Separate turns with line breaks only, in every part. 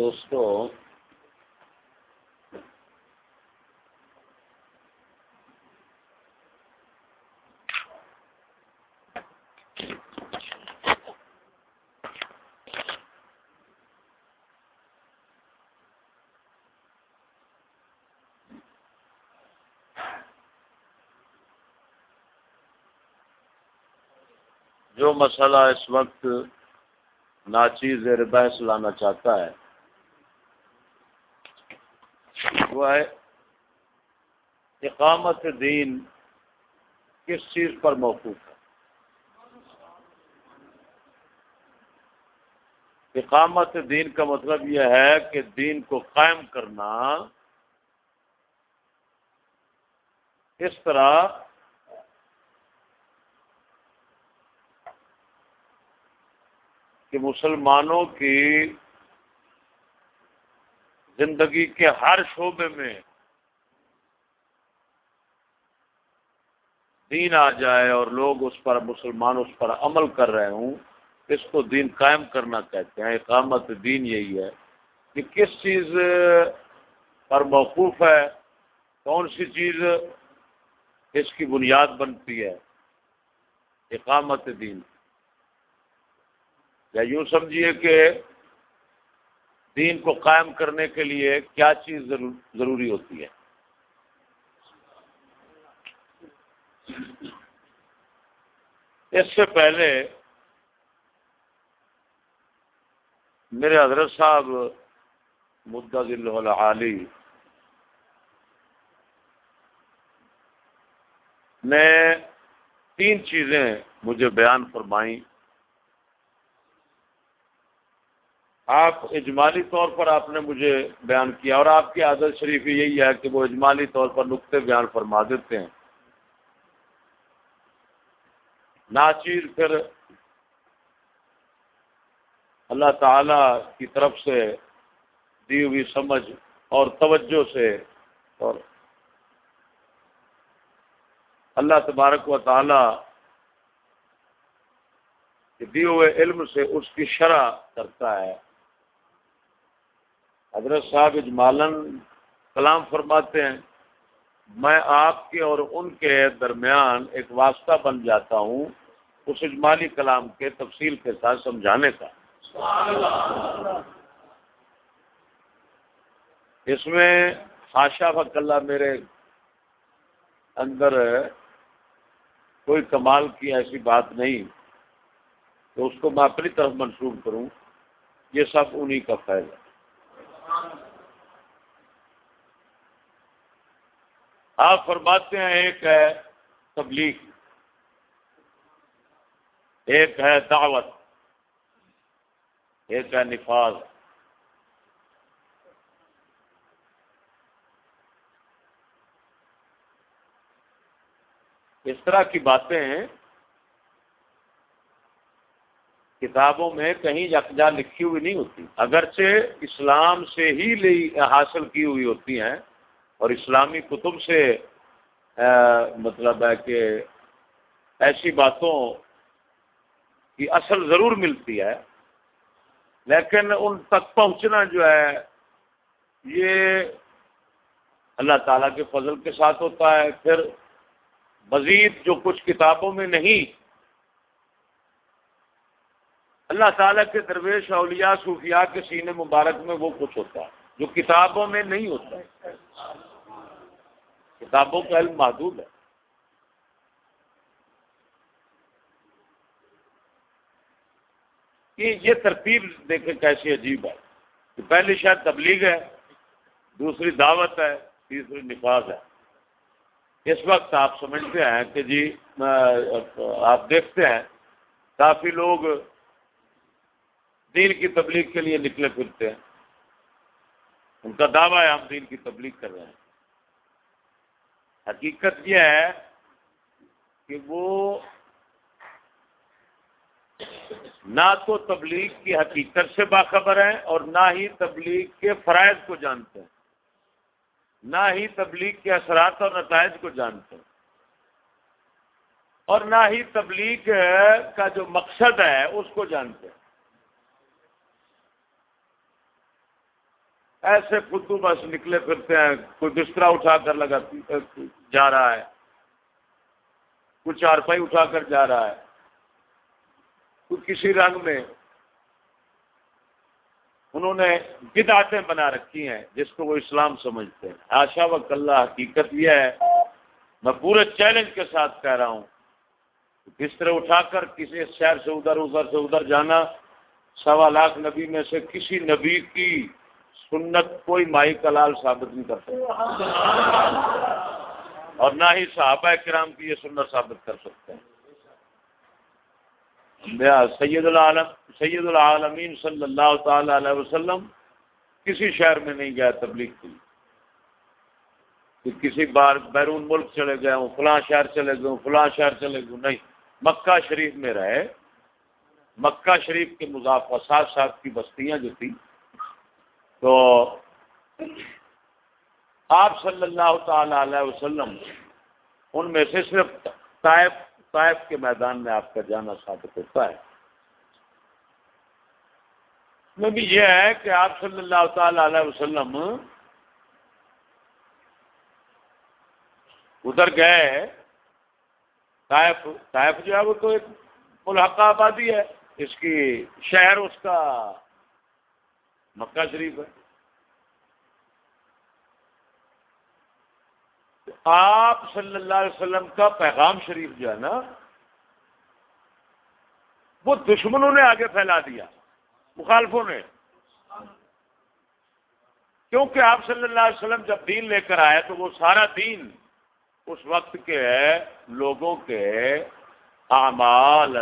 دوستو جو مسئلہ اس وقت ناچیز بحث لانا چاہتا ہے ہے، اقامت دین کس چیز پر موقوف ہے؟ اقامت دین کا مطلب یہ ہے کہ دین کو قائم کرنا اس طرح کہ مسلمانوں کی زندگی کے ہر شعبے میں دین آ جائے اور لوگ اس پر مسلمان اس پر عمل کر رہے ہوں، اس کو دین قائم کرنا کہتے ہیں۔ اقامت دین یہی ہے کہ کس چیز پر موقوف ہے، کون سی چیز اس کی بنیاد بنتی ہے۔ اقامت دین۔ یا یوں سمجھیے کہ دین کو قائم کرنے کے لیے کیا چیز ضروری ہوتی ہے؟ اس سے پہلے میرے حضرت صاحب مدعا علی نے تین چیزیں مجھے بیان فرمائیں۔ آپ اجمالی طور پر آپ نے مجھے بیان کیا اور آپ کی عادت شریف یہی ہے کہ وہ اجمالی طور پر نقطے بیان فرما دیتے ہیں۔ ناچیر پھر اللہ تعالی کی طرف سے دی ہوئی سمجھ اور توجہ سے اور اللہ تبارک و تعالی دیے ہوئے علم سے اس کی شرح کرتا ہے۔ حضرت صاحب اجمالن کلام فرماتے ہیں، میں آپ کے اور ان کے درمیان ایک واسطہ بن جاتا ہوں اس اجمالی کلام کے تفصیل کے ساتھ سمجھانے کا۔ اس میں خاشا فک اللہ میرے اندر کوئی کمال کی ایسی بات نہیں، تو اس کو میں اپنی طرف منسوخ کروں، یہ سب انہی کا فائدہ ہے۔ آپ فرماتے ہیں ایک ہے تبلیغ، ایک ہے دعوت، ایک ہے نفاذ۔ اس طرح کی باتیں کتابوں میں کہیں یکجا لکھی ہوئی نہیں ہوتی۔ اگرچہ اسلام سے ہی حاصل کی ہوئی ہوتی ہیں اور اسلامی کتب سے مطلب ہے کہ ایسی باتوں کی اصل ضرور ملتی ہے۔ لیکن ان تک پہنچنا جو ہے، یہ اللہ تعالیٰ کے فضل کے ساتھ ہوتا ہے۔ پھر مزید جو کچھ کتابوں میں نہیں، اللہ تعالیٰ کے درویش اولیاء صوفیاء کے سینے مبارک میں وہ کچھ ہوتا ہے، جو کتابوں میں نہیں ہوتا۔ ہے کتابوں کا علم محدود ہے۔ کہ یہ ترتیب دیکھیں کیسی عجیب ہے کہ پہلی شاید تبلیغ ہے، دوسری دعوت ہے، تیسری نفاذ ہے۔ اس وقت آپ سمجھتے ہیں کہ جی آپ دیکھتے ہیں، کافی لوگ دین کی تبلیغ کے لیے نکلے پھرتے ہیں۔ ان کا دعویٰ ہے، ہم دین کی تبلیغ کر رہے ہیں۔ حقیقت یہ ہے کہ وہ نہ تو تبلیغ کی حقیقت سے باخبر ہیں اور نہ ہی تبلیغ کے فرائض کو جانتے ہیں۔ نہ ہی تبلیغ کے اثرات اور نتائج کو جانتے ہیں۔ اور نہ ہی تبلیغ کا جو مقصد ہے اس کو جانتے ہیں۔ ایسے خود بس نکلے پھرتے ہیں، کوئی بسترا اٹھا کر لگا، جا رہا ہے۔ کوئی چارپائی اٹھا کر جا رہا ہے۔ کوئی کسی رنگ میں۔ انہوں نے بدعتیں بنا رکھی ہیں، جس کو وہ اسلام سمجھتے ہیں۔ آشا و کلّہ حقیقت یہ ہے، میں پورے چیلنج کے ساتھ کہہ رہا ہوں۔ بستر اٹھا کر کسی شہر سے ادھر ادھر سے ادھر جانا، سوا لاکھ نبی میں سے کسی نبی کی سنت کوئی مائی کلال ثابت نہیں کر سکتا۔ اور نہ ہی صحابہ کرام کی یہ سنت ثابت کر سکتے ہیں۔ سید العالم، سید العالمین صلی اللہ تعالی علیہ وسلم کسی شہر میں نہیں گیا تبلیغ کی کہ کسی بار بیرون ملک چلے گئے ہوں، فلاں شہر چلے گئے ہوں، فلاں شہر چلے گئے نہیں، مکہ شریف میں رہے۔ مکہ شریف کے مضاف ساتھ ساتھ کی بستیاں جو تھیں تو آپ صلی اللہ تعالی علیہ وسلم ان میں سے صرف طائف طائف کے میدان میں آپ کا جانا ثابت ہوتا ہے۔ میں بھی یہ ہے کہ آپ صلی اللہ تعالی علیہ وسلم ادھر گئے، طائف طائف جو ہے وہ تو ایک ملحقہ آبادی ہے، اس کی شہر اس کا مکہ شریف ہے۔ آپ صلی اللہ علیہ وسلم کا پیغام شریف جو ہے نا، وہ دشمنوں نے آگے پھیلا دیا، مخالفوں نے۔ کیونکہ آپ صلی اللہ علیہ وسلم جب دین لے کر آئے تو وہ سارا دین اس وقت کے لوگوں کے اعمال،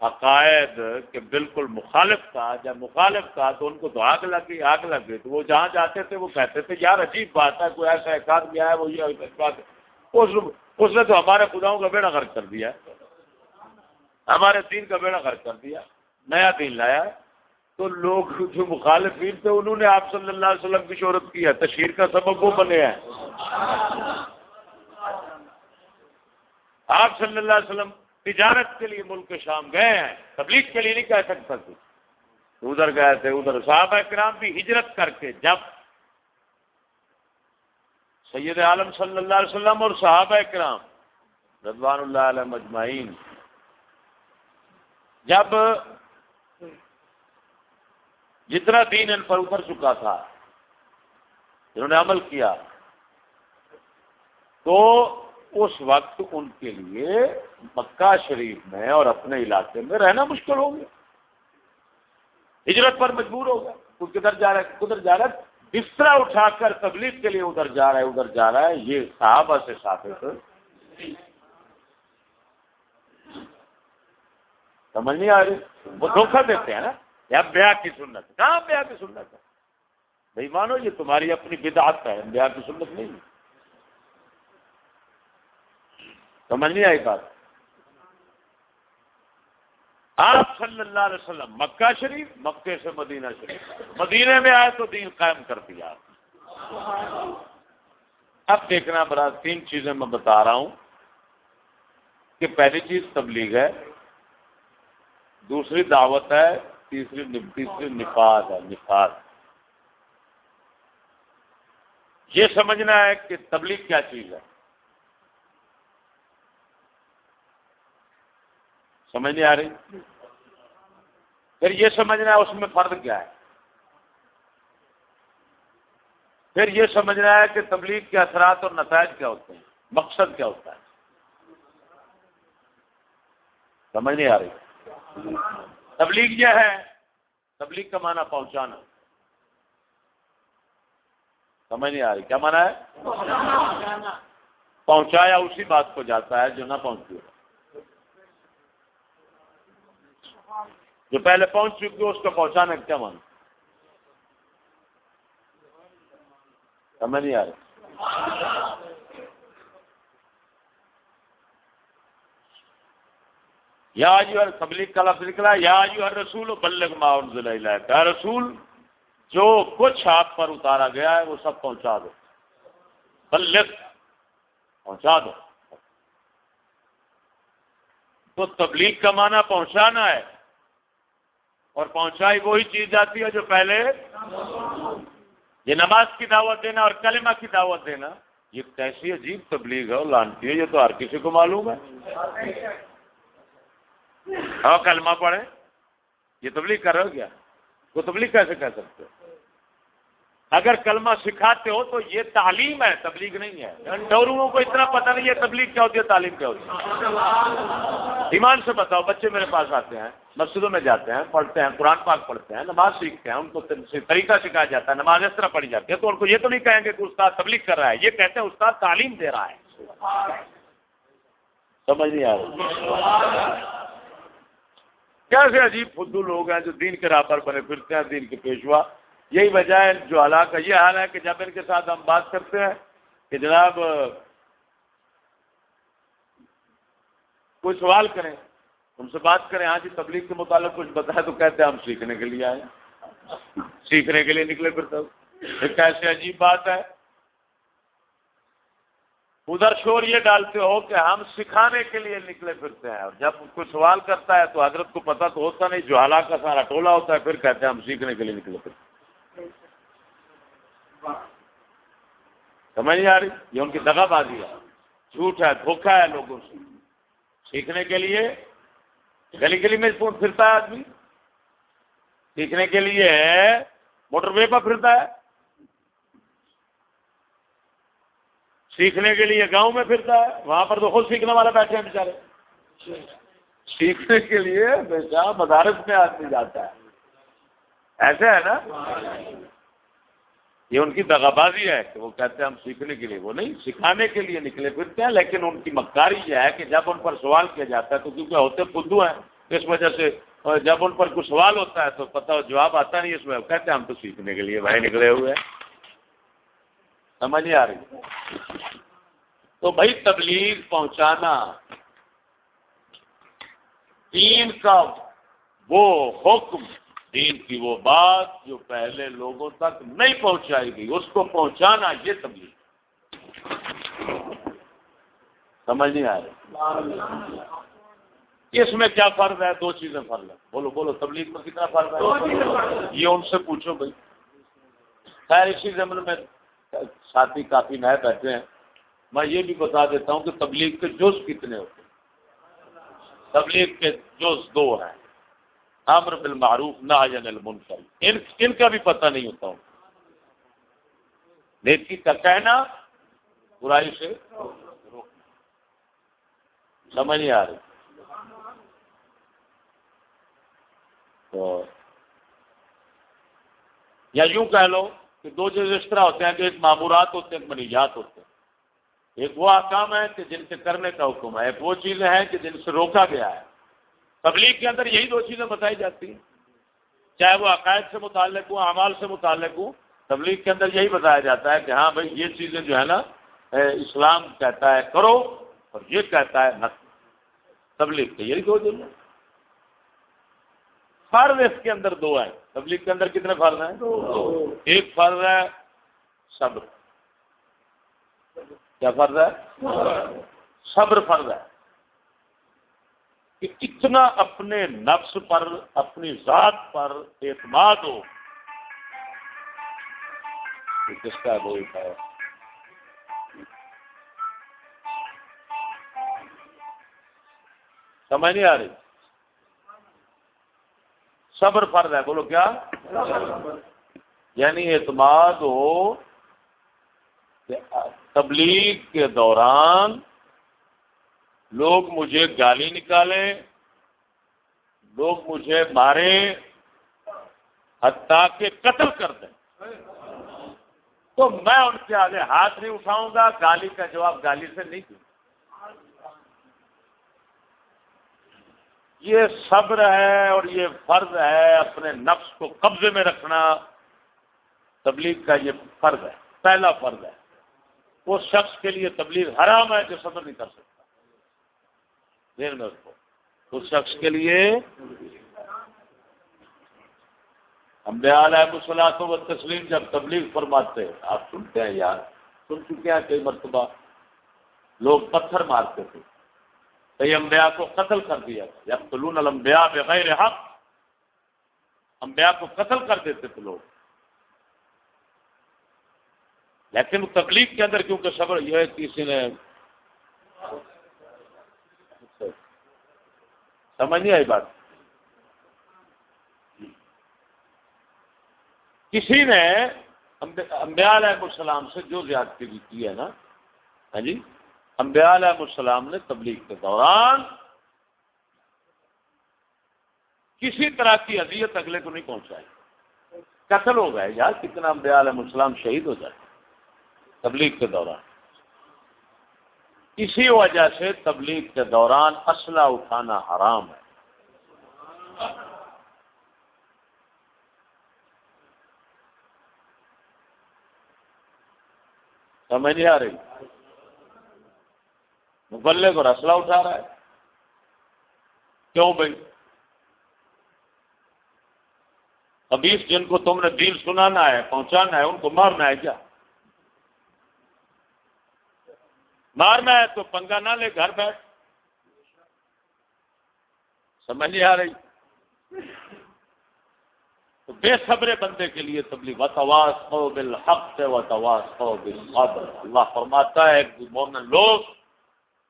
عقائد کے بالکل مخالف تھا، جب مخالف تھا تو ان کو تو آگ لگی، آگ لگ گئی تو وہ جہاں جاتے تھے وہ کہتے تھے، یار عجیب بات ہے، کوئی ایسا ایک آدمی آیا، وہ یہ بات اس نے تو ہمارے خداؤں کا بیڑا غرق کر دیا ہمارے دین کا بیڑا غرق کر دیا۔ نیا دین لایا تو لوگ جو مخالف تھے، انہوں نے آپ صلی اللہ علیہ وسلم کی شہرت کی ہے۔ تشہیر کا سبب وہ بنے ہیں۔ آپ صلی اللہ علیہ وسلم تجارت کے لیے ملک شام گئے ہیں، تبلیغ کے لیے نہیں کہہ سکتا تھی ادھر گئے تھے، ادھر صحابہ کرام بھی ہجرت کر کے جب سید عالم صلی اللہ علیہ وسلم اور صحابہ کرام رضوان اللہ علیہ مجمعین، جب جتنا دین ان پر اتر چکا تھا، انہوں نے عمل کیا، تو اس وقت ان کے لیے مکہ شریف میں اور اپنے علاقے میں رہنا مشکل ہو گیا۔ ہجرت پر مجبور ہو گیا۔ کدھر جا رہا ہے؟ کدھر جا رہا ہے؟ بسترا اٹھا کر تبلیغ کے لیے ادھر جا رہا ہے، ادھر جا رہا ہے۔ یہ صحابہ سے ثابت سمجھ نہیں آ رہی؟ وہ دھوکہ دیتے ہیں نا۔ یا بیا کی سنت کہاں بیا کی سنت ہے؟ بھائی مانو، یہ تمہاری اپنی بدعت ہے۔ بیا کی سنت نہیں ہے۔ سمجھ نہیں آئی بات؟ آپ صلی اللہ علیہ وسلم مکہ شریف مکے سے مدینہ شریف۔ مدینے میں آئے تو دین قائم کر دیا۔ اب دیکھنا برا تین چیزیں میں بتا رہا ہوں کہ پہلی چیز تبلیغ ہے، دوسری دعوت ہے، تیسری تیسری نفاذ ہے، نفاذ۔ یہ سمجھنا ہے کہ تبلیغ کیا چیز ہے؟ سمجھ نہیں آ رہی؟ پھر یہ سمجھنا ہے اس میں فرد کیا ہے؟ پھر یہ سمجھنا ہے کہ تبلیغ کے اثرات اور نتائج کیا ہوتے ہیں؟ مقصد کیا ہوتا ہے؟ سمجھ نہیں آ رہی؟ تبلیغ یہ ہے، تبلیغ کا معنی پہنچانا۔ سمجھ نہیں آ رہی؟ کیا مانا ہے؟ پہنچایا، اسی بات کو جاتا ہے جو نہ پہنچتی جو پہلے پہنچ چکی ہے اس کو پہنچانا کیا مان سمجھ نہیں آ رہی۔ یا جو ہر تبلیغ کا لفظ نکلا، یا جو ہر رسول بلغ معاون کا رسول، جو کچھ آپ پر اتارا گیا ہے، وہ سب پہنچا دو۔ بلغ، پہنچا دو۔ تو تبلیغ کا معنی پہنچانا ہے۔ اور پہنچائی وہی چیز جاتی ہے جو پہلے یہ نماز کی دعوت دینا اور کلمہ کی دعوت دینا، یہ کیسی عجیب تبلیغ ہے لانتی ہے، یہ تو ہر کسی کو معلوم ہے۔ اور کلمہ پڑھے یہ تبلیغ کر رہے ہو کیا؟ وہ تبلیغ کیسے کہہ سکتے ہو؟ اگر کلمہ سکھاتے ہو تو یہ تعلیم ہے، تبلیغ نہیں ہے۔ یعنی ڈوروں کو اتنا پتہ نہیں ہے تبلیغ کیا ہوتی ہے، تعلیم کیا ہوتی ہے۔ ایمان سے بتاؤ، بچے میرے پاس آتے ہیں، مسجدوں میں جاتے ہیں، پڑھتے ہیں، قرآن پاک پڑھتے ہیں، نماز سیکھتے ہیں، ان کو طریقہ سکھایا جاتا ہے، نماز اس طرح پڑھی جاتی ہے، تو ان کو یہ تو نہیں کہیں گے کہ استاد تبلیغ کر رہا ہے، یہ کہتے ہیں استاد تعلیم دے رہا ہے۔ سمجھ نہیں آ رہی۔ کیسے عجیب فدو لوگ ہیں جو دین کے راہ پر بنے، پھرتے ہیں، دین کے پیشوا۔ یہی وجہ ہے جو حالات کا یہ حال ہے کہ جب ان کے ساتھ ہم بات کرتے ہیں کہ جناب، کوئی سوال کریں ان سے بات کریں۔ ہاں جی تبلیغ کے متعلق کچھ بتائے تو کہتے ہیں ہم سیکھنے کے لیے آئے سیکھنے کے لیے نکلے پھر تب کیسے عجیب بات ہے۔ ادھر شور یہ ڈالتے ہو کہ ہم سکھانے کے لیے نکلے پھرتے ہیں۔ اور جب کوئی سوال کرتا ہے تو حضرت کو پتہ تو ہوتا نہیں جو حالات کا سارا ٹولہ ہوتا ہے، پھر کہتے ہیں ہم سیکھنے کے لیے نکلے پھرتے سمجھ نہیں آ رہی؟ یہ ان کی دگا بازی ہے۔ جھوٹ ہے دھوکھا ہے لوگوں سے۔ سیکھنے کے لیے، گلی گلی میں پھرتا ہے آدمی؟ سیکھنے کے لیے موٹر وے پر پھرتا ہے۔ سیکھنے کے لیے گاؤں میں پھرتا ہے۔ وہاں پر تو خود سیکھنے والا بیٹھے ہیں بیچارے۔ سیکھنے کے لیے بیچا مدارس میں آدمی جاتا ہے۔ ایسے ہے نا؟ یہ ان کی دغابازی ہے کہ وہ کہتے ہیں ہم سیکھنے کے لیے۔ وہ نہیں، سکھانے کے لیے نکلے پھرتے ہیں، لیکن ان کی مکاری یہ ہے کہ جب ان پر سوال کیا جاتا ہے تو کیونکہ ہوتے پدو ہیں، اس وجہ سے جب ان پر کچھ سوال ہوتا ہے تو پتہ جواب آتا نہیں، اس میں کہتے ہیں ہم تو سیکھنے کے لیے بھائی نکلے ہوئے ہیں۔ سمجھ نہیں آ رہی؟ تو بھائی تبلیغ پہنچانا، دین کا وہ حکم دین کی وہ بات جو پہلے لوگوں تک نہیں پہنچائی گئی، اس کو پہنچانا یہ تبلیغ سمجھ نہیں آ رہی؟ اس میں کیا فرض ہے؟ دو چیزیں فرض ہے بولو بولو، تبلیغ میں کتنا فرض ہے؟ یہ ان سے پوچھو بھائی۔ خیر، اسی زمن میں ساتھی کافی نئے بیٹھے ہیں۔ میں یہ بھی بتا دیتا ہوں کہ تبلیغ کے جوش کتنے ہوتے ہیں؟ تبلیغ کے جوش دو ہیں۔ امر بالمعروف نہ المنکر۔ ان ان کا بھی پتہ نہیں ہوتا۔ ہوں نیکی کا کہنا برائی سے سمجھ نہیں آ رہی۔ تو یا یوں کہہ لو کہ دو چیز اس طرح ہوتے ہیں کہ ایک معمورات ہوتے ہیں، ایک منیجات ہوتے ہیں۔ ایک وہ احکام ہے کہ جن سے کرنے کا حکم ہے، ایک وہ چیزیں ہیں کہ جن سے روکا گیا ہے۔ تبلیغ کے اندر یہی دو چیزیں بتائی جاتی ہیں۔ چاہے وہ عقائد سے متعلق ہوں اعمال سے متعلق ہوں تبلیغ کے اندر یہی بتایا جاتا ہے کہ ہاں بھائی یہ چیزیں جو ہے نا اسلام کہتا ہے کرو اور یہ کہتا ہے نہ تبلیغ کے یہی دو دن فرض اس کے اندر دو ہیں۔ تبلیغ کے اندر کتنے فرض ہیں؟ دو۔ ایک فرض ہے صبر۔ کیا فرض ہے؟ صبر فرض ہے۔ کہ اتنا اپنے نفس پر، اپنی ذات پر اعتماد ہو کس کا وہ ہے سمجھ نہیں آ رہی؟ صبر فرض ہے، بولو کیا؟ یعنی اعتماد ہو کہ تبلیغ کے دوران لوگ مجھے گالی نکالیں لوگ مجھے ماریں حتیٰ کہ قتل کر دیں۔ تو میں ان کے آگے ہاتھ نہیں اٹھاؤں گا، گالی کا جواب گالی سے نہیں دوں یہ صبر ہے اور یہ فرض ہے اپنے نفس کو قبضے میں رکھنا۔ تبلیغ کا یہ فرض ہے، پہلا فرض ہے۔ وہ شخص کے لیے تبلیغ حرام ہے جو صبر نہیں کر سکتا۔ دیر میں اس کو اس شخص کے لیے ہم بیال ہے و تسلیم جب تبلیغ فرماتے آپ سنتے ہیں یار، سن چکے ہیں کئی مرتبہ۔ لوگ پتھر مارتے تھے۔ کئی انبیاء کو قتل کر دیا تھا۔ جب تلون المبیا بغیر حق۔ انبیاء کو قتل کر دیتے تھے لوگ۔ لیکن تکلیف کے اندر کیونکہ صبر یہ کسی نے سمجھ نہیں آئی بات؟ کسی نے امبیا علیہ السلام سے جو زیادتی بھی کی ہے نا ہاں جی امبیا علیہ السلام نے تبلیغ کے دوران کسی طرح کی اذیت اگلے کو نہیں پہنچائی۔ قتل ہو گئے، یار، کتنا امبیا علیہ السلام شہید ہو جائے تبلیغ کے دوران۔ اسی وجہ سے تبلیغ کے دوران اسلحہ اٹھانا حرام ہے۔ سمجھ نہیں آ رہی؟ مبلے کو رسلہ اٹھا رہا ہے۔ کیوں بھائی؟ ابیس جن کو تم نے دل سنانا ہے، پہنچانا ہے، ان کو مارنا ہے کیا؟ مارنا ہے تو پنگا نہ لے، گھر بیٹھ۔ سمجھ نہیں آ رہی۔ تو بے صبرے بندے کے لیے تبلیغ۔ وتواس ہو بالحق سے وتواس ہو بالصبر اللہ فرماتا ہے، ایک مومن لوگ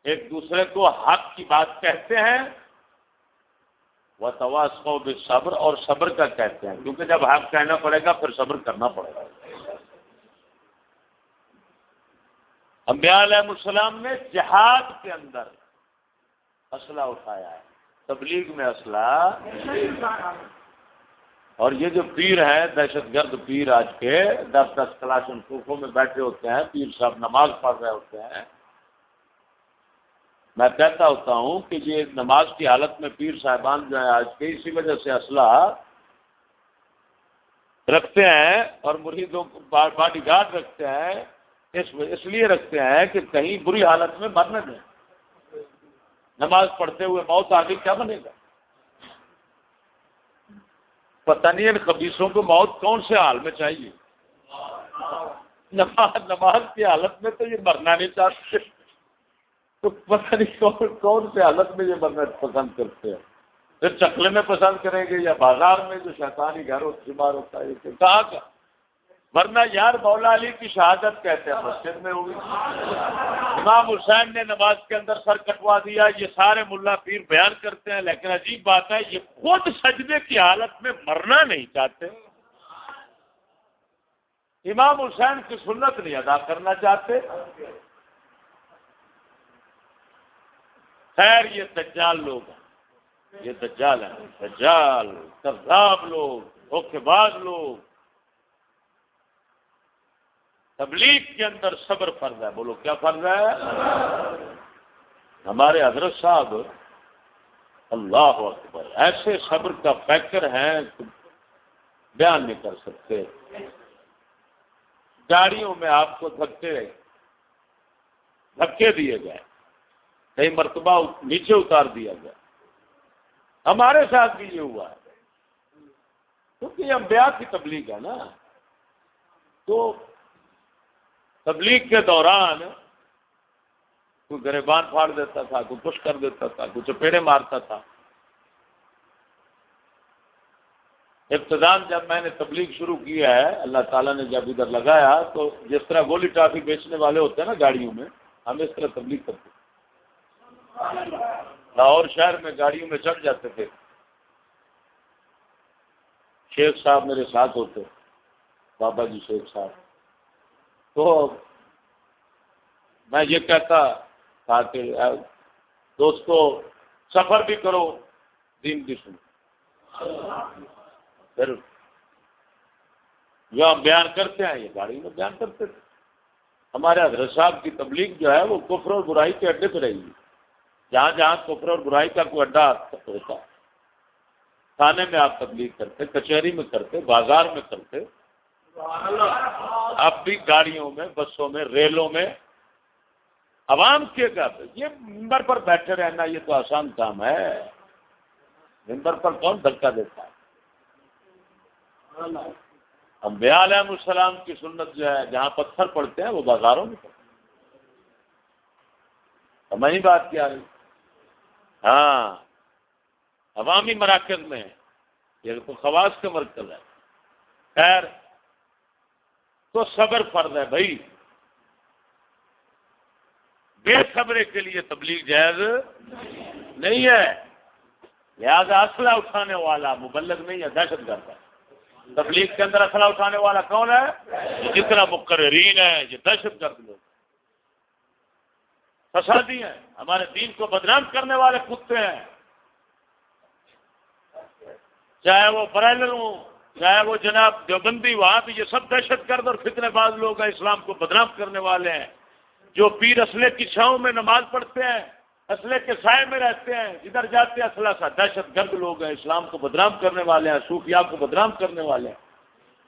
ایک دوسرے کو حق کی بات کہتے ہیں۔ وہ تواس ہو بالصبر اور صبر کا کہتے ہیں۔ کیونکہ جب حق کہنا پڑے گا، پھر صبر کرنا پڑے گا۔ انبیاء علیہ السلام نے جہاد کے اندر اسلحہ اٹھایا ہے۔ تبلیغ میں اسلحہ۔ اور یہ جو پیر ہیں، دہشت گرد پیر آج کے دس دس کلاس کوفوں میں بیٹھے ہوتے ہیں، پیر صاحب نماز پڑھ رہے ہوتے ہیں۔ میں کہتا ہوتا ہوں کہ یہ نماز کی حالت میں پیر صاحبان جو ہیں، آج کے اسی وجہ سے اسلحہ رکھتے ہیں اور مریدوں کو باڈی گارڈ رکھتے ہیں۔ اس اس لیے رکھتے ہیں کہ کہیں بری حالت میں مر نہ دیں نماز پڑھتے ہوئے موت آگے کیا بنے گا؟ پتہ نہیں ان خبیصوں کو موت کون سے حال میں چاہیے۔ نماز نماز کی حالت میں تو یہ مرنا نہیں چاہتے۔ تو پتہ نہیں کون کون سے حالت میں یہ مرنا پسند کرتے ہیں۔ پھر چکلے میں پسند کریں گے یا بازار میں جو شیطانی گھر بیمار ہوتا ہے کہاں کا؟ ورنہ یار مولا علی کی شہادت کہتے ہیں، مسجد میں ہوئی۔ امام حسین نے نماز کے اندر سر کٹوا دیا۔ یہ سارے ملا پیر بیان کرتے ہیں، لیکن عجیب بات ہے، یہ خود سجدے کی حالت میں مرنا نہیں چاہتے۔ امام حسین کی سنت نہیں ادا کرنا چاہتے۔ خیر، یہ دجال لوگ ہیں۔ یہ دجال ہیں۔ دجال، کذاب لوگ، دھوکے باز لوگ۔ تبلیغ کے اندر صبر فرض ہے۔ بولو کیا فرض ہے؟ ہمارے حضرت صاحب اللہ اکبر، ایسے صبر کا فیکر ہے بیان نہیں کر سکتے۔ گاڑیوں میں آپ کو دھکے دھکے دیے گئے۔ کئی مرتبہ نیچے اتار دیا گیا۔ ہمارے ساتھ بھی یہ ہوا ہے۔ کیونکہ یہ امبیا کی تبلیغ ہے نا۔ تو تبلیغ کے دوران کوئی گریبان پھاڑ دیتا تھا، کوئی پش کر دیتا تھا، کوئی چپیڑے مارتا تھا۔ ابتدان جب میں نے تبلیغ شروع کیا ہے، اللہ تعالیٰ نے جب ادھر لگایا تو جس طرح گولی ٹافی بیچنے والے ہوتے ہیں نا گاڑیوں میں، ہم اس طرح تبلیغ کرتے لاہور شہر میں گاڑیوں میں چڑھ جاتے تھے۔ شیخ صاحب میرے ساتھ ہوتے۔ بابا جی شیخ صاحب۔ تو میں یہ کہتا تھا کہ دوستو، سفر بھی کرو، دین بھی سنو۔ پھر جو آپ بیان کرتے ہیں، یہ گاڑی میں بیان کرتے تھے۔ ہمارے حضرت صاحب کی تبلیغ جو ہے، وہ کفر اور برائی کے اڈے پہ رہی جہاں جہاں کفر اور برائی کا کوئی اڈا ہوتا۔ تھانے میں آپ تبلیغ کرتے، کچہری میں کرتے، بازار میں کرتے۔ اب بھی گاڑیوں میں، بسوں میں، ریلوں میں عوام کے گھر یہ ممبر پر بیٹھے رہنا یہ تو آسان کام ہے۔ ممبر پر کون دھکا دیتا ہے؟ امبیا علیہ السلام کی سنت جو ہے، جہاں پتھر پڑتے ہیں، وہ بازاروں میں پڑتے ہمیں بات کیا ہے۔ ہاں عوامی مراکز میں یہ تو خواص کا مرکز ہے خیر تو صبر فرض ہے بھائی۔ بے خبرے کے لیے تبلیغ جائز نہیں ہے۔ لہذا اسلحہ اٹھانے والا مبلغ نہیں ہے، دہشت گرد ہے۔ تبلیغ کے اندر اسلحہ اٹھانے والا کون ہے؟ جتنا مقررین ہے یہ دہشت گرد لوگ۔ فسادی ہیں۔ ہمارے دین کو بدنام کرنے والے کتے ہیں۔ چاہے وہ برائلر ہوں چاہے وہ جناب دیوبندی وہاں بھی یہ سب دہشت گرد اور فتنے باز لوگ ہیں، اسلام کو بدنام کرنے والے ہیں۔ جو پیر اسلحے کی چھاؤں میں نماز پڑھتے ہیں، اسلحے کے سائے میں رہتے ہیں جدھر جاتے ہیں، اسلحہ سا دہشت گرد لوگ ہیں۔ اسلام کو بدنام کرنے والے ہیں، صوفیاء کو بدنام کرنے والے ہیں۔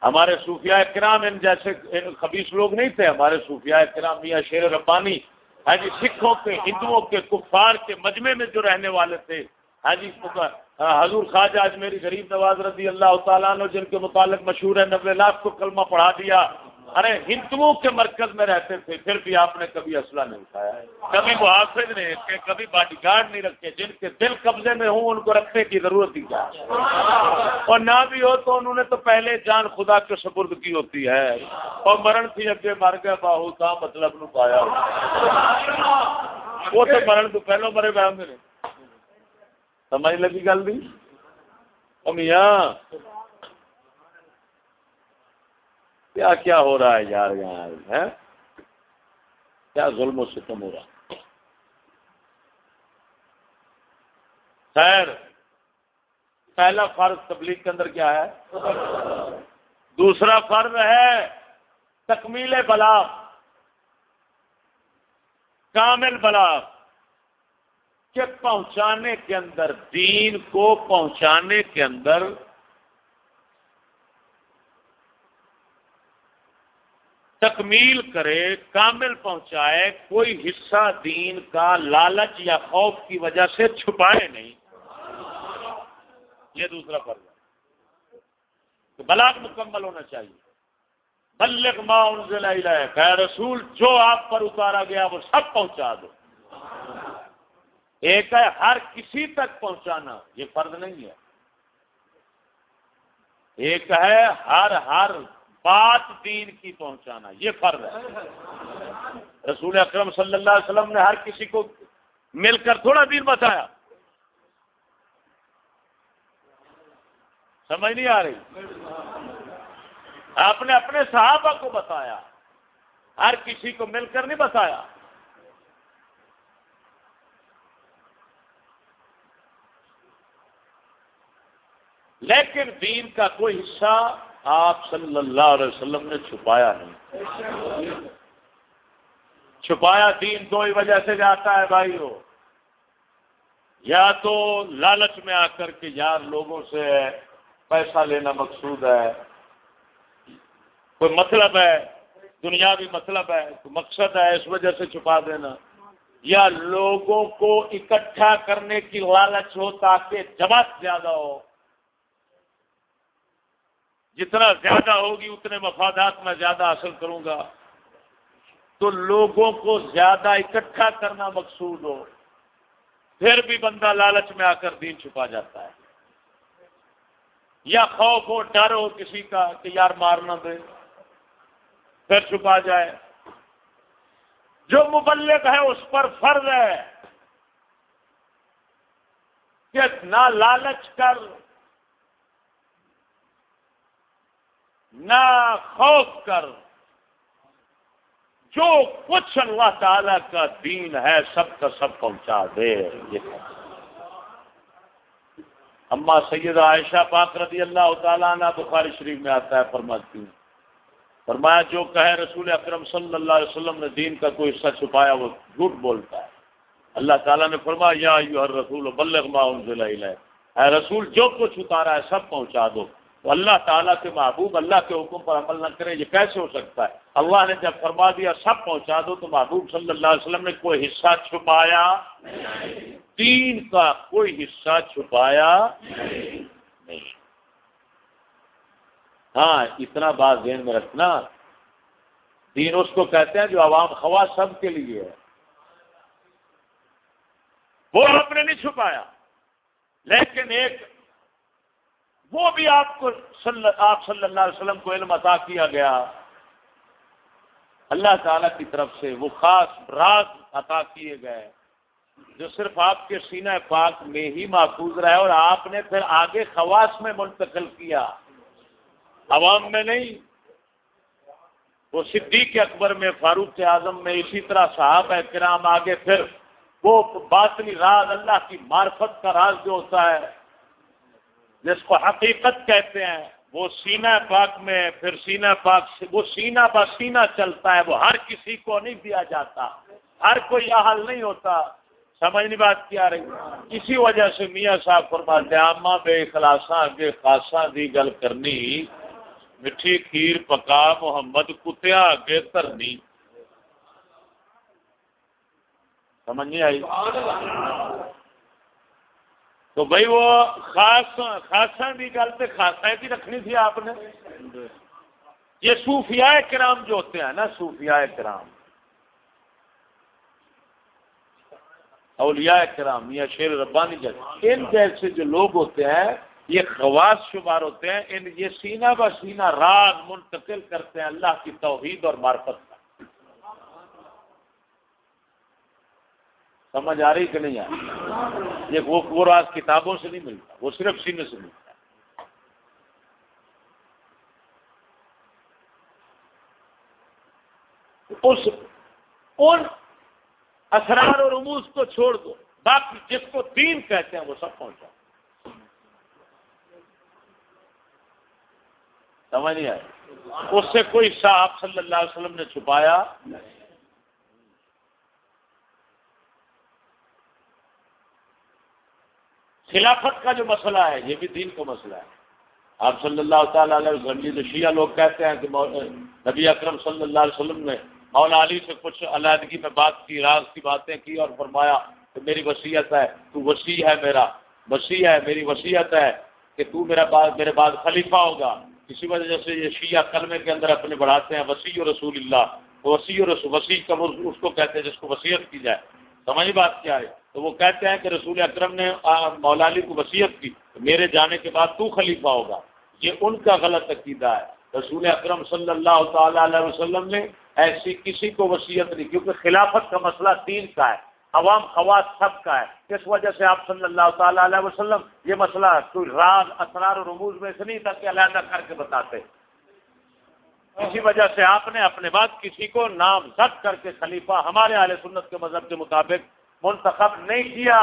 ہمارے صوفیاء کرام ان جیسے خبیص لوگ نہیں تھے، ہمارے صوفیاء کرام میاں شیر ربانی ہاں جی سکھوں کے، ہندوؤں کے، کفار کے مجمع میں جو رہنے والے تھے ہاں جی ہاں، حضور خواجہ آج میری غریب نواز رضی اللہ تعالیٰ نے جن کے متعلق مشہور ہے نبے لاکھ کو کلمہ پڑھا دیا۔ ارے، ہندوؤں کے مرکز میں رہتے تھے، پھر بھی آپ نے کبھی اسلحہ نہیں اٹھایا۔ کبھی محافظ نہیں رکھے، کبھی باڈی گارڈ نہیں رکھے۔ جن کے دل قبضے میں ہوں، ان کو رکھنے کی ضرورت ہی کیا۔ اور نہ بھی ہو تو انہوں نے تو پہلے جان خدا کے سپرد کی ہوتی ہے۔ اور مرن تھی اگے مر گیا باہو تھا مطلب نو پایا وہ تو مرن تو پہلو مرے بہن میرے سمجھ لگی گل بھی میاں، کیا کیا ہو رہا ہے یار یہاں ہے کیا ظلم و ستم ہو رہا خیر، پہلا فرض تبلیغ کے اندر کیا ہے؟ دوسرا فرض ہے تکمیل بلاغ، کامل بلاغ۔ کہ پہنچانے کے اندر، دین کو پہنچانے کے اندر تکمیل کرے، کامل پہنچائے، کوئی حصہ دین کا لالچ یا خوف کی وجہ سے چھپائے نہیں۔ یہ دوسرا فرض ہے۔ بلاک مکمل ہونا چاہیے۔ بلک ماں کہ رسول، جو آپ پر اتارا گیا، وہ سب پہنچا دو۔ ایک ہے ہر کسی تک پہنچانا، یہ فرض نہیں ہے۔ ایک ہے ہر ہر بات دین کی پہنچانا، یہ فرض ہے۔ رسول اکرم صلی اللہ علیہ وسلم نے ہر کسی کو مل کر تھوڑا دین بتایا۔ سمجھ نہیں آ رہی؟ آپ نے اپنے صحابہ کو بتایا، ہر کسی کو مل کر نہیں بتایا۔ لیکن دین کا کوئی حصہ آپ صلی اللہ علیہ وسلم نے چھپایا نہیں۔ چھپایا دین دو ہی وجہ سے جاتا ہے بھائی ہو یا تو لالچ میں آ کر کے یار لوگوں سے پیسہ لینا مقصود ہے۔ کوئی مطلب ہے، دنیاوی مطلب ہے، کوئی مقصد ہے اس وجہ سے چھپا دینا۔ یا لوگوں کو اکٹھا کرنے کی لالچ ہو تاکہ جماعت زیادہ ہو۔ جتنا زیادہ ہوگی اتنے مفادات میں زیادہ حاصل کروں گا۔ تو لوگوں کو زیادہ اکٹھا کرنا مقصود ہو۔ پھر بھی بندہ لالچ میں آ کر دین چھپا جاتا ہے۔ یا خوف ہو، ڈر ہو کسی کا کہ یار مارنا دے، پھر چھپا جائے۔ جو مبلک ہے اس پر فرض ہے کہ نہ لالچ کر نہ خوف کر۔ جو کچھ اللہ تعالی کا دین ہے، سب کا سب پہنچا دے۔ اما سید عائشہ پاک رضی اللہ تعالیٰ عنہ بخاری شریف میں آتا ہے، فرماتی ہوں فرمایا، جو کہے رسول اکرم صلی اللہ علیہ وسلم نے دین کا کوئی حصہ چھپایا، وہ جھوٹ بولتا ہے۔ اللہ تعالیٰ نے فرمایا، یا ایوہ بلغ ما انزل اے رسول، جو کچھ اتارا ہے، سب پہنچا دو۔ تو اللہ تعالیٰ کے محبوب اللہ کے حکم پر عمل نہ کرے، یہ کیسے ہو سکتا ہے؟ اللہ نے جب فرما دیا، سب پہنچا دو تو محبوب صلی اللہ علیہ وسلم نے کوئی حصہ چھپایا؟ دین کا کوئی حصہ چھپایا نہیں۔ ہاں اتنا بات ذہن میں رکھنا۔ دین اس کو کہتے ہیں جو عوام خواہ سب کے لیے ہے۔ وہ آپ نے نہیں چھپایا، لیکن ایک وہ بھی آپ کو آپ صلی اللہ علیہ وسلم کو علم عطا کیا گیا۔ اللہ تعالی کی طرف سے وہ خاص راز عطا کیے گئے جو صرف آپ کے سینہ پاک میں ہی محفوظ رہے اور آپ نے پھر آگے خواص میں منتقل کیا۔ عوام میں نہیں، وہ صدیق اکبر میں، فاروق اعظم میں، اسی طرح صاحب کرام آگے پھر وہ باطنی راز، اللہ کی معرفت کا راز جو ہوتا ہے جس کو حقیقت کہتے ہیں، وہ سینہ پاک میں، پھر سینہ پاک سے، وہ سینہ با سینہ چلتا ہے، وہ ہر کسی کو نہیں دیا جاتا۔ ہر کوئی حل نہیں ہوتا۔ سمجھنی بات کیا رہی۔ اسی وجہ سے میاں صاحب فرماتے آما بے خلاصہ بے خاصا دی گل کرنی۔ مٹھی، کھیر، پکا، محمد، کتیا، اگے ترنی۔ سمجھ نہیں آئی؟ تو بھائی وہ خاص خاصا کی گل تو خاصا کی رکھنی تھی آپ نے۔ یہ صوفیاء کرام جو ہوتے ہیں نا، صوفیاء کرام۔ اولیاء کرام، یا شیر ربانی جیسے۔ ان جیسے جو لوگ ہوتے ہیں، یہ خواص شمار ہوتے ہیں۔ ان یہ سینہ بہ سینہ راگ منتقل کرتے ہیں۔ اللہ کی توحید اور مارفت کا سمجھ آ رہی کہ نہیں آ رہی؟ یہ وہ راز کتابوں سے نہیں ملتا، وہ صرف سینے سے ملتا اس، ان اسرار اور رموز کو چھوڑ دو، باقی جس کو دین کہتے ہیں وہ سب پہنچا سمجھ نہیں آئے اس سے کوئی صاحب صلی اللہ علیہ وسلم نے چھپایا؟ خلافت کا جو مسئلہ ہے، یہ بھی دین کا مسئلہ ہے۔ آپ صلی اللہ تعالی علیہ وسلم جو شیعہ لوگ کہتے ہیں کہ نبی اکرم صلی اللہ علیہ وسلم نے مولا علی سے کچھ علیحدگی میں بات کی، راز کی باتیں کی اور فرمایا کہ میری وصیت ہے، تو وسیع ہے میرا۔ وسیع ہے، میری وصیت ہے کہ تو میرا بعد میرے بعد خلیفہ ہوگا۔ اسی وجہ سے یہ شیعہ کلمے کے اندر اپنے بڑھاتے ہیں وسیع رسول اللہ۔ وسیع رسول وسیع کا اس کو کہتے ہیں جس کو وسیعت کی جائے۔ سمجھ بات کیا ہے؟ تو وہ کہتے ہیں کہ رسول اکرم نے مولا علی کو وسیعت کی، میرے جانے کے بعد تو خلیفہ ہوگا۔ یہ ان کا غلط عقیدہ ہے۔ رسول اکرم صلی اللہ تعالی علیہ وسلم نے ایسی کسی کو وسیعت نہیں، کیونکہ خلافت کا مسئلہ تین کا ہے۔ عوام، خواص سب کا ہے۔ اس وجہ سے آپ صلی اللہ تعالی علیہ وسلم یہ مسئلہ کوئی راز، اسرار و رموز میں سے نہیں تھا کہ علیحدہ کر کے بتاتے۔ اسی وجہ سے آپ نے اپنے بعد کسی کو نام زد کر کے خلیفہ ہمارے اہل سنت کے مذہب کے مطابق منتخب نہیں کیا۔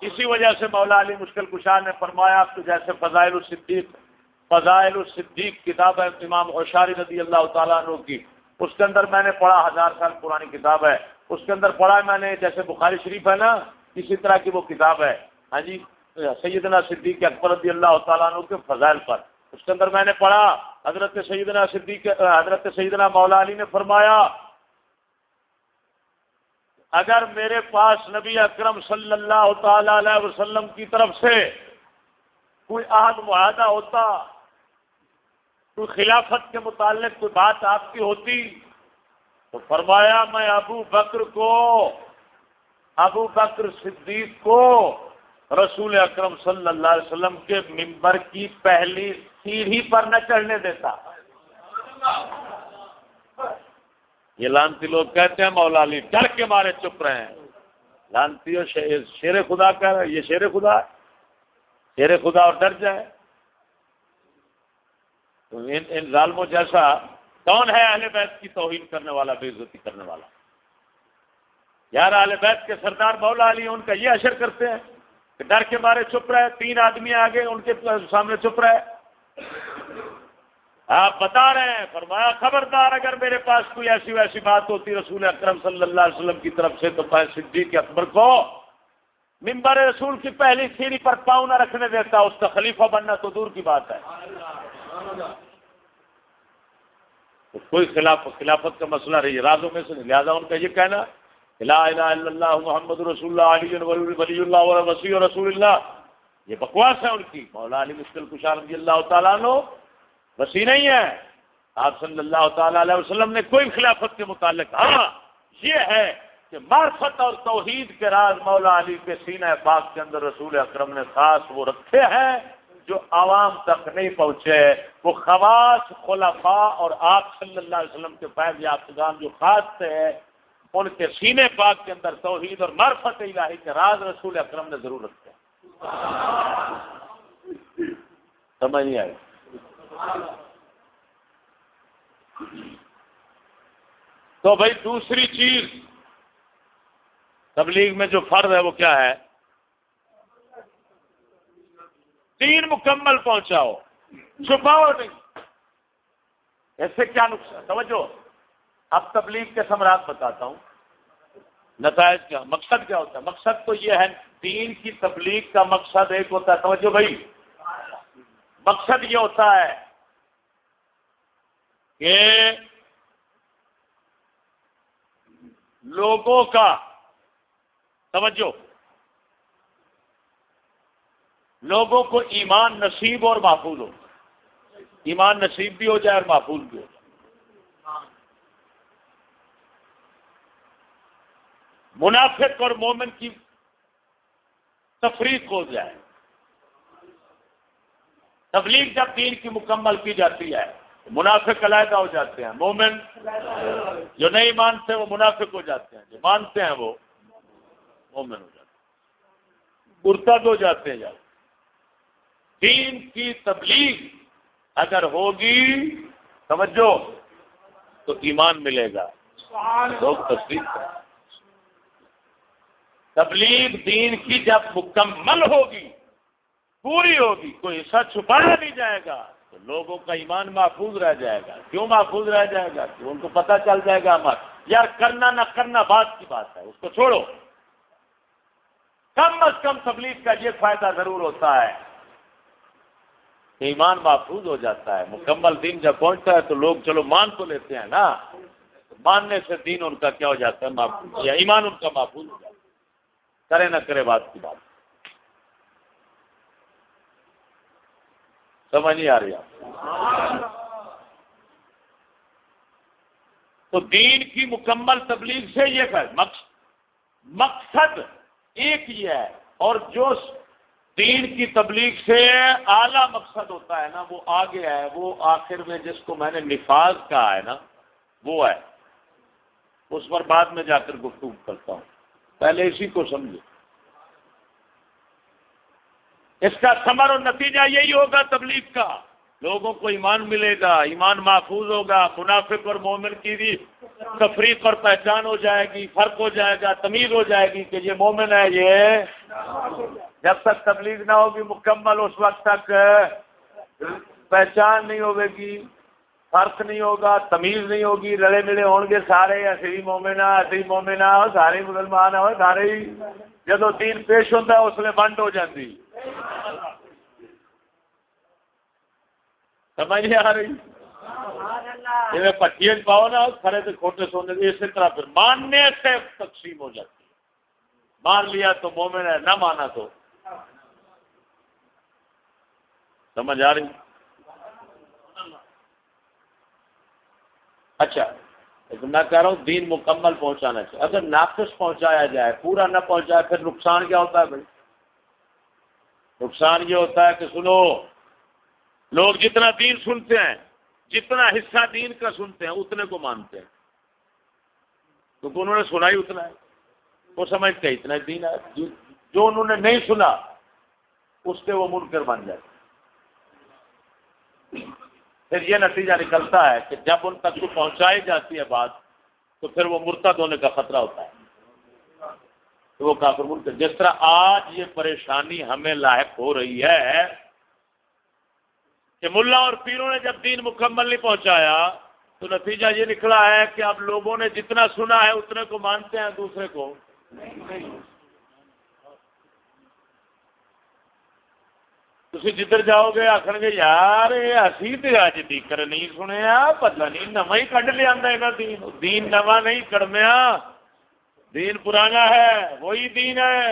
اسی وجہ سے مولا علی مشکل کشار نے فرمایا تو جیسے فضائل الصدیق فضائل الصدیق کتاب ہے امام ہوشاری رضی اللہ تعالیٰ عنہ کی۔ اس کے اندر میں نے پڑھا، ہزار سال پرانی کتاب ہے۔ اس کے اندر پڑھا میں نے، جیسے بخاری شریف ہے نا، اسی طرح کی وہ کتاب ہے۔ ہاں جی سیدنا صدیق اکبر رضی اللہ تعالیٰ عنہ کے فضائل پر۔ اس کے اندر میں نے پڑھا، حضرت سیدنا صدیق، حضرت سیدنا مولا علی نے فرمایا اگر میرے پاس نبی اکرم صلی اللہ تعالی علیہ وسلم کی طرف سے کوئی عہد معاہدہ ہوتا، کوئی خلافت کے متعلق کوئی بات آپ کی ہوتی، تو فرمایا میں ابو بکر کو، ابو بکر صدیق کو رسول اکرم صلی اللہ علیہ وسلم کے ممبر کی پہلی سیڑھی پر نہ چڑھنے دیتا۔ یہ لانتی لوگ کہتے ہیں مولا علی ڈر کے مارے چپ رہے ہیں۔ لانتی شیر خدا کا یہ شیر خدا شیر خدا اور ڈر جائے۔ تو ان ظالموں جیسا کون ہے اہل بیت کی توہین کرنے والا، بے عزتی کرنے والا؟ یار اہل بیت کے سردار مولا علی ان کا یہ اشر کرتے ہیں کہ ڈر کے مارے چپ رہے، تین آدمی آگے ان کے سامنے چپ رہے۔ آپ بتا رہے ہیں، فرمایا، خبردار، اگر میرے پاس کوئی ایسی ویسی بات ہوتی رسول اکرم صلی اللہ علیہ وسلم کی طرف سے، تو میں صدیق کے اکبر کو ممبر رسول کی پہلی سیڑھی پر پاؤں نہ رکھنے دیتا، اس کا خلیفہ بننا تو دور کی بات ہے۔ تو کوئی خلاف خلافت کا مسئلہ رہی رازوں میں سے نہیں۔ لہٰذا ان کا یہ کہنا، لا الہ الا اللہ محمد رسول اللہ، علی ولی اللہ وسیع رسول اللہ۔ یہ بکواس ہے ان کی۔ مولا علی مشکل کشار رضی اللہ تعالیٰ عنہ وسیع نہیں ہے۔ آپ صلی اللہ تعالی علیہ وسلم نے کوئی خلافت کے متعلق ہاں یہ ہے کہ معرفت اور توحید کے راز مولا علی کے سینہ پاک کے اندر رسول اکرم نے خاص وہ رکھے ہیں جو عوام تک نہیں پہنچے، وہ خواص خلفاء اور آپ صلی اللہ علیہ وسلم کے فیض یافتگان جو خاص تھے، ان کے سینے پاک کے اندر توحید اور مرفت الہی کے راز رسول اکرم نے ضرور رکھتے سمجھ نہیں آئی؟ تو بھائی دوسری چیز تبلیغ میں جو فرض ہے وہ کیا ہے؟ تین مکمل پہنچاؤ، چھپاؤ نہیں۔ ایسے کیا نقصان؟ توجہ۔ اب تبلیغ کے سمراٹ بتاتا ہوں۔ نتائج کیا؟ مقصد کیا ہوتا ہے؟ مقصد تو یہ ہے، دین کی تبلیغ کا مقصد ایک ہوتا ہے۔ توجہ بھائی۔ مقصد یہ ہوتا ہے کہ لوگوں کا توجہ، لوگوں کو ایمان نصیب اور محفوظ ہو، ایمان نصیب بھی ہو جائے اور محفوظ بھی ہو جائے۔ منافق اور مومن کی تفریق ہو جائے۔ تبلیغ جب دین کی مکمل کی جاتی ہے منافق علیحدہ ہو جاتے ہیں۔ مومن جو نہیں مانتے وہ منافق ہو جاتے ہیں۔ جو مانتے ہیں وہ مومن ہو جاتے ہیں۔ ارتد ہو جاتے ہیں۔ جب دین کی تبلیغ اگر ہوگی سمجھو تو ایمان ملے گا۔ لوگ تصدیق کریں۔ تبلیغ دین کی جب مکمل ہوگی، پوری ہوگی، کوئی حصہ چھپایا نہیں جائے گا۔ تو لوگوں کا ایمان محفوظ رہ جائے گا۔ کیوں محفوظ رہ جائے گا؟ کہ ان کو پتہ چل جائے گا ہمارا۔ یار، کرنا نہ کرنا بات کی بات ہے، اس کو چھوڑو۔ کم از کم تبلیغ کا یہ فائدہ ضرور ہوتا ہے کہ ایمان محفوظ ہو جاتا ہے۔ مکمل دین جب پہنچتا ہے تو لوگ چلو مان تو لیتے ہیں نا۔ ماننے سے دین ان کا کیا ہو جاتا ہے؟ محفوظ، یا ایمان ان کا محفوظ ہو جاتا ہے۔ کرے نہ کرے بات کی بات۔ سمجھ نہیں آ رہی آپ تو دین کی مکمل تبلیغ سے یہ کہ مقصد ایک ہی ہے۔ اور جو دین کی تبلیغ سے اعلی مقصد ہوتا ہے نا، وہ آگے ہے، وہ آخر میں جس کو میں نے نفاذ کہا ہے نا، وہ ہے۔ اس پر بعد میں جا کر گفتگو کرتا ہوں۔ پہلے اسی کو سمجھے اس کا ثمر اور نتیجہ یہی ہوگا تبلیغ کا۔ لوگوں کو ایمان ملے گا، ایمان محفوظ ہوگا، منافق اور مومن کی بھی تفریق اور پہچان ہو جائے گی، فرق ہو جائے گا، تمیز ہو جائے گی کہ یہ مومن ہے، یہ جب تک تبلیغ نہ ہوگی، مکمل اس وقت تک پہچان نہیں ہوگی فرق نہیں ہوگا، تمیز نہیں ہوگی، رلے ملے ہون گے سارے اصلی مومنا اصلی مومنا سارے مسلمان ہو سارے ہی۔ جب دین پیش ہوتا ہے، اس میں بنڈ ہو جاتی سمجھ نہیں آ رہی؟ جی پٹی پاؤ نا کھڑے تو کھوٹے سونے اسی طرح پھر ماننے سے تقسیم ہو جاتی۔ مان لیا تو مومن ہے، نہ مانا تو۔ سمجھ آ رہی؟ اچھا میں کہہ رہا ہوں دین مکمل پہنچانا چاہیے۔ اگر ناقص پہنچایا جائے، پورا نہ پہنچایا، پھر نقصان کیا ہوتا ہے بھائی؟ نقصان یہ ہوتا ہے کہ سنو، لوگ جتنا دین سنتے ہیں، جتنا حصہ دین کا سنتے ہیں، اتنے کو مانتے ہیں۔ کیونکہ انہوں نے سنا ہی اتنا ہے۔ وہ سمجھتے اتنا دین ہے۔ جو انہوں نے نہیں سنا، اس کے وہ من کر بن جاتے پھر یہ نتیجہ نکلتا ہے کہ جب ان تک کو پہنچائی جاتی ہے بات، تو پھر وہ مرتد ہونے کا خطرہ ہوتا ہے۔ تو وہ کافر ملک جس طرح آج یہ پریشانی ہمیں لاحق ہو رہی ہے کہ ملا اور پیروں نے جب دین مکمل نہیں پہنچایا، تو نتیجہ یہ نکلا ہے کہ اب لوگوں نے جتنا سنا ہے اتنے کو مانتے ہیں، دوسرے کو۔ تھی جدھر جاؤ گے آخر گے یار اسی تو اج تیکر نہیں سنیا پتا نہیں نواں ہی کڈ لیا دین دین نواں نہیں کڑمیا دین پرانا ہے وہی دین ہے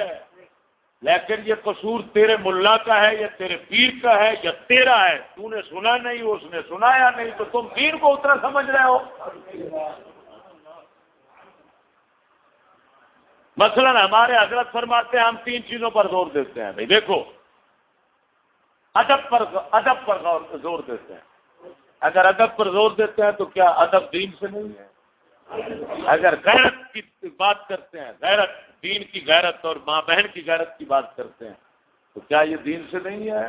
لیکن یہ قصور تیرے ملا کا ہے یا تیرے پیر کا ہے یا تیرا ہے تو نے سنا نہیں اس نے سنایا نہیں تو تم دین کو اتنا سمجھ رہے ہو مثلا ہمارے حضرت فرماتے ہیں ہم تین چیزوں پر زور دیتے ہیں। بھائی دیکھو ادب پر ادب پر زور دیتے ہیں۔ اگر ادب پر زور دیتے ہیں تو کیا ادب دین سے نہیں ہے؟ اگر غیرت کی بات کرتے ہیں، غیرت، دین کی غیرت اور ماں بہن کی غیرت کی بات کرتے ہیں، تو کیا یہ دین سے نہیں ہے؟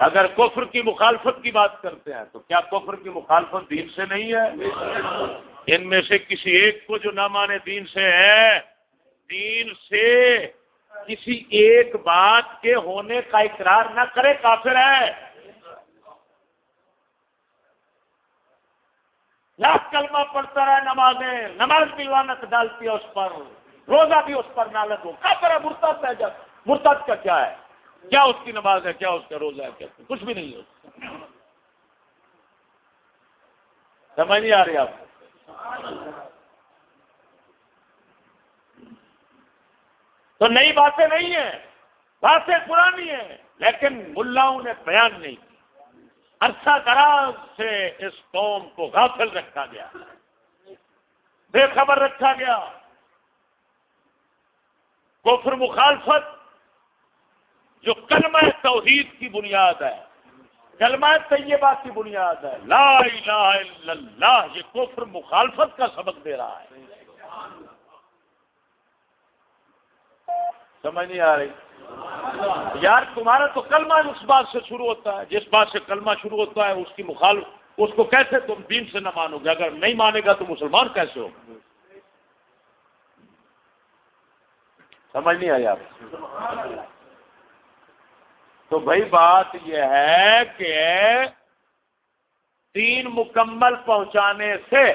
اگر کفر کی مخالفت کی بات کرتے ہیں، تو کیا کفر کی مخالفت دین سے نہیں ہے؟ ان میں سے کسی ایک کو جو نہ مانے دین سے ہے، دین سے کسی ایک بات کے ہونے کا اقرار نہ کرے، کافر ہے۔ لاکھ کلمہ پڑھتا رہے نمازیں، نماز بھی لانت ڈالتی ہے اس پر، روزہ بھی اس پر نالت ہو۔ کیا کرے مرتب ہے جب۔ مرتب کا کیا ہے؟ کیا اس کی نماز ہے، کیا اس کا روزہ ہے، کیا کچھ بھی نہیں ہے۔ سمجھ نہیں آ رہی آپ کو؟ تو نئی باتیں نہیں ہیں، باتیں پرانی ہیں، لیکن ملاؤں نے بیان نہیں کی۔ عرصہ دراز سے اس قوم کو غافل رکھا گیا۔ بے خبر رکھا گیا۔ کفر مخالفت، جو کلمہ توحید کی بنیاد ہے، کلمہ طیبہ کی بنیاد ہے۔ لا الہ الا اللہ، یہ کفر مخالفت کا سبق دے رہا ہے۔ سمجھ نہیں آ رہی۔ یار، تمہارا تو کلمہ اس بات سے شروع ہوتا ہے، جس بات سے کلمہ شروع ہوتا ہے، اس کی مخالف، اس کو کیسے تم دین سے نہ مانو گے؟ اگر نہیں مانے گا تو مسلمان کیسے ہو؟ سمجھ نہیں آئی آپ۔ تو بھائی، بات یہ ہے کہ تین مکمل پہنچانے سے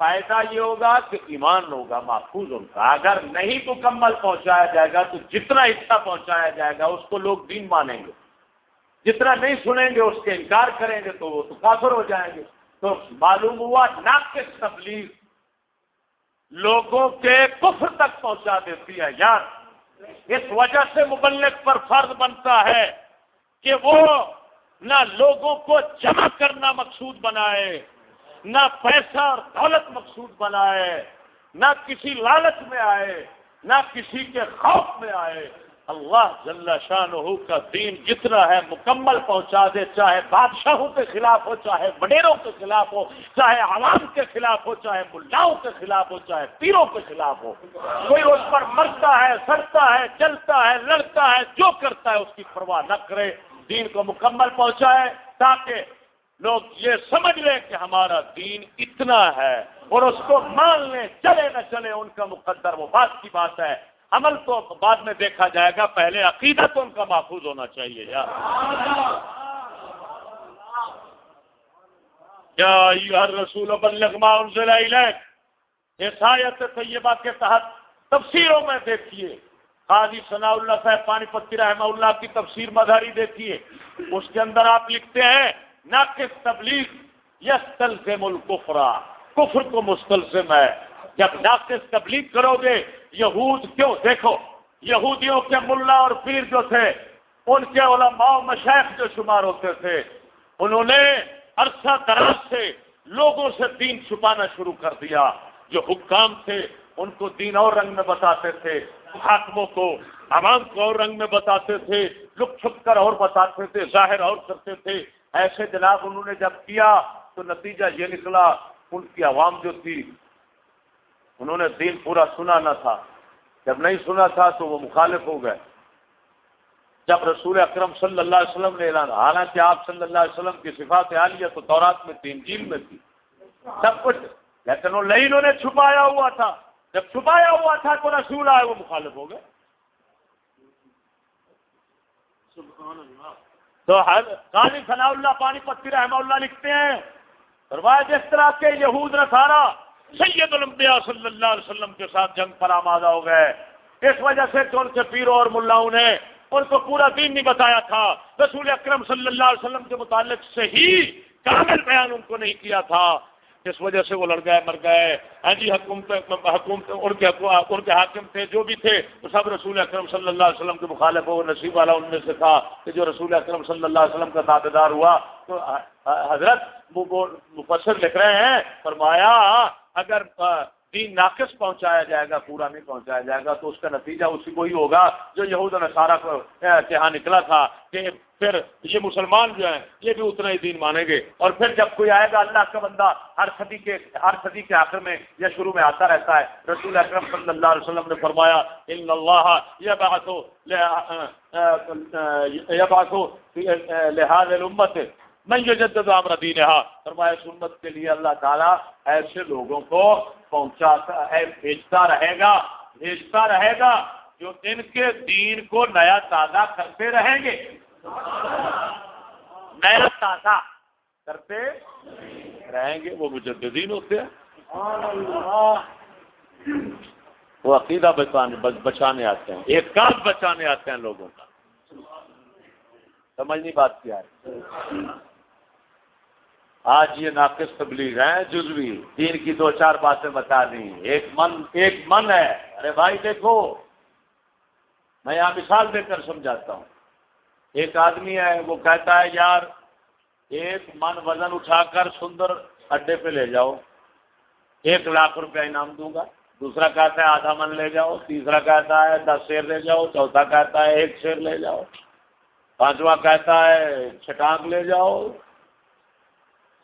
فائدہ یہ ہوگا کہ ایمان ہوگا محفوظ ان کا اگر نہیں مکمل پہنچایا جائے گا تو جتنا حصہ پہنچایا جائے گا اس کو لوگ دین مانیں گے۔ جتنا نہیں سنیں گے اس کے انکار کریں گے تو وہ تو کافر ہو جائیں گے۔ تو معلوم ہوا ناقص تبلیغ لوگوں کے کفر تک پہنچا دیتی ہے۔ یار، اس وجہ سے مبلک پر فرض بنتا ہے کہ وہ نہ لوگوں کو جمع کرنا مقصود بنائے۔ نہ پیسہ اور دولت مقصود بنائے نہ کسی لالچ میں آئے، نہ کسی کے خوف میں آئے۔ اللہ جل شاہ کا دین جتنا ہے مکمل پہنچا دے، چاہے بادشاہوں کے خلاف ہو، چاہے وڈیروں کے خلاف ہو، چاہے عوام کے خلاف ہو، چاہے ملاؤں کے خلاف ہو، چاہے پیروں کے خلاف ہو۔ کوئی اس پر مرتا ہے، سڑتا ہے، چلتا ہے، لڑتا ہے، جو کرتا ہے، اس کی پرواہ نہ کرے۔ دین کو مکمل پہنچائے تاکہ لوگ یہ سمجھ لیں کہ ہمارا دین اتنا ہے اور اس کو مان لیں چلے نہ چلے ان کا مقدر وہ بات کی بات ہے۔ عمل تو بعد میں دیکھا جائے گا، پہلے عقیدہ تو ان کا محفوظ ہونا چاہیے یار۔ کیا رسول عیسائیت طیبہ کے تحت تفسیروں میں دیکھیے۔ قاضی ثناء اللہ صاحب، پانی پتی رحمہ اللہ کی تفسیر مظہری دیکھیے۔ اس کے اندر آپ لکھتے ہیں نہ کہ تبلیغ یس تلزم الکفرا کفر کو مستلزم ہے۔ جب ناقص تبلیغ کرو گے، یہود کیوں؟ دیکھو، یہودیوں کے ملا اور پیر جو تھے، ان کے علماء و مشائق جو شمار ہوتے تھے، انہوں نے عرصہ دراز سے لوگوں سے دین چھپانا شروع کر دیا۔ جو حکام تھے، ان کو دین اور رنگ میں بتاتے تھے۔ حاکموں کو، عوام کو اور رنگ میں بتاتے تھے۔ لک چھپ کر اور بتاتے تھے، ظاہر اور کرتے تھے۔ ایسے جناب انہوں نے جب کیا تو نتیجہ یہ نکلا، ان کی عوام جو تھی، انہوں نے دین پورا سنا نہ تھا۔ جب نہیں سنا تھا تو وہ مخالف ہو گئے۔ جب رسول اکرم صلی اللہ علیہ وسلم نے اعلان، حالانکہ آپ صلی اللہ علیہ وسلم کی صفات عالیہ تو دورات میں تین جیل میں تھی۔ سب کچھ۔ لیکن وہ انہوں نے چھپایا ہوا تھا۔ جب چھپایا ہوا تھا تو رسول آئے، وہ مخالف ہو گئے۔ تو قاضی ثناء اللہ پانی پتی رحمہ اللہ لکھتے ہیں۔ جس طرح کے یہود نسارا سید الانبیاء صلی اللہ علیہ وسلم کے ساتھ جنگ پر آمادہ ہو گئے۔ اس وجہ سے ان کے پیروں اور ملاؤں نے ان کو پورا دین نہیں بتایا تھا۔ رسول اکرم صلی اللہ علیہ وسلم کے متعلق صحیح کامل بیان ان کو نہیں کیا تھا۔ جس وجہ سے وہ لڑ گئے، مر گئے۔ ہاں جی حکومت حکومت، ان کے ان کے حاکم تھے، جو بھی تھے، وہ سب رسول اکرم صلی اللہ علیہ وسلم کے مخالف ہو نصیب والا ان میں سے تھا کہ جو رسول اکرم صلی اللہ علیہ وسلم کا تابے دار ہوا۔ تو حضرت مفسر لکھ رہے ہیں، فرمایا، اگر دین ناقص پہنچایا جائے گا، پورا نہیں پہنچایا جائے گا، تو اس کا نتیجہ اسی کو ہی ہوگا۔ جو یہود نصارہ کو یہاں نکلا تھا کہ پھر یہ مسلمان جو ہیں، یہ بھی اتنا ہی دین مانیں گے۔ اور پھر جب کوئی آئے گا، اللہ کا بندہ ہر صدی کے، ہر صدی کے آخر میں یا شروع میں آتا رہتا ہے۔ رسول اکرم صلی اللہ علیہ وسلم نے فرمایا، ان اللہ یہ بات ہو یہ بات ہو لحاظ امت میں یہ جدید عامر دین فرمایا، سنت کے لیے اللہ تعالیٰ ایسے لوگوں کو پہنچاتا ہے، بھیجتا رہے گا، بھیجتا رہے گا جو ان کے دین کو نیا تازہ کرتے رہیں گے۔ نیا تازہ کرتے رہیں گے، وہ مجددین ہوتے ہیں۔ وہ عقیدہ بچانے بچانے آتے ہیں ایک کام بچانے آتے ہیں لوگوں کا۔ سمجھنی بات کیا ہے؟ آج یہ ناقص تبلیغ ہے جزوی، دین کی دو چار باتیں بتا دی ایک من ایک من ہے۔ ارے بھائی دیکھو، میں یہاں مثال دے کر سمجھاتا ہوں۔ ایک آدمی ہے، وہ کہتا ہے، یار، ایک من وزن اٹھا کر سندر اڈے پہ لے جاؤ۔ ایک لاکھ روپیہ انعام دوں گا۔ دوسرا کہتا ہے، آدھا من لے جاؤ۔ تیسرا کہتا ہے، دس شیر لے جاؤ۔ چوتھا کہتا ہے، ایک شیر لے جاؤ۔ پانچواں کہتا ہے چھٹانک لے جاؤ۔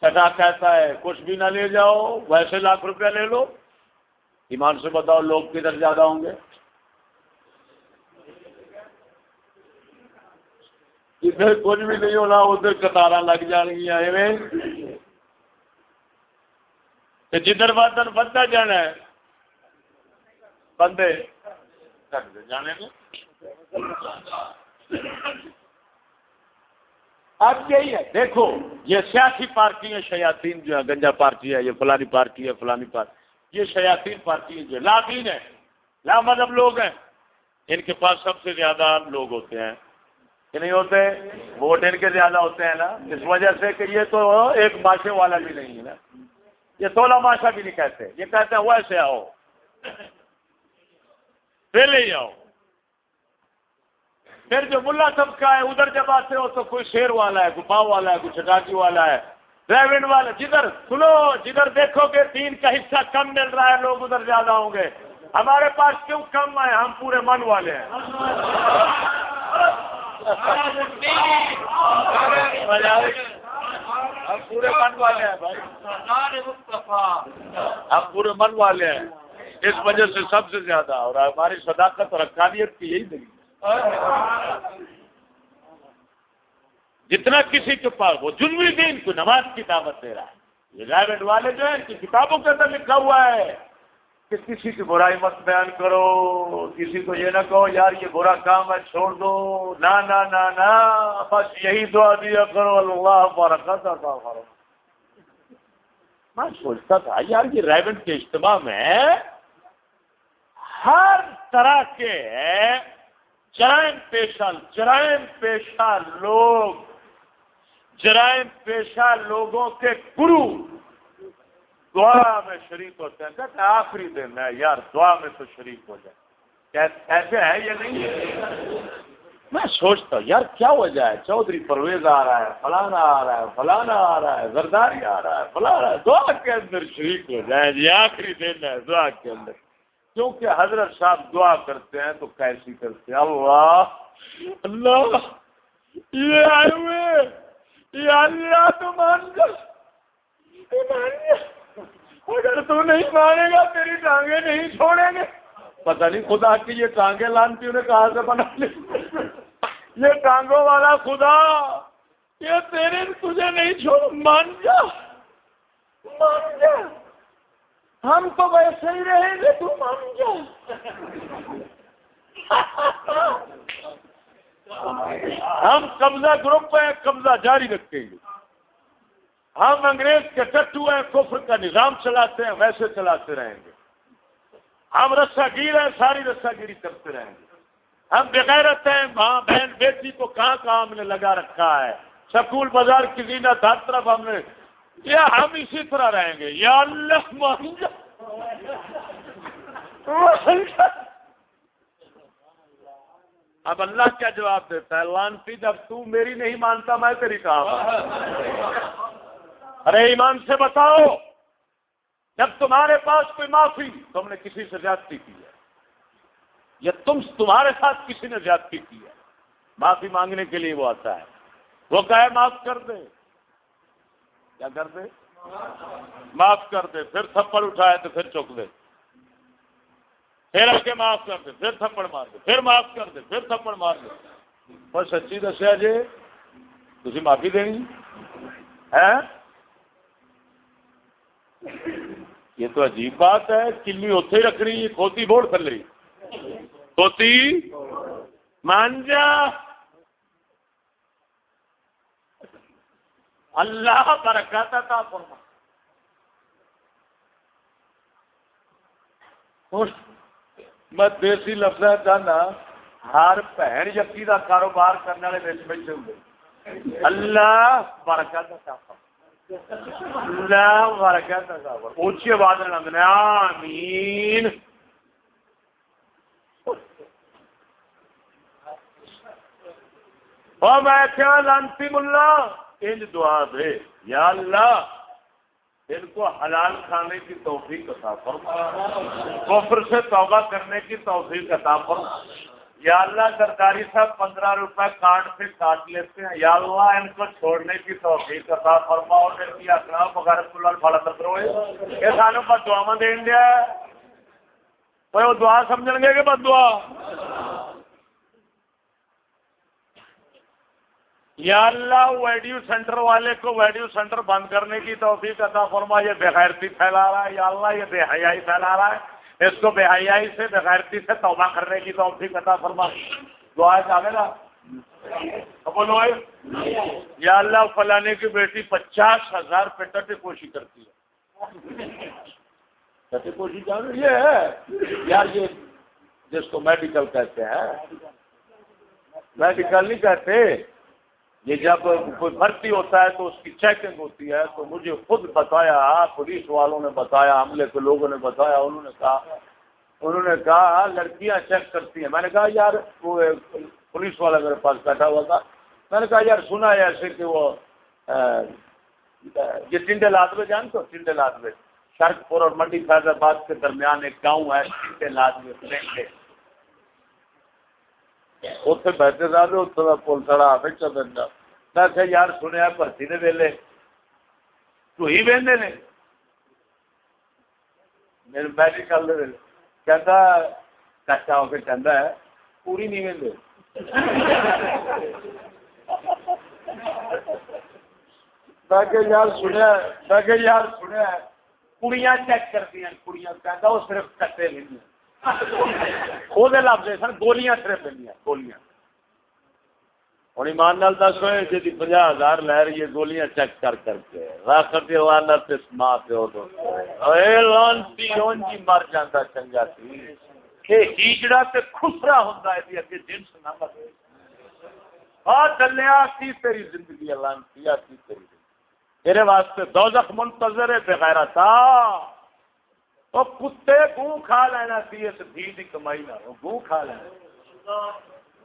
چھٹا کہتا ہے، کچھ بھی نہ لے جاؤ، ویسے لاکھ روپیہ لے لو۔ ایمان سے بتاؤ لوگ کدھر زیادہ ہوں گے؟ ادھر کچھ بھی نہیں ہونا، ادھر کتار لگ جان جدھر بدن بنتا جانا ہے، بندے۔ جانے اب یہی ہے۔ دیکھو، یہ سیاسی پارٹی ہیں شیاتین جو ہے، گنجا پارٹی ہے، یہ فلانی پارٹی ہے، فلانی پارٹی یہ شیاتین پارٹی ہے جو لاطین ہے لا مذہب لوگ ہیں۔ ان کے پاس سب سے زیادہ لوگ ہوتے ہیں۔ کہ نہیں ہوتے؟ ووٹ ان کے زیادہ ہوتے ہیں نا۔ اس وجہ سے کہ یہ تو ایک ماشے والا بھی نہیں ہے نا۔ یہ سولہ ماشا بھی نہیں کہتے۔ یہ کہتے ہیں وہ ایسے آؤ۔ پہلے ہی آؤ۔ پھر جو ملا سب کا ہے، ادھر جب آتے ہو تو کوئی شیر والا ہے، کوئی پاؤ والا ہے، کوئی چٹاکی والا ہے۔ ڈرائیونڈ والا، جدھر سنو، جدھر دیکھو گے تین کا حصہ کم مل رہا ہے، لوگ ادھر زیادہ ہوں گے۔ ہمارے پاس کیوں کم ہے ہم پورے من والے ہیں۔ ہم پورے من والے ہیں بھائی۔ ہم پورے من والے ہیں۔ اس وجہ سے سب سے زیادہ اور ہماری صداقت اور اکالیت کی یہی دلیل۔ جتنا کسی کے پاس وہ جنوی دین کو نماز کی دعوت دے رہا ہے۔ یہ گائیڈ والے جو ہیں کتابوں کے اندر لکھا ہوا ہے۔ کہ کسی کی برائی مت بیان کرو۔ کسی کو یہ نہ کہو، یار، یہ برا کام ہے، چھوڑ دو۔ نہ نہ نہ نہ، بس یہی دعا دیا کرو۔ اللہ برکت عطا کرو میں سوچتا تھا، یار، یہ ریونٹ کے اجتماع میں ہر طرح کے جرائم پیشہ جرائم پیشہ لوگ، جرائم پیشہ لوگوں کے گرو۔ دعا میں شریک ہوتے ہیں۔ کہتے ہیں آخری دن ہے، یار دعا میں تو شریک ہو جائے۔ ایسے ہے یا نہیں؟ ہے میں سوچتا ہوں، یار کیا وجہ ہے؟ چودھری پرویز آ رہا ہے، فلانا آ رہا ہے، فلانا آ رہا ہے، زرداری آ رہا ہے، فلانا۔ دعا کے اندر شریک ہو جائے جی آخری دن ہے، دعا کے اندر۔ کیونکہ حضرت صاحب دعا کرتے ہیں تو کیسی کرتے ہیں؟ اللہ اللہ، یہ آئے ہوئے، یہ اللہ تو مان گا اگر تو نہیں مانے گا، تیری ٹانگیں نہیں چھوڑیں گے۔ پتہ نہیں خدا کی یہ ٹانگیں لانتی انہیں کہاں سے بنا لی۔ یہ ٹانگوں والا خدا، یہ تیرے تجھے نہیں چھوڑ مان جا۔ مان جا۔ ہم تو ویسے ہی رہیں گے تو مان جا ہم قبضہ گروپ ہے، قبضہ جاری رکھیں گے ہم انگریز کے ٹٹو ہیں، کفر کا نظام چلاتے ہیں، ویسے چلاتے رہیں گے۔ ہم رسا گیر ہیں، ساری رسا گیری کرتے رہیں گے۔ ہم بغیرت ہیں، ماں، بہن، بیٹی کو کہاں کہاں ہم نے لگا رکھا ہے؟ سکول، بازار کسی نہ ہر طرف ہم نے یا ہم اسی طرح رہیں گے۔ یا اللہ اب اللہ کیا جواب دیتا ہے؟ لانتی جب تو میری نہیں مانتا، میں تیری کہا ارے، ایمان سے بتاؤ، جب تمہارے پاس کوئی معافی تم نے کسی سے زیادتی کی ہے؟ یا تم تمہارے ساتھ کسی نے زیادتی کی ہے؟ معافی مانگنے کے لیے وہ آتا ہے۔ وہ کہے، معاف کر دے۔ کیا کر دے معاف کر دے پھر تھپڑ اٹھائے تو پھر چک دے پھر آ معاف کر دے پھر تھپڑ مار دے پھر معاف کر دے پھر تھپڑ مار دے پر سچی دسیا جی تھی معافی دینی؟ ہے یہ تو عجیب بات ہے کلی اتے رکھنی، کھوتی بوڑ تھلے۔ کھوتی؟ مانجا اللہ برکت تھا فرما۔ میں دیسی لفظ چاہنا ہر بہن یقی کا کاروبار کرنے والے بچ بیٹھے ہوئے اللہ برکت تھا اللہ برکت تھا اونچی آواز لگنے آمین۔ اور میں کیا لانتی ملا۔ انج دعا دے۔ یا اللہ، ان کو حلال کھانے کی توفیق عطا فرما۔ کفر سے توبہ کرنے کی توفیق عطا فرما۔ یا اللہ، سرکاری صاحب پندرہ روپے کارڈ سے کاٹ لیتے ہیں۔ یا اللہ، ان کو چھوڑنے کی توفیق عطا فرما۔ اور ان کی اکرام وغیرہ اللہ فلا تر یہ سانو بد دعا دین دیا وہ دعا سمجھ گے کہ بد دعا یا اللہ، ویڈیو سینٹر والے کو ویڈیو سینٹر بند کرنے کی توفیق عطا فرما، یہ بےغیرتی پھیلا رہا ہے، یا اللہ، یہ بے حیائی پھیلا رہا ہے۔ اس کو بے حیائی سے بےغیرتی سے توبہ کرنے کی توفیق عطا فرما۔ دعا چاہے گا بولو یا اللہ، فلانے کی بیٹی پچاس ہزار پہ ٹٹی کوشی کرتی ہے۔ ٹٹی کوشی جان یہ ہے۔ یار، یہ جس کو میڈیکل کہتے ہیں۔ میڈیکل نہیں کہتے۔ یہ جب کوئی بھرتی ہوتا ہے تو اس کی چیکنگ ہوتی ہے، تو مجھے خود بتایا، پولیس والوں نے بتایا حملے کے لوگوں نے بتایا، انہوں نے کہا، انہوں نے کہا، لڑکیاں چیک کرتی ہیں۔ میں نے کہا، یار، وہ پولیس والا میرے پاس بیٹھا ہوا تھا۔ میں نے کہا، یار، سنا ہے ایسے کہ وہ یہ ٹنڈے لادوے جانتے ہو ٹنڈے لادوے شرک پور اور منڈی فیض آباد کے درمیان ایک گاؤں ہے، ٹنڈے لادوے ٹنڈے اتنے بیٹھے رہے اتنے پل سڑا بیٹھا بندہ میں کہ یار سنیا بھرتی نے ویلے تو ہی وہدے نے میرے میڈیکل ویلے کہتا کچا ہو کے کہتا ہے پوری نہیں وہدے میں کہ یار سنیا میں کہ یار سنیا کڑیاں چیک کرتی ہیں کڑیاں کہتا وہ صرف کٹے نہیں وہ لفظ سن، گولیاں صرف پہ گولیاں۔ ہوں ایمان نال دس ہوئے جی ہزار لے رہی ہے، گولیاں چیک کر کر کے۔ رکھ ماں پیو تو جی مر جاتا چنگا سی۔ ہیجڑا تے خسرا ہوتا ہے اگے جنس نہ ہاں چلیا کی تیری زندگی لانتی کی تیری تیرے واسطے دوزخ منتظر ہے، بغیر تھا وہ کتے گوں کھا لینا سی، اس دھی کی کمائی نہ گوں کھا لینا۔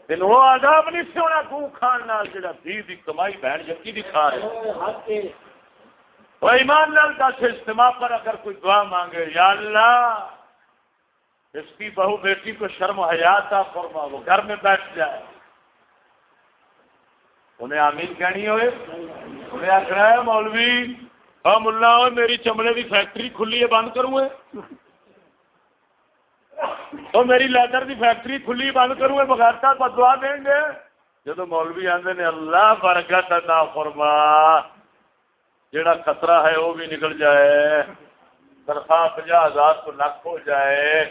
تین وہ آداب نہیں سی ہونا گوں کھان نال جڑا دھی کی کمائی بہن جکی دی کھا رہے۔ وہ ایمان لال دس، اجتماع پر اگر کوئی دعا مانگے، یا اللہ، اس کی بہو بیٹی کو شرم و حیات فرما، وہ گھر میں بیٹھ جائے۔ انہیں آمین کہنی ہوئے؟ انہیں آخر ہے، مولوی ہاں ملا میری چمڑے کی فیکٹری کھلی ہے، بند کروں تو میری لیدر کی فیکٹری کھلی بند کروں بغیر بدوا دیں گے۔ جب مولوی آتے نے، اللہ برکت عطا فرما۔ جڑا خطرہ ہے وہ بھی نکل جائے۔ تنخواہ پنجا ہزار تو لکھ ہو جائے۔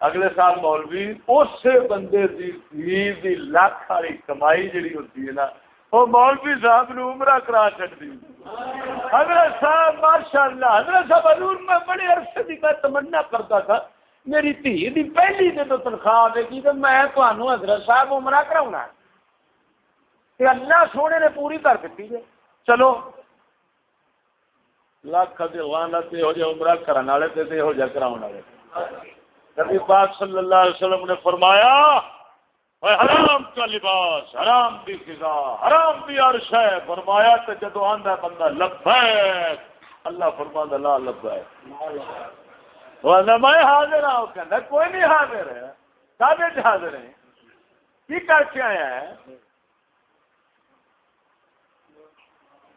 اگلے سال مولوی اس بندے کی لاکھ والی کمائی جڑی ہوتی ہے نا وہ مولوی صاحب نے عمرہ کرا چڑ دی حضرت صاحب ماشاء اللہ حضرت صاحب حضور میں بڑے عرصے کی میں تمنا کرتا تھا۔ میری دھی دی پہلی جب تنخواہ آئے گی تو میں تمہوں حضرت صاحب عمرہ کرا اللہ سونے نے پوری کر دیتی ہے۔ چلو۔ لاکھ لانت یہ جہ عمرہ کرنے والے تھے یہ جہ کرا نبی پاک صلی اللہ علیہ وسلم نے فرمایا حرام کا لباس، حرام کی فضا، حرام بھی عرش ہے۔ فرمایا تو جدو آدھا بندہ لبیک، اللہ فرما اللہ لبا ہے میں حاضر ہاں، ہوں کہ کوئی نہیں حاضر ہے۔ کابے حاضر ہیں۔ کی کر کے آیا ہے؟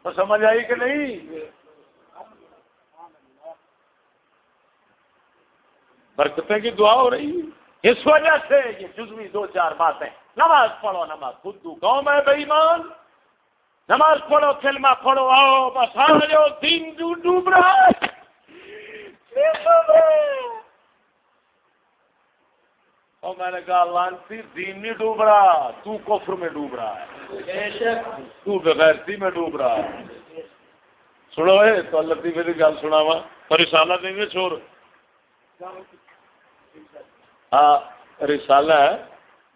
تو سمجھ آئی کہ نہیں؟ برکتیں کی دعا ہو رہی ہے۔ اس وجہ سے یہ جزوی دو چار باتیں۔ نماز پڑھو، نماز۔ خود گاؤں میں بے ایمان نماز پڑھو، کلمہ پڑھو، آؤ، بس آ جاؤ دین ڈوب رہا ہے۔ اور میں نے کہا، لانسی، دین نہیں ڈوب رہا، تو کفر میں ڈوب رہا ہے۔ تو بغیرتی میں ڈوب رہا ہے۔ سنو ہے تو اللہ کی میری گل سنا وا پر رسالہ دیں گے چھوڑ۔ رسالہ ہے۔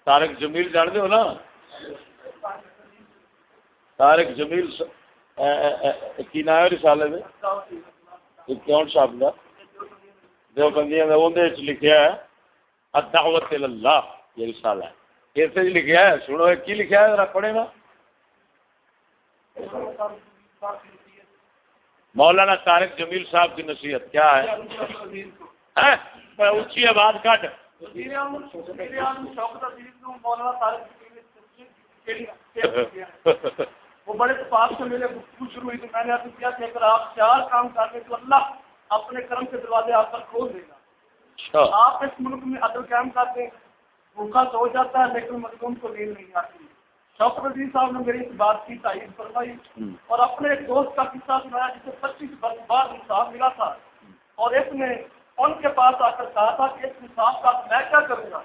تارک جمیل جان دو نا؟ تارک جمیل کی نام ہے رسالے میں کون صاحب کا جو بندیاں لکھا ہے الدعوت اللہ یہ رسالہ ہے۔ کیسے جی لکھا ہے؟ سنو کی لکھا ہے؟ ذرا پڑھے نا۔ مولانا طارق جمیل صاحب کی نصیحت، کیا ہے؟ اونچی آواز کٹ۔
وہ بڑے پاس سے میرے شروع ہوئی تو میں نے کیا کہ اگر آپ چار کام کر لیں تو اللہ اپنے کرم کے دروازے آپ پر کھول دے گا۔ آپ اس ملک میں عدل قائم کرتے بھوکا تو ہو جاتا ہے لیکن مظلوم کو نیند نہیں آتی۔ شوق رضی صاحب نے میری اس بات کی تعریف فرمائی اور اپنے ایک دوست کا قصہ سنایا جسے پچیس برس بعد انصاف ملا تھا۔ اور اس نے ان کے پاس آ کر کہا تھا کہ اس انصاف کا میں کیا کروں گا؟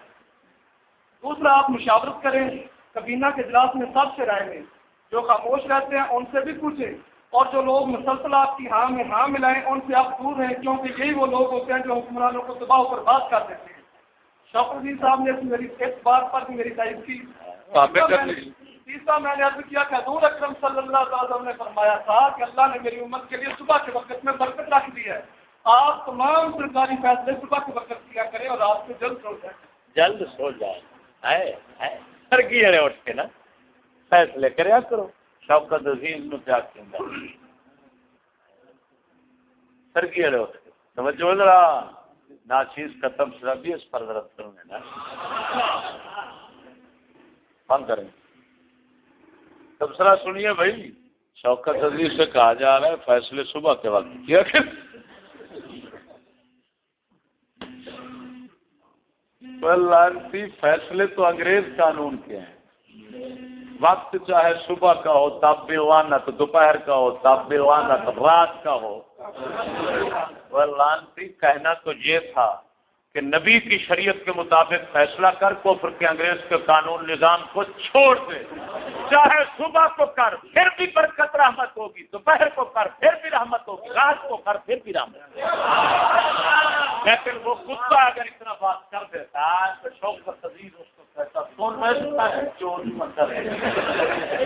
دوسرا آپ مشاورت کریں کبینہ کے اجلاس میں سب سے رائے لیں۔ جو خاموش رہتے ہیں ان سے بھی پوچھیں۔ اور جو لوگ مسلسل آپ کی ہاں میں ہاں ملائیں ان سے آپ دور رہیں کیونکہ یہی وہ لوگ ہوتے ہیں جو حکمرانوں کو تباہ پر بات کر دیتے ہیں۔ شوق الدین صاحب نے میری اس بات پر بھی میری تعریف کی۔ تیسرا میں نے عرض کیا کہ حضور اکرم صلی اللہ علیہ وسلم نے فرمایا تھا کہ اللہ نے میری امت کے لیے صبح کے وقت میں برکت رکھ دی ہے۔ آپ تمام سرکاری فیصلے صبح کے وقت کیا کریں اور آپ سے جلد سو جائیں۔
جلد سو جائے اٹھ کے نا، فیصلے کریا کرو۔ شوکت عزیز نو کیا کہندا سرگی والے اٹھ کے۔ توجہ ذرا، ناچیز ختم سرا بھی اس پر ضرورت کروں گے نا۔ بند کریں۔ تبصرہ سنیے بھائی، شوکت عزیز سے کہا جا رہا ہے، فیصلے صبح کے وقت کیا کہ لانسی فیصلے تو انگریز قانون کے ہیں۔ وقت چاہے صبح کا ہو تب بلوانا تو دوپہر کا ہو تب بلوانا تو رات کا ہو۔ لانسی کہنا تو یہ تھا کہ نبی کی شریعت کے مطابق فیصلہ کر کو پھر کے انگریز کے قانون نظام کو چھوڑ دے۔ چاہے صبح کو کر، پھر بھی برکت رحمت ہوگی، دوپہر کو کر، پھر بھی رحمت ہوگی، رات کو کر، پھر بھی رحمت لیکن وہ کتا اگر اتنا بات کر دیتا تو شوق کا تجیز اس کو کہتا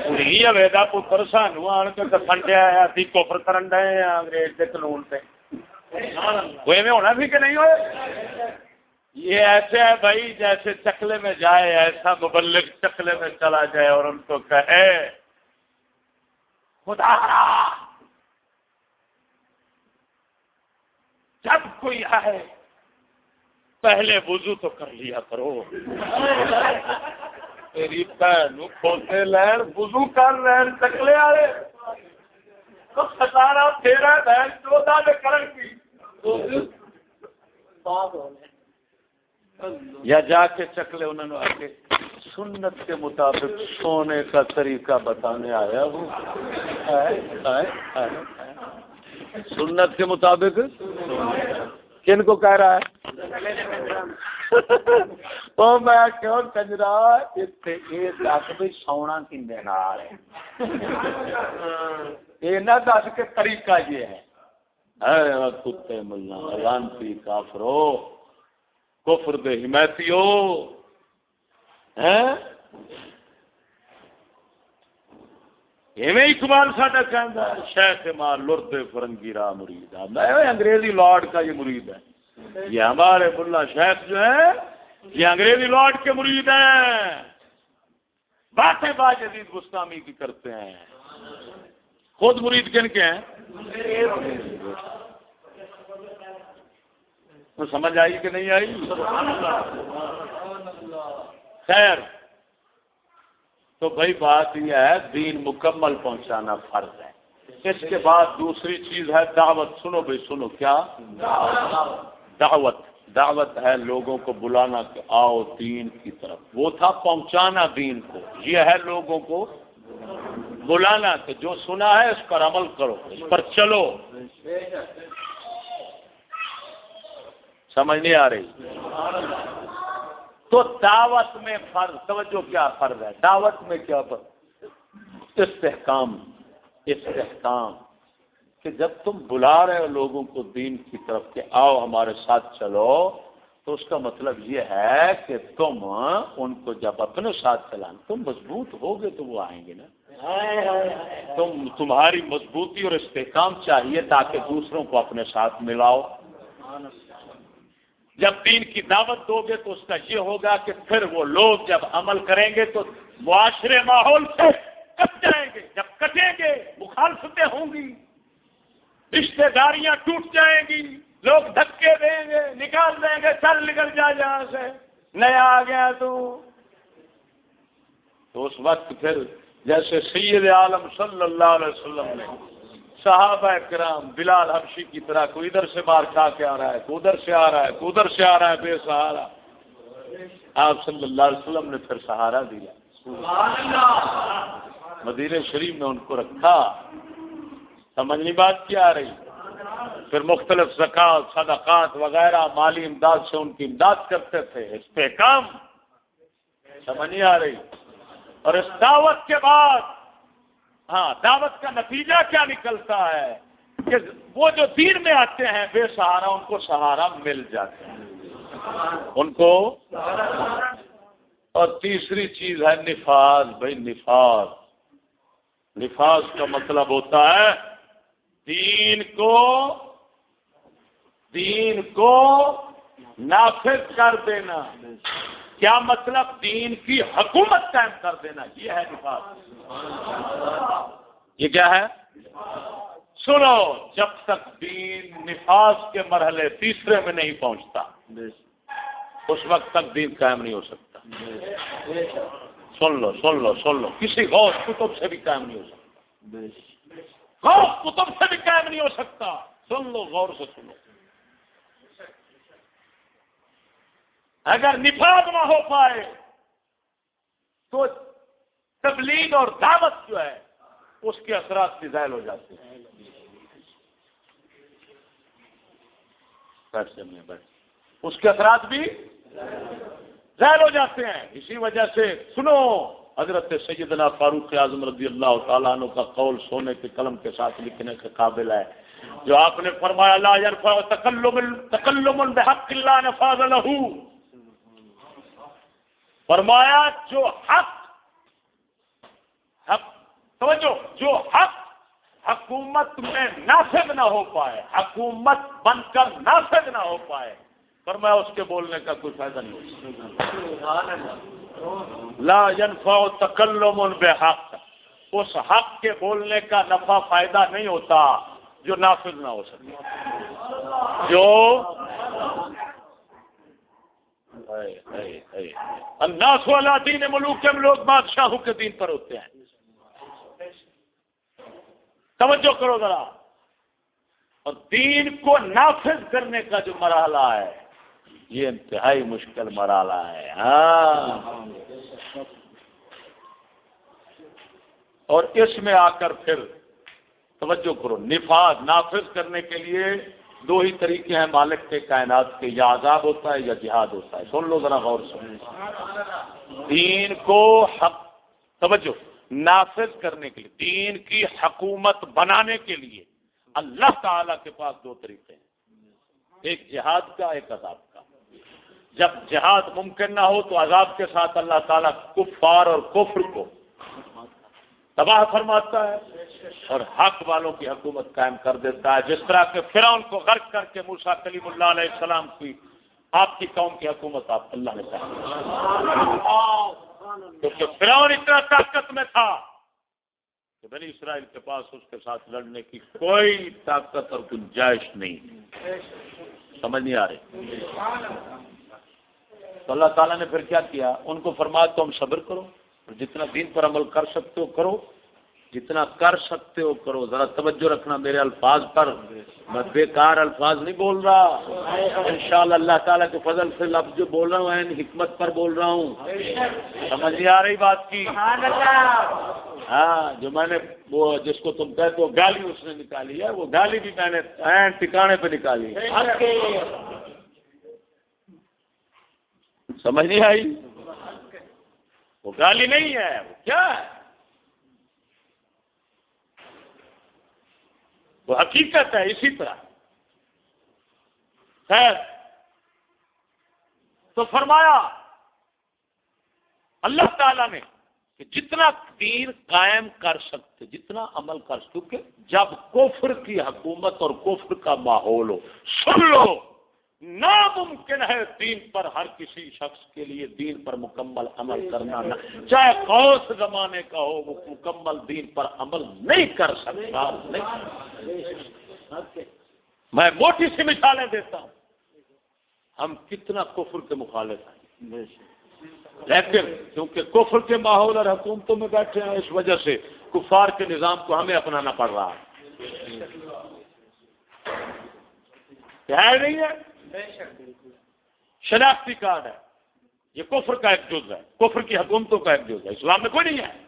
پوری ویدا پتر سانو آن کے فنڈیا ابھی کوفر کرن ڈے انگریز کے قانون پہ۔ کوئی میں ہونا بھی کہ نہیں ہوئے؟ یہ ایسے ہے بھائی جیسے چکلے میں جائے، ایسا مبلک چکلے میں چلا جائے اور ان کو کہے، خدا جب کوئی آئے، پہلے وضو تو کر لیا کرو۔ تیری بہن کھوتے لین، وضو کر لین، چکلے والے تو ستارا تیرا بہن چودہ میں کرن کی۔ یا جا کے چکلے انہوں نے آ کے سنت کے مطابق سونے کا طریقہ بتانے آیا ہوں سنت کے مطابق؟ کن کو کہہ رہا ہے؟ وہ میں کیوں کنجرا یہ دس بھی سونا کن یہ نہ دس کے طریقہ یہ ہے۔ کتے ملا لانتی کافرو، کفر دے حمایتیو اقبال ساڈا کہہ شیخ مار لرد فرنگی راہ مرید انگریزی لارڈ کا یہ مرید ہے۔ یہ ہمارے ملا شیخ جو ہے، یہ انگریزی لارڈ کے مرید ہیں۔ باتیں با جدید گستامی کی کرتے ہیں۔ خود مرید کن کے ہیں؟ تو سمجھ آئی کہ نہیں آئی؟ خیر، تو بھائی بات یہ ہے، دین مکمل پہنچانا فرض ہے۔ اس کے بعد دوسری چیز ہے، دعوت۔ سنو بھائی، سنو کیا؟ دعوت۔ دعوت ہے لوگوں کو بلانا کہ آؤ دین کی طرف۔ وہ تھا پہنچانا دین کو۔ یہ ہے لوگوں کو بلانا کہ جو سنا ہے اس پر عمل کرو، اس پر چلو۔ سمجھ نہیں آ رہی۔ تو دعوت میں فرض، توجہ، کیا فرض ہے؟ دعوت میں کیا فرض؟ استحکام۔ استحکام۔ کہ جب تم بلا رہے ہو لوگوں کو دین کی طرف کہ آؤ ہمارے ساتھ چلو، تو اس کا مطلب یہ ہے کہ تم ان کو جب اپنے ساتھ چلانا تم مضبوط ہوگے تو وہ آئیں گے نا۔ تم تمہاری مضبوطی اور استحکام چاہیے تاکہ دوسروں کو اپنے ساتھ ملاؤ۔ جب دین کی دعوت دو گے تو اس کا یہ ہوگا کہ پھر وہ لوگ جب عمل کریں گے تو معاشرے ماحول سے کٹ جائیں گے، جب کٹیں گے مخالفتیں ہوں گی رشتے داریاں ٹوٹ جائیں گی، لوگ دھکے دیں گے، نکال دیں گے چل نکل جا جہاں سے، نیا آ گیا تو۔ تو اس وقت پھر جیسے سید عالم صلی اللہ علیہ وسلم نے صحابہ کرام بلال حبشی کی طرح کوئی ادھر سے مار کھا کے آ رہا ہے، کوئی ادھر سے آ رہا ہے، کوئی ادھر سے آ رہا ہے، بے سہارا۔ آپ صلی اللہ علیہ وسلم نے پھر سہارا دیا۔ مدیر شریف میں ان کو رکھا۔ سمجھنی بات کیا آ رہی۔ پھر مختلف زکات صدقات وغیرہ، مالی امداد سے ان کی امداد کرتے تھے۔ اس پہ کام۔ سمجھ نہیں آ رہی۔ اور اس دعوت کے بعد ہاں دعوت کا نتیجہ کیا نکلتا ہے؟ کہ وہ جو دین میں آتے ہیں، بے سہارا ان کو سہارا مل جاتے ہیں ان کو اور تیسری چیز ہے نفاذ، بھائی نفاذ۔ نفاذ کا مطلب ہوتا ہے دین کو دین کو نافذ کر دینا۔ کیا مطلب دین کی حکومت قائم کر دینا؟ یہ ہے نفاذ یہ کیا ہے؟ سنو، جب تک دین نفاذ کے مرحلے تیسرے میں نہیں پہنچتا، اس وقت تک دین قائم نہیں ہو سکتا۔ سن لو سن لو سن لو۔ کسی غوث کتب سے بھی قائم نہیں ہو سکتا۔ غوث کتب سے بھی قائم نہیں ہو سکتا۔ سن لو، غور سے سنو۔ اگر نفاذ نہ ہو پائے تو تبلیغ اور دعوت جو ہے، اس کے اثرات بھی ظاہر ہو جاتے ہیں۔ اس کے اثرات بھی ظاہر ہو جاتے ہیں۔ اسی وجہ سے سنو، حضرت سیدنا فاروق اعظم رضی اللہ تعالیٰ عنہ کا قول سونے کے قلم کے ساتھ لکھنے کے قابل ہے۔ جو آپ نے فرمایا، لا تکلم تکلم بحق اللہ نفاذ له۔ فرمایا، جو حق حق، توجہ، جو حق، حکومت میں نافذ نہ ہو پائے، حکومت بن کر نافذ نہ ہو پائے، فرمایا، اس کے بولنے کا کوئی فائدہ نہیں ہو لا ينفع تکلم بحق۔ اس حق کے بولنے کا نفع فائدہ نہیں ہوتا جو نافذ نہ ہو سکے۔ جو انداز والا دین ملوک کے لوگ بادشاہوں کے دین پر ہوتے ہیں۔ توجہ کرو ذرا۔ اور دین کو نافذ کرنے کا جو مرحلہ ہے، یہ انتہائی مشکل مرحلہ ہے۔ ہاں۔ اور اس میں آ کر پھر توجہ کرو، نفاذ نافذ کرنے کے لیے دو ہی طریقے ہیں مالک کے، کائنات کے، یا عذاب ہوتا ہے یا جہاد ہوتا ہے۔ سن لو ذرا غور سن دین کو حق، توجہ، نافذ کرنے کے لیے، دین کی حکومت بنانے کے لیے اللہ تعالی کے پاس دو طریقے ہیں۔ ایک جہاد کا، ایک عذاب کا۔ جب جہاد ممکن نہ ہو تو عذاب کے ساتھ اللہ تعالیٰ کفار اور کفر کو تباہ فرماتا ہے اور حق والوں کی حکومت قائم کر دیتا ہے۔ جس طرح کے فرعون کو غرق کر کے موسا کلیم اللہ علیہ السلام کی آپ کی قوم کی حکومت آپ اللہ نے کیونکہ فرعون اتنا طاقت میں تھا کہ بنی اسرائیل کے پاس اس کے ساتھ لڑنے کی کوئی طاقت اور گنجائش نہیں۔ سمجھ نہیں آ رہی۔ تو اللہ تعالیٰ نے پھر کیا کیا؟ ان کو فرمایا تم صبر کرو۔ جتنا دین پر عمل کر سکتے ہو کرو جتنا کر سکتے ہو کرو۔ ذرا توجہ رکھنا میرے الفاظ پر۔ میں بیکار الفاظ نہیں بول رہا۔ انشاءاللہ اللہ تعالیٰ کے فضل سے لفظ جو بول رہا ہوں حکمت پر بول رہا ہوں۔ سمجھ نہیں آ رہی بات کی؟ ہاں جو میں نے وہ جس کو تم کہتے ہو گالی اس نے نکالی ہے۔ وہ گالی بھی میں نے ٹھکانے پہ نکالی سمجھ نہیں آئی؟ وہ گالی نہیں ہے، وہ کیا ہے؟ وہ حقیقت ہے اسی طرح۔ خیر، تو فرمایا، اللہ تعالی نے کہ جتنا دین قائم کر سکتے، جتنا عمل کر سکتے جب کفر کی حکومت اور کفر کا ماحول ہو، سن لو۔ ناممکن ہے دین پر ہر کسی شخص کے لیے دین پر مکمل عمل کرنا نہ، چاہے قوس زمانے کا ہو، وہ مکمل دین پر عمل نہیں کر سکتا میں موٹی سی مثالیں دیتا ہوں۔ ہم کتنا کفر کے مخالف ہیں۔ لیکن کیونکہ کفر کے ماحول اور حکومتوں میں بیٹھے ہیں، اس وجہ سے کفار کے نظام کو ہمیں اپنانا پڑ رہا ہے نہیں ہے؟ شناختی کارڈ ہے۔ یہ کفر کا ایک جز ہے۔ کفر کی حکومتوں کا ایک جز ہے۔ اسلام میں کوئی نہیں ہے۔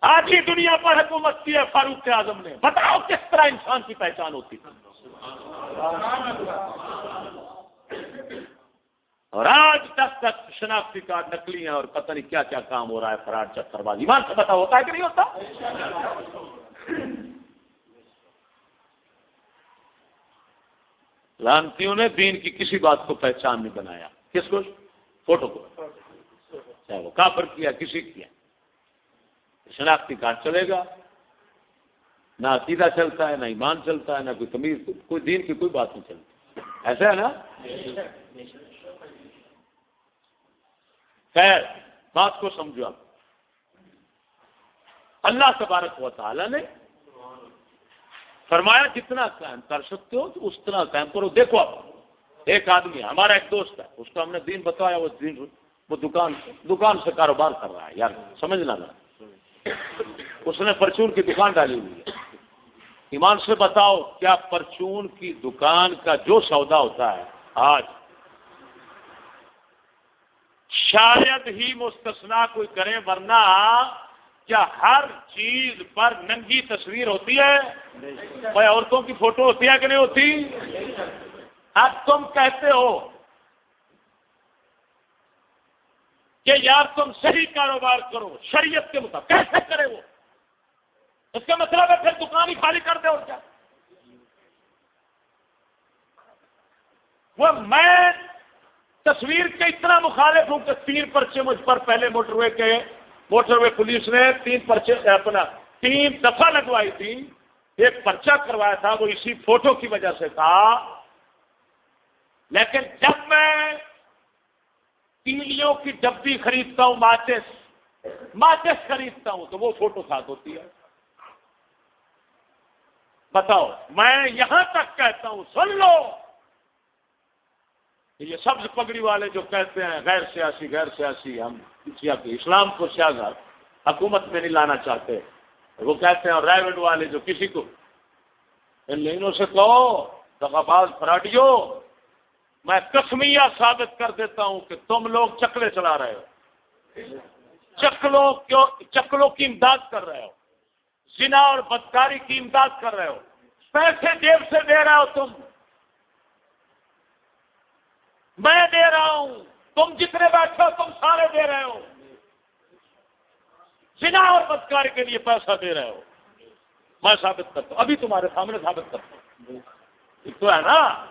آج ہی دنیا پر حکومت کی ہے فاروق اعظم نے۔ بتاؤ کس طرح انسان کی پہچان ہوتی تھی اور آج تک تک شناختی کارڈ نکلی ہیں اور پتہ نہیں کیا کیا کام ہو رہا ہے فراڈ چکر بازی۔ مان سے پتا ہوتا ہے کہ نہیں ہوتا؟ لانتیوں نے دین کی کسی بات کو پہچان نہیں بنایا۔ کس کو؟ فوٹو کو۔ چاہے وہ کافر کیا، کسی کیا۔ شناختی کارڈ چلے گا۔ نہ عقیدہ چلتا ہے، نہ ایمان چلتا ہے، نہ کوئی تمیز، کوئی دین کی کوئی بات نہیں چلتی۔ ایسا ہے نا؟ خیر، بات کو سمجھو آپ۔ اللہ تبارک و تعالی نے فرمایا جتنا قائم کر سکتے ہو تو اس طرح قائم کرو۔ دیکھو آپ، ایک آدمی، ہمارا ایک دوست ہے، اس کو ہم نے دین بتایا، وہ دین، وہ دکان دکان سے کاروبار کر رہا ہے، یار، سمجھنا ذرا۔ اس نے پرچون کی دکان ڈالی ہوئی ہے۔ ایمان سے بتاؤ، کیا پرچون کی دکان کا جو سودا ہوتا ہے، آج شاید ہی مستثنا کوئی کرے، ورنہ کیا ہر چیز پر ننگی تصویر ہوتی ہے؟ بھائی عورتوں کی فوٹو ہوتی ہے کہ نہیں ہوتی؟ اب تم کہتے ہو کہ یار تم صحیح کاروبار کرو، شریعت کے مطابق، کیسے کرے وہ؟ اس کا مطلب ہے پھر دکان ہی خالی کر دے اور کیا؟ وہ میں تصویر کے اتنا مخالف ہوں کہ تین پرچے مجھ پر پہلے موٹر وے کے موٹر وے پولیس نے تین پرچے اپنا تین دفعہ لگوائی تھی، ایک پرچہ کروایا تھا، وہ اسی فوٹو کی وجہ سے تھا۔ لیکن جب میں تیلیوں کی ڈبی خریدتا ہوں ماچس ماچس خریدتا ہوں، تو وہ فوٹو ساتھ ہوتی ہے۔ بتاؤ، میں یہاں تک کہتا ہوں، سن لو۔ یہ سبز پگڑی والے جو کہتے ہیں غیر سیاسی غیر سیاسی، ہم اسلام کو سیاست حکومت میں نہیں لانا چاہتے۔ وہ کہتے ہیں ریوڈ والے جو کسی کو۔ ان لینوں سے کہو، دغاباز فراڈیو میں کسمیا ثابت کر دیتا ہوں کہ تم لوگ چکلے چلا رہے ہو۔ چکلوں چکلوں کی امداد کر رہے ہو۔ زنا اور بدکاری کی امداد کر رہے ہو۔ پیسے جیب سے دے رہے ہو تم۔ میں دے رہا ہوں۔ تم جتنے بیٹھے ہو، تم سارے دے رہے ہو۔ سنا اور بدکار کے لیے پیسہ دے رہے ہو۔ میں ثابت کرتا ہوں۔ ابھی تمہارے سامنے ثابت کرتا ہوں۔ تو ہے نا،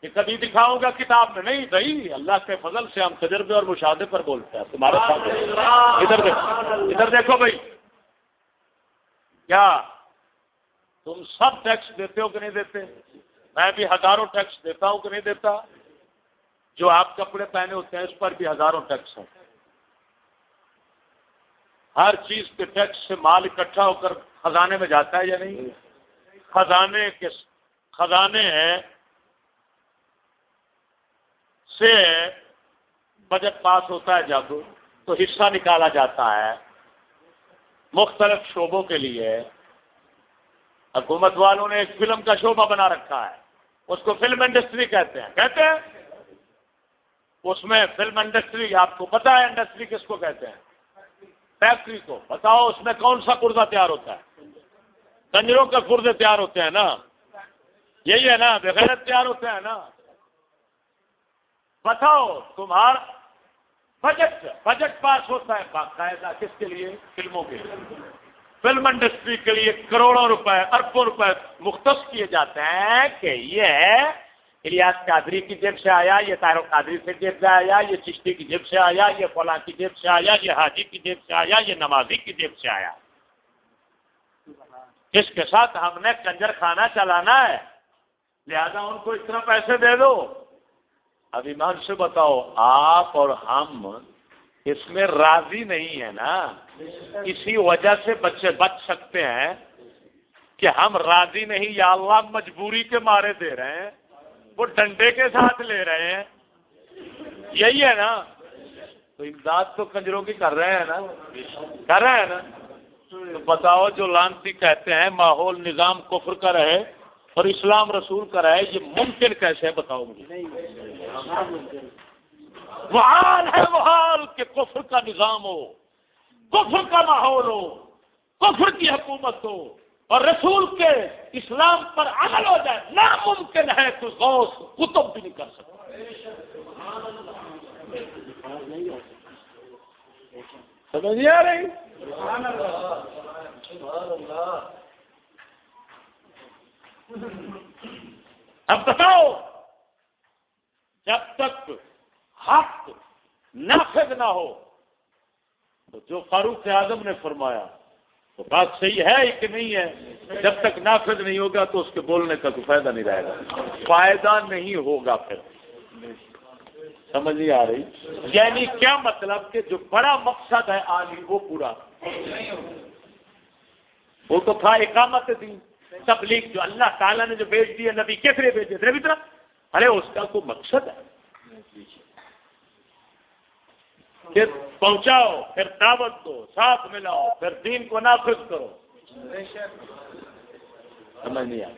کہ کبھی دکھاؤں گا کتاب میں، نہیں بھائی، اللہ کے فضل سے ہم تجربے اور مشاہدے پر بولتے ہیں۔ تمہارے سامنے۔ ادھر دیکھو ادھر دیکھو بھائی۔ کیا؟ تم سب ٹیکس دیتے ہو کہ نہیں دیتے؟ میں بھی ہزاروں ٹیکس دیتا ہوں کہ نہیں دیتا؟ جو آپ کپڑے پہنے ہوتے ہیں، اس پر بھی ہزاروں ٹیکس ہیں۔ ہر چیز کے ٹیکس سے مال اکٹھا ہو کر خزانے میں جاتا ہے یا نہیں؟ خزانے کے خزانے ہیں۔ سے بجٹ پاس ہوتا ہے جب، تو حصہ نکالا جاتا ہے۔ مختلف شعبوں کے لیے حکومت والوں نے ایک فلم کا شعبہ بنا رکھا ہے۔ اس کو فلم انڈسٹری کہتے ہیں۔ کہتے ہیں اس میں فلم انڈسٹری، آپ کو پتا ہے انڈسٹری کس کو کہتے ہیں؟ فیکٹری کو۔ بتاؤ اس میں کون سا کردہ تیار ہوتا ہے؟ کنجروں کے کردے تیار ہوتے ہیں نا؟ یہی ہے نا بغیر تیار ہوتے ہیں نا۔ بتاؤ تمہارا بجٹ بجٹ پاس ہوتا ہے باقاعدہ کس کے لیے؟ فلموں کے لیے۔ فلم انڈسٹری کے لیے کروڑوں روپے، اربوں روپے مختص کیے جاتے ہیں کہ یہ الیاس قادری کی جیب سے آیا، یہ تارو قادری سے جیب سے آیا، یہ چشتی کی جیب سے آیا، یہ فلاں کی جیب سے آیا، یہ حاجی کی جیب سے آیا، یہ نمازی کی جیب سے آیا۔ جس کے ساتھ ہم نے کنجر کھانا چلانا ہے۔ لہذا ان کو اتنا پیسے دے دو۔ اب ایمان سے بتاؤ، آپ اور ہم اس میں راضی نہیں ہے نا؟ اسی وجہ سے بچے بچ سکتے ہیں کہ ہم راضی نہیں یا اللہ مجبوری کے مارے دے رہے ہیں۔ وہ ڈنڈے کے ساتھ لے رہے ہیں۔ یہی ہے نا۔ تو امداد تو کنجروں کی کر رہے ہیں نا۔ کر رہے ہیں نا۔ تو بتاؤ جو لانتی کہتے ہیں، ماحول نظام کفر کا رہے اور اسلام رسول کا رہے، یہ ممکن کیسے ہے بتاؤ مجھے؟ وحال ہے وحال کہ کفر کا نظام ہو، کفر کا ماحول ہو، کفر کی حکومت ہو۔ اور رسول کے اسلام پر عمل ہو جائے، ناممکن ہے تو غوث کتب بھی نہیں کر سکتا۔ سمجھ آ رہی؟ اب بتاؤ، جب تک حق نافذ نہ ہو، تو جو فاروق اعظم نے فرمایا تو بات صحیح ہے کہ نہیں ہے؟ جب تک نافذ نہیں ہوگا تو اس کے بولنے کا کوئی فائدہ نہیں رہے گا۔ فائدہ نہیں ہوگا پھر۔ سمجھ نہیں آ رہی؟ یعنی کیا مطلب کہ جو بڑا مقصد ہے آج وہ پورا۔ وہ تو تھا اقامت دی تبلیغ جو اللہ تعالیٰ نے جو بیچ دی ہے، نبی کس لیے بیچے تھے؟ طرح ارے، اس کا کوئی مقصد ہے۔ پھر پہنچاؤ، پھر دعوت دو، ساتھ ملاؤ، پھر دین کو نافذ کرو۔ سمجھ نہیں آیا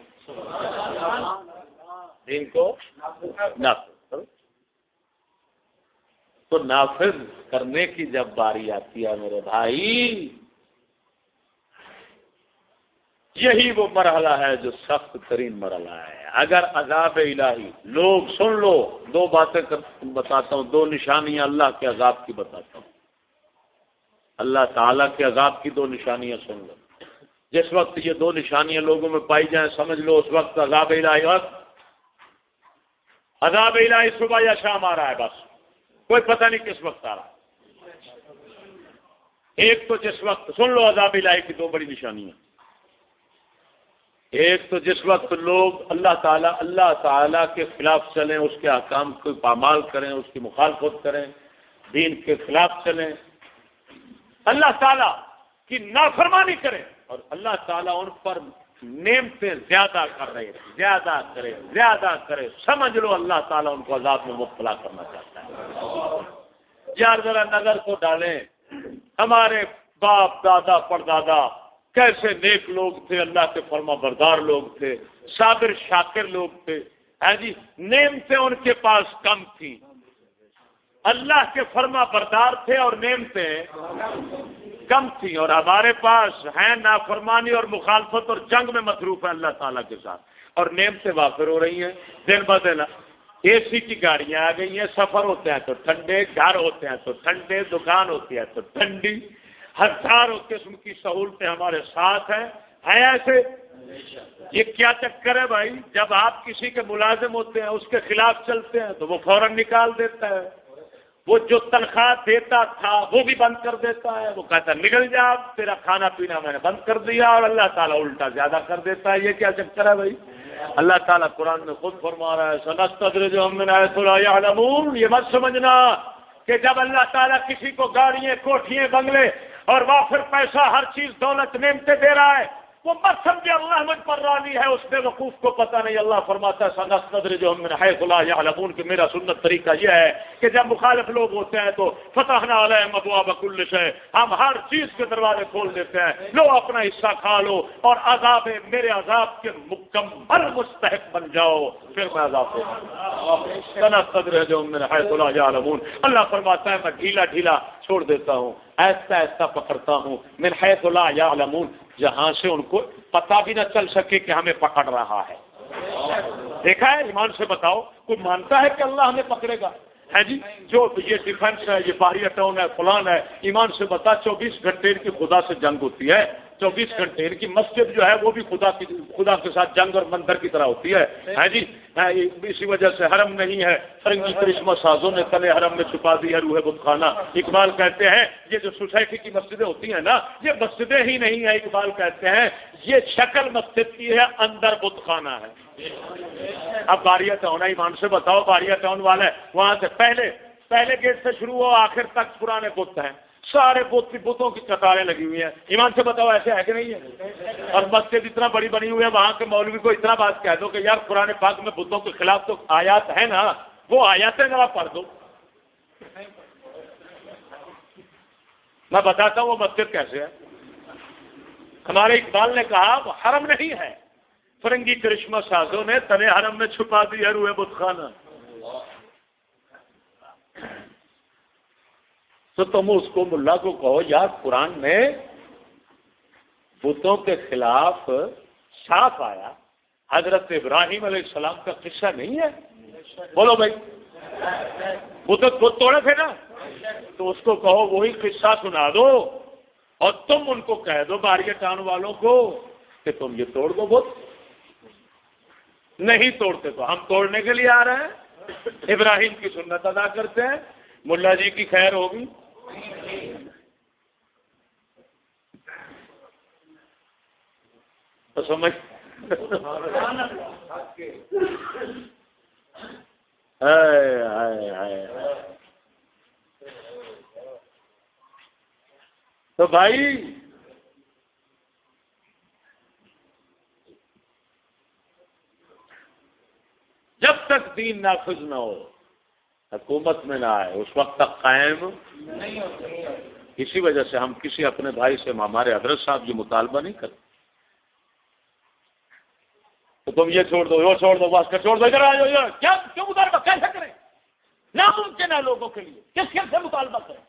دین کو نافذ کرو۔ تو نافذ کرنے کی جب باری آتی ہے میرے بھائی یہی وہ مرحلہ ہے جو سخت ترین مرحلہ ہے۔ اگر عذاب الہی، لوگ سن لو، دو باتیں بتاتا ہوں، دو نشانیاں اللہ کے عذاب کی بتاتا ہوں۔ اللہ تعالیٰ کے عذاب کی دو نشانیاں سن لو۔ جس وقت یہ دو نشانیاں لوگوں میں پائی جائیں، سمجھ لو اس وقت عذاب الہی وقت عذاب الہی صبح یا شام آ رہا ہے بس۔ کوئی پتہ نہیں کس وقت آ رہا ایک تو جس وقت سن لو عذاب الہی کی دو بڑی نشانیاں۔ ایک تو جس وقت لوگ اللہ تعالیٰ اللہ تعالیٰ کے خلاف چلیں، اس کے احکام کو پامال کریں، اس کی مخالفت کریں، دین کے خلاف چلیں، اللہ تعالیٰ کی نافرمانی کریں اور اللہ تعالیٰ ان پر نعمتیں زیادہ کر رہے زیادہ کرے زیادہ کرے سمجھ لو اللہ تعالیٰ ان کو عذاب میں مبتلا کرنا چاہتا ہے۔ یار ذرا نظر کو ڈالیں۔ ہمارے باپ، دادا، پردادا کیسے نیک لوگ تھے، اللہ کے فرما بردار لوگ تھے، صابر، شاکر لوگ تھے۔ ہاں جی نعمتیں ان کے پاس کم تھی اللہ کے فرما بردار تھے اور نعمتیں کم تھی اور ہمارے پاس ہیں نافرمانی اور مخالفت اور جنگ میں مصروف ہے اللہ تعالیٰ کے ساتھ۔ اور نعمتیں وافر ہو رہی ہیں۔ دن ب دن اے سی کی گاڑیاں آ گئی ہیں۔ سفر ہوتے ہیں تو ٹھنڈے، گھر ہوتے ہیں تو ٹھنڈے، دکان ہوتی ہے تو ٹھنڈی۔ ہزاروں قسم کی سہولتیں ہمارے ساتھ ہیں۔ ہے ایسے؟ یہ کیا چکر ہے بھائی؟ جب آپ کسی کے ملازم ہوتے ہیں، اس کے خلاف چلتے ہیں، تو وہ فوراً نکال دیتا ہے۔ وہ جو تنخواہ دیتا تھا، وہ بھی بند کر دیتا ہے۔ وہ کہتا ہے، نکل جا تیرا کھانا پینا میں نے بند کر دیا اور اللہ تعالیٰ الٹا زیادہ کر دیتا ہے۔ یہ کیا چکر ہے بھائی؟ اللہ تعالیٰ قرآن میں خود فرما رہا ہے سنستر جو ہم نے یہ مت سمجھنا کہ جب اللہ تعالیٰ کسی کو گاڑیاں، کوٹھیاں، بنگلے اور وہ پھر پیسہ ہر چیز دولت نعمتیں دے رہا ہے۔ وہ مت سمجھے اللہ مجھ پر رانی ہے، اس بے وقوف کو پتہ نہیں۔ اللہ فرماتا ہے، سنت قدر جو ہم ہے خلا یا لبون کہ میرا سنت طریقہ یہ ہے کہ جب مخالف لوگ ہوتے ہیں تو فتح نہ علیہ مبوا بکل سے ہم ہر چیز کے دروازے کھول دیتے ہیں۔ لو اپنا حصہ کھا لو اور عذاب میرے عذاب کے مکمل مستحق بن جاؤ۔ پھر میں عذاب صنعت قدر جو ہم ہے خلا یا اللہ فرماتا ہے، میں ڈھیلا ڈھیلا چھوڑ دیتا ہوں۔ ایسا ایسا پکڑتا ہوں۔ من حیث لا یعلمون۔ جہاں سے ان کو پتہ بھی نہ چل سکے کہ ہمیں پکڑ رہا ہے۔ دیکھا ہے، ایمان سے بتاؤ، کوئی مانتا ہے کہ اللہ ہمیں پکڑے گا؟ ہے جی؟ جو یہ ڈیفینس ہے، یہ باہری ٹاؤن ہے، فلان ہے، ایمان سے بتا، چوبیس گھنٹے کی خدا سے جنگ ہوتی ہے۔ چوبیس گھنٹے ان کی مسجد جو ہے وہ بھی خدا کی خدا کے ساتھ جنگ اور مندر کی طرح ہوتی ہے۔ جی؟ اسی وجہ سے حرم نہیں ہے۔ فرنگی کرشمہ سازوں نے تلے حرم میں چھپا دی ہے روح بت خانہ اقبال کہتے ہیں یہ جو سوسائٹی کی مسجدیں ہوتی ہیں نا یہ مسجدیں ہی نہیں ہیں اقبال کہتے ہیں یہ شکل مسجد کی ہے اندر بت خانہ ہے۔ اب باریا ٹاؤن ایمان سے بتاؤ باریا ٹاؤن والے وہاں سے پہلے پہلے گیٹ سے شروع ہو آخر تک پرانے بت ہیں۔ سارے بت بتوں کی قطاریں لگی ہوئی ہیں۔ ایمان سے بتاؤ ایسے ہے کہ نہیں ہے؟ اور مسجد اتنا بڑی بنی ہوئی ہے، وہاں کے مولوی کو اتنا بات کہہ دو کہ یار پرانے پاک میں بتوں کے خلاف تو آیات ہے نا، وہ آیاتیں ذرا پڑھ دو۔ میں بتاتا ہوں وہ مسجد کیسے ہے۔ ہمارے اقبال نے کہا، وہ حرم نہیں ہے۔ فرنگی کرشمہ سازوں نے تنے حرم میں چھپا دی ہے روئے بت خانہ۔ تو تم اس کو ملا کو کہو یار قرآن میں بتوں کے خلاف صاف آیا۔ حضرت ابراہیم علیہ السلام کا قصہ نہیں ہے؟ بولو بھائی۔ بت خود توڑے تھے نا؟ تو اس کو کہو، وہی قصہ سنا دو۔ اور تم ان کو کہہ دو باری ٹان والوں کو، کہ تم یہ توڑ دو بت۔ نہیں توڑتے تو ہم توڑنے کے لیے آ رہے ہیں۔ ابراہیم کی سنت ادا کرتے ہیں۔ ملا جی کی خیر ہوگی۔ سمجھ۔ تو بھائی جب تک دین نافذ نہ ہو حکومت میں نہ آئے، اس وقت تک قائم اسی وجہ سے ہم کسی اپنے بھائی سے، ہمارے حضرت صاحب یہ مطالبہ نہیں کرتے۔ تو تم یہ چھوڑ دو، وہ چھوڑ دو بس کر چھوڑ دو، ادھر آ کیا، کیوں مطالبہ؟ کیسے کریں؟ ناممکن ہے لوگوں کے لیے۔ کس کس سے مطالبہ کریں؟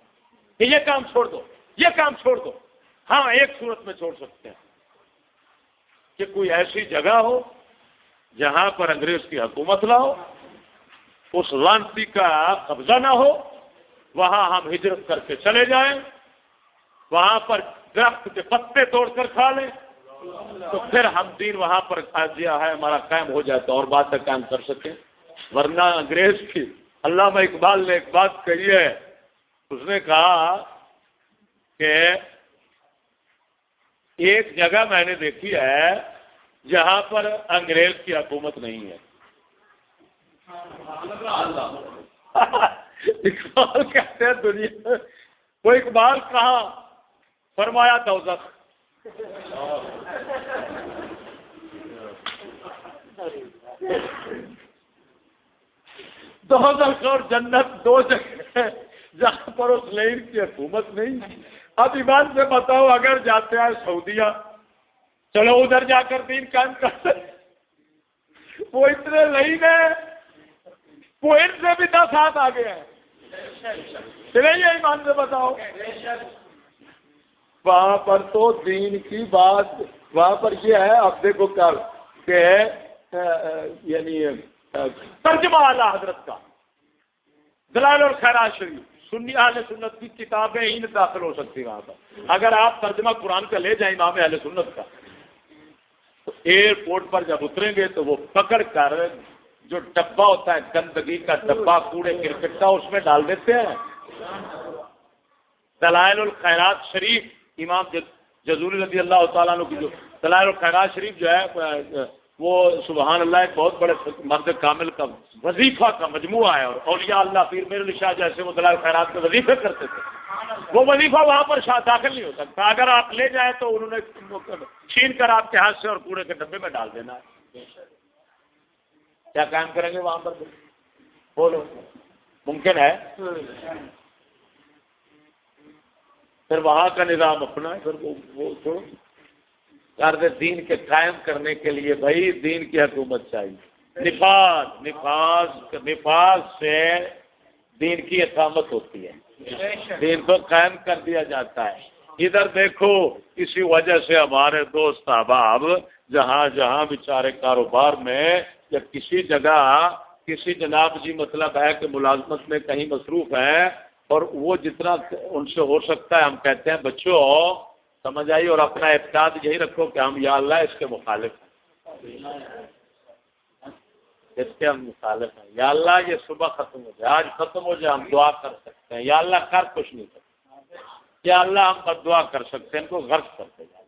کہ یہ کام چھوڑ دو، یہ کام چھوڑ دو۔ ہاں ایک صورت میں چھوڑ سکتے ہیں۔ کہ کوئی ایسی جگہ ہو جہاں پر انگریز کی حکومت لاؤ اس لانتی کا قبضہ نہ ہو، وہاں ہم ہجرت کر کے چلے جائیں، وہاں پر درخت کے پتے توڑ کر کھا لیں، تو پھر ہم دین وہاں پر دیا ہے، ہمارا قائم ہو جائے تو اور بات تک قائم کر سکیں۔ ورنہ انگریز کی علامہ اقبال نے ایک بات کہی ہے، اس نے کہا کہ ایک جگہ میں نے دیکھی ہے جہاں پر انگریز کی حکومت نہیں ہے۔ اقبال کہتے ہیں دنیا وہ اقبال کہاں؟ فرمایا دوزخ۔ دوزخ اور جنت دو جگہ جہاں پر اس لائن کی حکومت نہیں۔ اب ایمان سے بتاؤ، اگر جاتے ہیں سعودیہ، چلو ادھر جا کر تین کام کرتے وہ اتنے لائن ہے وہ ان سے بھی دس ہاتھ آگے ہیں۔ چلے ایمان سے بتاؤ۔ وہاں پر تو دین کی بات، وہاں پر یہ ہے، اب دیکھو کل کہ یعنی ترجمہ اعلیٰ حضرت کا۔ دلال اور خیرات شریف۔ سنی اہل سنت کی کتابیں ہی داخل ہو سکتی وہاں پر۔ اگر آپ ترجمہ قرآن کا لے جائیں امام اہل سنت کا، تو ایئرپورٹ پر جب اتریں گے تو وہ پکڑ کر جو ڈبا ہوتا ہے، گندگی کا ڈبا کوڑے کرکٹ کا اس میں ڈال دیتے ہیں۔ دلائل الخیرات شریف، امام جزوری رضی اللہ تعالیٰ کی جو دلائل الخیرات شریف جو ہے، وہ سبحان اللہ ایک بہت بڑے مرد کامل کا وظیفہ کا مجموعہ ہے اور اولیاء اللہ پیر میرے شاہ جیسے وہ دلال خیرات کے وظیفے کرتے تھے۔ وہ وظیفہ وہاں پر شاہ داخل نہیں ہو سکتا۔ اگر آپ لے جائیں تو انہوں نے چھین کر آپ کے ہاتھ سے اور کوڑے کے ڈبے میں ڈال دینا ہے۔ کیا کام کریں گے وہاں پر؟ بولو۔ ممکن ہے؟ پھر وہاں کا نظام اپنا ہے، پھر وہ چھوڑو قرض دین کے قائم کرنے کے لیے بھائی دین کی حکومت چاہیے۔ نفاذ نفاذ نفاذ سے دین کی اقامت ہوتی ہے۔ دین کو قائم کر دیا جاتا ہے۔ ادھر دیکھو، اسی وجہ سے ہمارے دوست احباب جہاں جہاں بیچارے کاروبار میں یا کسی جگہ کسی جناب جی مطلب ہے کہ ملازمت میں کہیں مصروف ہیں اور وہ جتنا ان سے ہو سکتا ہے ہم کہتے ہیں بچوں، سمجھ آئی اور اپنا اعتقاد یہی رکھو کہ ہم یا اللہ اس کے مخالف ہیں۔ اس کے ہم مخالف ہیں۔ یا اللہ یہ صبح ختم ہو جائے، آج ختم ہو جائے، ہم دعا کر سکتے ہیں۔ یا اللہ کر کچھ نہیں سکتے یا اللہ ہم پر دعا کر سکتے ہیں، ان کو غرض کرتے جائیں۔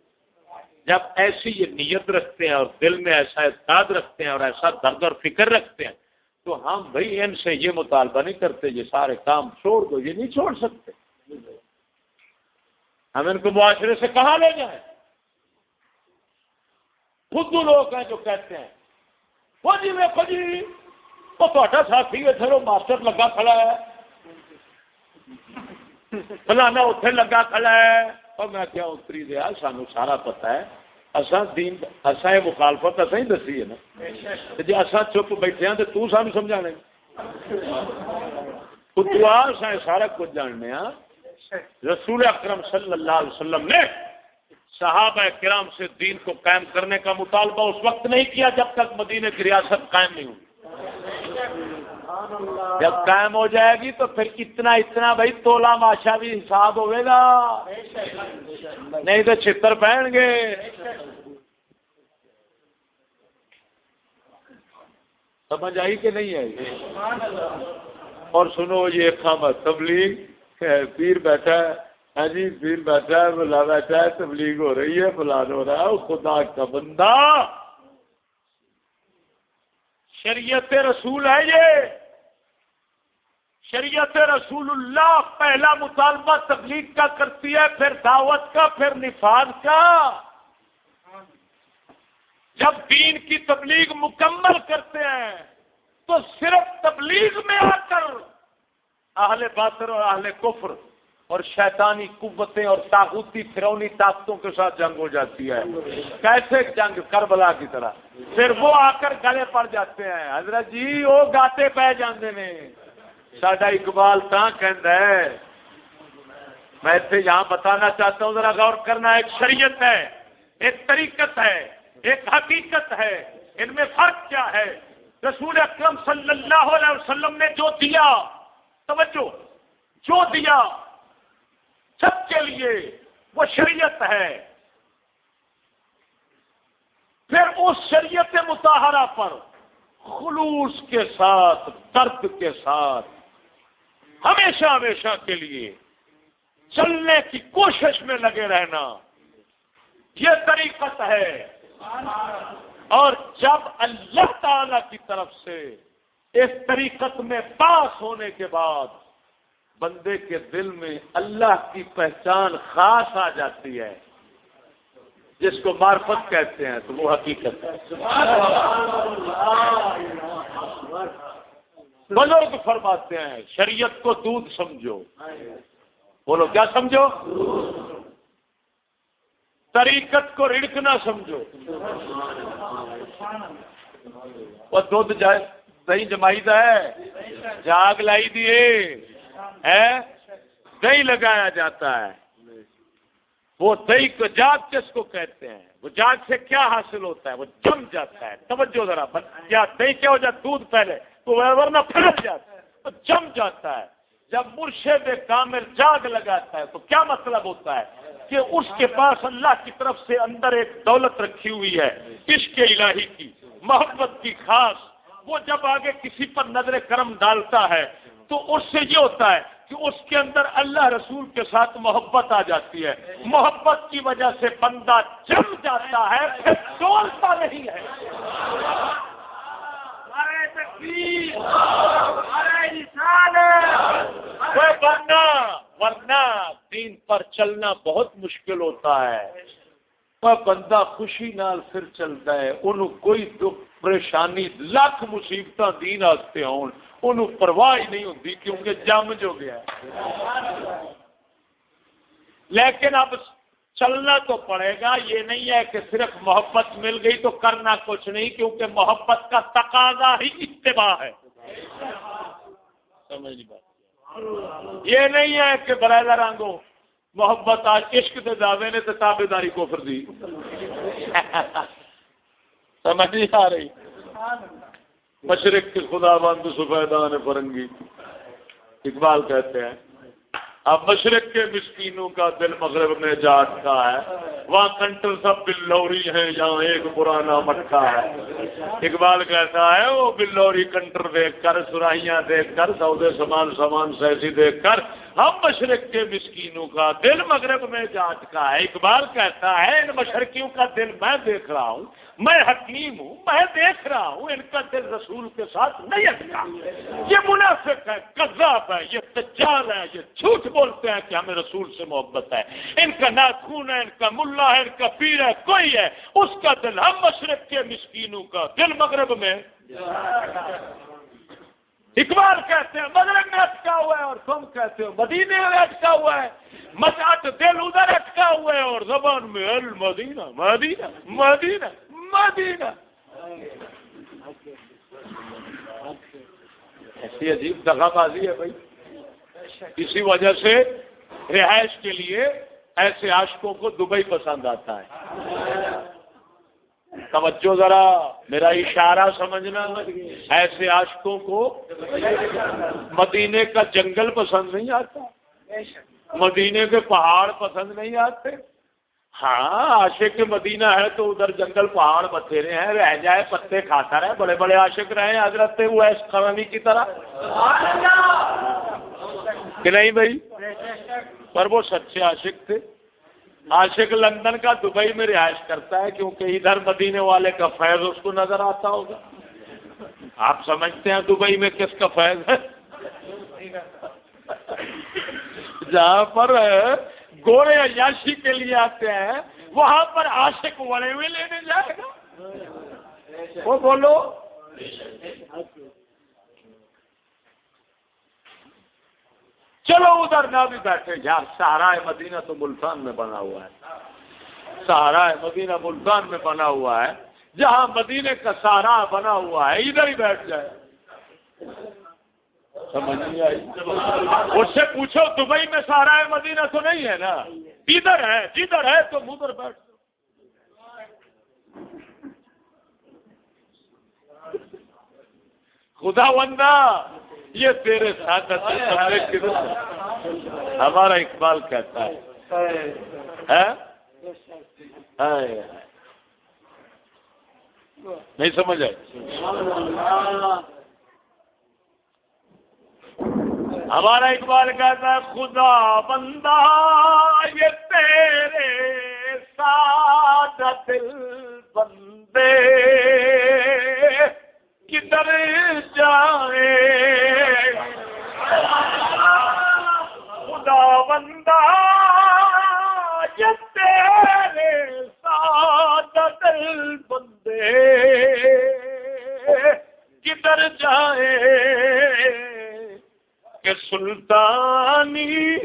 جب ایسی یہ نیت رکھتے ہیں اور دل میں ایسا اعتقاد رکھتے ہیں اور ایسا درد اور فکر رکھتے ہیں، تو ہم بھائی ان سے یہ مطالبہ نہیں کرتے یہ سارے کام چھوڑ دو، یہ نہیں چھوڑ سکتے۔ ہم ان کو معاشرے سے کہاں لے جائیں؟ خود لوگ ہیں جو کہتے ہیں، وہ جی میں جی وہ تو ساتھی ہے چلو ماسٹر لگا کھڑا ہے، فلانا اتنے لگا کھڑا ہے۔ اور میں کیا اتری دیا سانو سارا پتا ہے۔ اصا دین اصا مخالفت اصا ہی دسی ہے نا۔ جی اصا چپ بیٹھے ہیں تو تو سانو سمجھا تو سارا کچھ جاننے ہاں۔ رسول اکرم صلی اللہ علیہ وسلم نے صحابہ کرام سے دین کو قائم کرنے کا مطالبہ اس وقت نہیں کیا جب تک مدینہ کی ریاست قائم نہیں ہوئی۔ جب قائم ہو جائے گی تو پھر اتنا اتنا بھائی تولا ماشا بھی حساب ہوئے گا۔ نہیں تو چھتر پہن گے۔ سمجھ آئی کہ نہیں آئی؟ اور سنو جی، یہ خامت تبلیغ پیر بیٹھا ہے۔ ہاں جی پیر بیٹھا ہے، بلا بیٹھا ہے، تبلیغ ہو رہی ہے، فلان ہو رہا ہے، خدا کا بندہ۔ شریعت رسول ہے یہ۔ شریعت رسول اللہ پہلا مطالبہ تبلیغ کا کرتی ہے، پھر دعوت کا، پھر نفاذ کا۔ جب دین کی تبلیغ مکمل کرتے ہیں، تو صرف تبلیغ میں آ کر اہل باطر اور اہل کفر اور شیطانی قوتیں اور تاغوتی فرونی طاقتوں کے ساتھ جنگ ہو جاتی ہے۔ کیسے جنگ؟ کربلا کی طرح۔ پھر وہ آ کر گلے پڑ جاتے ہیں۔ حضرت جی وہ گاتے پہ جانے میں ساڈا اقبال تا کہ میں اتنے یہاں بتانا چاہتا ہوں، ذرا غور کرنا، ایک شریعت ہے، ایک طریقت ہے، ایک حقیقت ہے، ان میں فرق کیا ہے؟ رسول اکرم صلی اللہ علیہ وسلم نے جو دیا، توجہ، جو دیا، سب کے لیے وہ شریعت ہے۔ پھر اس شریعت متحرہ پر خلوص کے ساتھ، درد کے ساتھ ہمیشہ ہمیشہ کے لیے۔ چلنے کی کوشش میں لگے رہنا۔ یہ طریقت ہے۔ اور جب اللہ تعالی کی طرف سے اس طریقت میں پاس ہونے کے بعد بندے کے دل میں اللہ کی پہچان خاص آ جاتی ہے، جس کو معرفت کہتے ہیں، تو وہ حقیقت ہے۔ بزرگ فرماتے ہیں، شریعت کو دودھ سمجھو۔ بولو، کیا سمجھو؟ طریقت کو رڑکنا سمجھو۔ وہ دودھ جائے، دہی جمائی ہے۔ جاگ لائی دیے دہی لگایا جاتا ہے۔ وہ دہی کو، جاگ کس کو کہتے ہیں؟ وہ جاگ سے کیا حاصل ہوتا ہے؟ وہ جم جاتا ہے۔ توجہ ذرا کیا دہی کیا ہو جاتا دودھ پہلے۔ تو ورنہ پھیل جاتا ہے جم جاتا ہے۔ جب مرشد کامل جاگ لگاتا ہے تو کیا مطلب ہوتا ہے؟ کہ اس کے پاس اللہ کی طرف سے اندر ایک دولت رکھی ہوئی ہے، عشق الہی کی، محبت کی خاص۔ وہ جب آگے کسی پر نظر کرم ڈالتا ہے تو اس سے یہ ہوتا ہے کہ اس کے اندر اللہ رسول کے ساتھ محبت آ جاتی ہے۔ محبت کی وجہ سے بندہ جم جاتا ہے، پھر ڈولتا نہیں ہے۔ ورنہ ورنہ دین پر چلنا بہت مشکل ہوتا ہے۔ بندہ خوشی نال پھر چلتا ہے۔ ان کوئی دکھ، پریشانی، لاکھ مصیبت دین آتے ہو پرواہ ہی نہیں ہوتی کیونکہ جم جو گیا لیکن اب چلنا تو پڑے گا، یہ نہیں ہے کہ صرف محبت مل گئی تو کرنا کچھ نہیں، کیونکہ محبت کا تقاضا ہی اتباع ہے۔ سمجھ بات۔ یہ نہیں ہے کہ برائے رنگو محبت آج عشق کے دعوے نے تو تابے داری کو پھر دی۔ سمجھ نہیں آ رہی۔ مشرق کے خدا بند سفیدان فرنگی۔ اقبال کہتے ہیں اب مشرق کے مسکینوں کا دل مغرب میں جاٹ کا ہے۔ وہاں کنٹر سب بلوری ہیں جہاں ایک پرانا مٹکا ہے۔ اقبال کہتا ہے وہ بلوری کنٹر دیکھ کر سراہیاں دیکھ کر، سودے سامان سامان سیسی دیکھ کر ہم مشرق کے مسکینوں کا دل مغرب میں جاٹ کا ہے۔ اقبال کہتا ہے، ان مشرقیوں کا دل میں دیکھ رہا ہوں، میں حکیم ہوں، میں دیکھ رہا ہوں، ان کا دل رسول کے ساتھ نہیں اٹکا یہ منافق ہے، کذاب ہے، یہ تجال ہے، یہ جھوٹ بولتے ہیں کہ ہمیں رسول سے محبت ہے۔ ان کا ناخون ہے، ان کا ملا ہے، ان کا پیر ہے، کوئی ہے۔ اس کا دل ہم مشرق کے مسکینوں کا دل مغرب میں۔ اقبال کہتے ہیں، مغرب میں اٹکا ہوا ہے اور تم کہتے ہو، مدینے میں اٹکا ہوا ہے مساٹ دل ادھر اٹکا ہوا ہے اور زبان میں المدینہ، مدینہ مدینہ مدینہ۔ ایسی عجیب دغا بازی ہے بھائی۔ اسی وجہ سے رہائش کے لیے ایسے عاشقوں کو دبئی پسند آتا ہے۔ توجہ ذرا، میرا اشارہ سمجھنا۔ ایسے عاشقوں کو مدینے کا جنگل پسند نہیں آتا۔ مدینے کے پہاڑ پسند نہیں آتے۔ ہاں عاشق مدینہ ہے تو ادھر جنگل پہاڑ بتھیرے ہیں، رہ جائے، پتے کھاتا رہے۔ بڑے بڑے عاشق رہے حضرت ویس کرانی کی طرح۔ کہ نہیں بھائی؟ پر وہ سچے عاشق تھے۔ عاشق لندن کا دبئی میں رہائش کرتا ہے کیونکہ ادھر مدینے والے کا فیض اس کو نظر آتا ہوگا۔ آپ سمجھتے ہیں دبئی میں کس کا فیض ہے؟ جہاں پر گورے عیاشی کے لیے آتے ہیں، وہاں پر عاشق وڑے ہوئے لینے جائے گا۔ وہ بولو۔ چلو ادھر نہ بھی بیٹھے۔ یار، سہارا مدینہ تو ملتان میں بنا ہوا ہے۔ سہارا مدینہ ملتان میں بنا ہوا ہے۔ جہاں مدینے کا سہارا بنا ہوا ہے، ادھر ہی بیٹھ جائے۔ سمجھ نہیں آئی؟ اس سے پوچھو، دبئی میں سارا ہے مدینہ تو نہیں ہے نا؟ ادھر ہے، جدھر ہے تو ادھر بیٹھ خدا بندہ! یہ تیرے ساتھ ہمارا اقبال کہتا ہے۔ نہیں سمجھ آئے ہمارا اقبال کہتا ہے، خدا بندہ، یہ تیرے ساتھ دل بندے۔ کدھر جائے؟ خدا بندہ، یہ تیرے ساتھ دل بندے۔ کدھر جائے؟ کہ سلطانی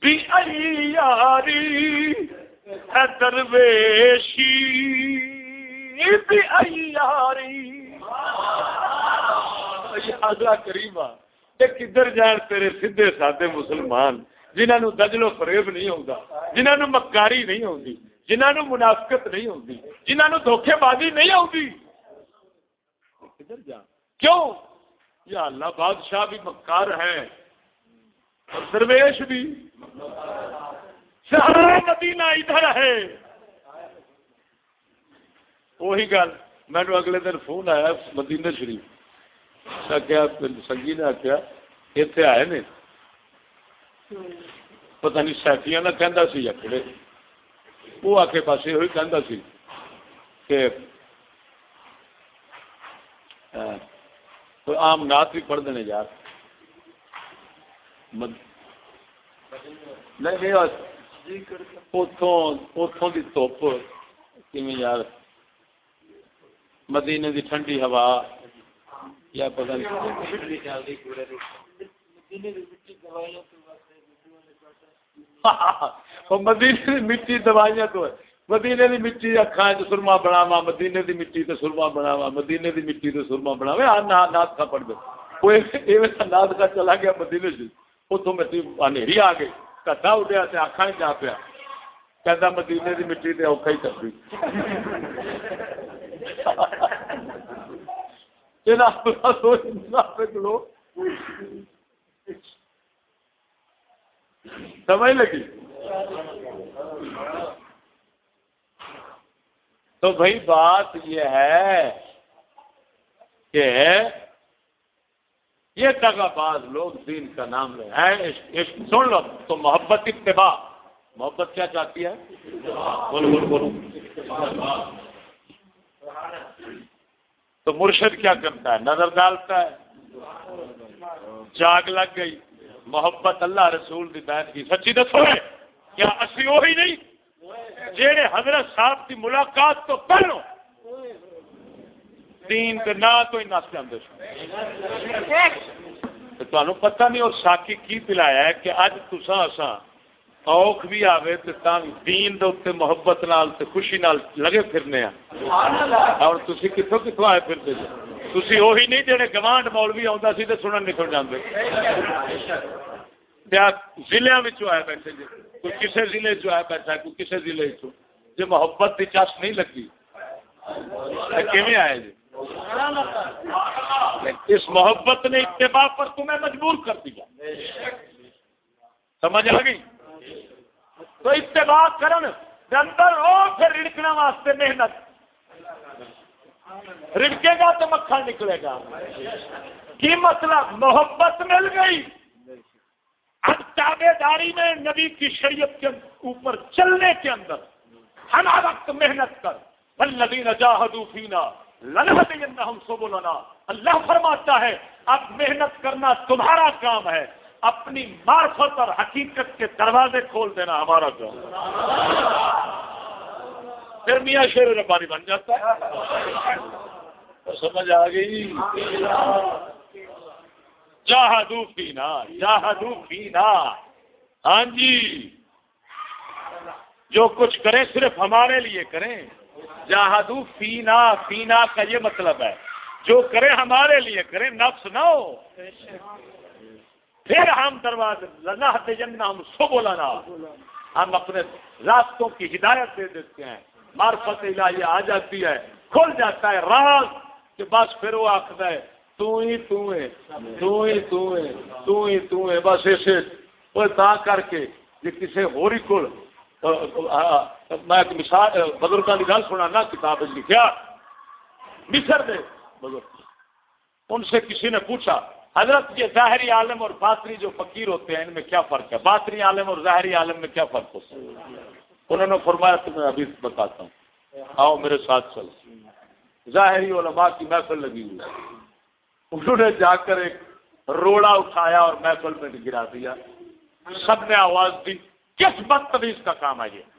بھی ایاری ہے درویشی، بھی ایاری کریم کدھر جان تیرے سیدھے سادے مسلمان جنہوں دجلو فریب نہیں ہوتا جنہوں مکاری نہیں ہوتی جنہوں منافقت نہیں ہوتی جنہوں دھوکھے بازی نہیں ہوتی کدھر جان؟ کیوں؟ یا اللہ بادشاہ بھی مکار ہے، اور درویش بھی۔ سارا مدینہ ادھر ہے۔ وہی گل۔ مینو اگلے دن فون آیا مدینہ شریف کیا سنگی نے آخیا اتنے آئے نے پتہ نہیں سیفیاں کا کہہ سی یا وہ آ کے پاس یہ کہہ سی کہ کوئی آم نات بھی پڑھ دینے یار نہیں اتوں کی دھوپ یار مدینے دی ٹھنڈی ہوا یا پتہ نہیں۔ مدینے دی مٹی دوائیاں تو ہے۔ مدینے دی مٹی اکھاں چ سرما بناوا مدینے دی مٹی تے سرما بناوا مدینے دی مٹی تے سرما بناوے آ نات کا پڑھ دے کوئی ایویں نات کا چلا گیا مدینے سے۔ اتوں مٹی انہیری آ گئی۔ کٹا اڈیا تے اکھاں جا پیا۔ کہندا مدینے دی مٹی تے اوکھا ہی کرਦੀ سمجھ لگی؟ تو بھائی، بات یہ ہے کہ یہ دگا باز لوگ دین کا نام لے۔ ہیں سن لو، تو محبت اتباع۔ محبت کیا چاہتی ہے؟ بولو بولو بولو۔ تو مرشد کیا کرتا ہے؟ نظر ڈالتا ہے۔ جاگ لگ گئی۔ محبت اللہ رسول کی بیت کی۔ سچی دسو کیا اسی وہی نہیں؟ جیڑے حضرت صاحب کی ملاقات تو پہلو۔ دین تین نہ تو ہی نس جاتے تمہیں پتہ نہیں اور ساکی کی پلایا ہے کہ اج تسا اساں اوکھ بھی آوے تے تاں دین دے اوتے محبت نال تے خوشی نال لگے پھرنے ہیں اور تسی کتھوں کتھوں آئے پھرتے جے تسی وہی نہیں جڑے گوانڈ مولوی آوندا سی تے سنن نکل جاندے۔ ضلع آئے بیٹھے جی؟ کوئی کسی ضلع چ آیا بیٹھا کوئی کسی ضلع چ جی محبت کی چس نہیں لگی کیون آئے جی؟ اس محبت نے اتباع پر تمہیں مجبور کر دیا۔ سمجھ آ گئی؟ تو اتباع کرن اندر ہو پھر رڑکنے واسطے محنت۔ رڑکے گا تو مکھن نکلے گا۔ کی مطلب؟ محبت مل گئی۔ اب تابے داری میں نبی کی شریعت کے اوپر چلنے کے اندر ہر وقت محنت کر۔ بلبی نجاہدو فینا ہم سو اللہ فرماتا ہے، اب محنت کرنا تمہارا کام ہے۔ اپنی معرفت اور حقیقت کے دروازے کھول دینا ہمارا کام پھر میاں شیر ربانی بن جاتا ہے۔ سمجھ آ گئی۔ جاہدو فینا جاہدو فینا۔ ہاں جی۔ جو کچھ کریں صرف ہمارے لیے کریں۔ جاہدو فینا فینا کا یہ مطلب ہے۔ جو کریں ہمارے لیے کریں، نفس نہ ہو۔ پھر ہم دروازے لنا جن ہم سو بولانا ہم اپنے راستوں کی ہدایت دے دیتے ہیں۔ مارفت الہی آ جاتی ہے۔ کھل جاتا ہے راز۔ کہ بس پھر وہ آخر ہے تو ہی تو ہے تو ہی تو ہے تو ہی تو ہے بس ایسے وہ تا کر کے جی کسی ہوری کو میں ایک مثال بزرگوں کی گل سنا نا کتاب لکھا مصر دے بزرگ، ان سے کسی نے پوچھا حضرت یہ ظاہری عالم اور باطری جو فقیر ہوتے ہیں، ان میں کیا فرق ہے؟ باطری عالم اور ظاہری عالم میں کیا فرق ہوتا ہے؟ انہوں نے فرمایا تو میں ابھی بتاتا ہوں۔ آؤ میرے ساتھ چلو۔ ظاہری علماء کی محفل لگی ہوئی ہے۔ انہوں نے جا کر ایک روڑا اٹھایا اور محفل میں گرا دیا۔ سب نے آواز دی، کس بدتمیز کا کام ہے یہ؟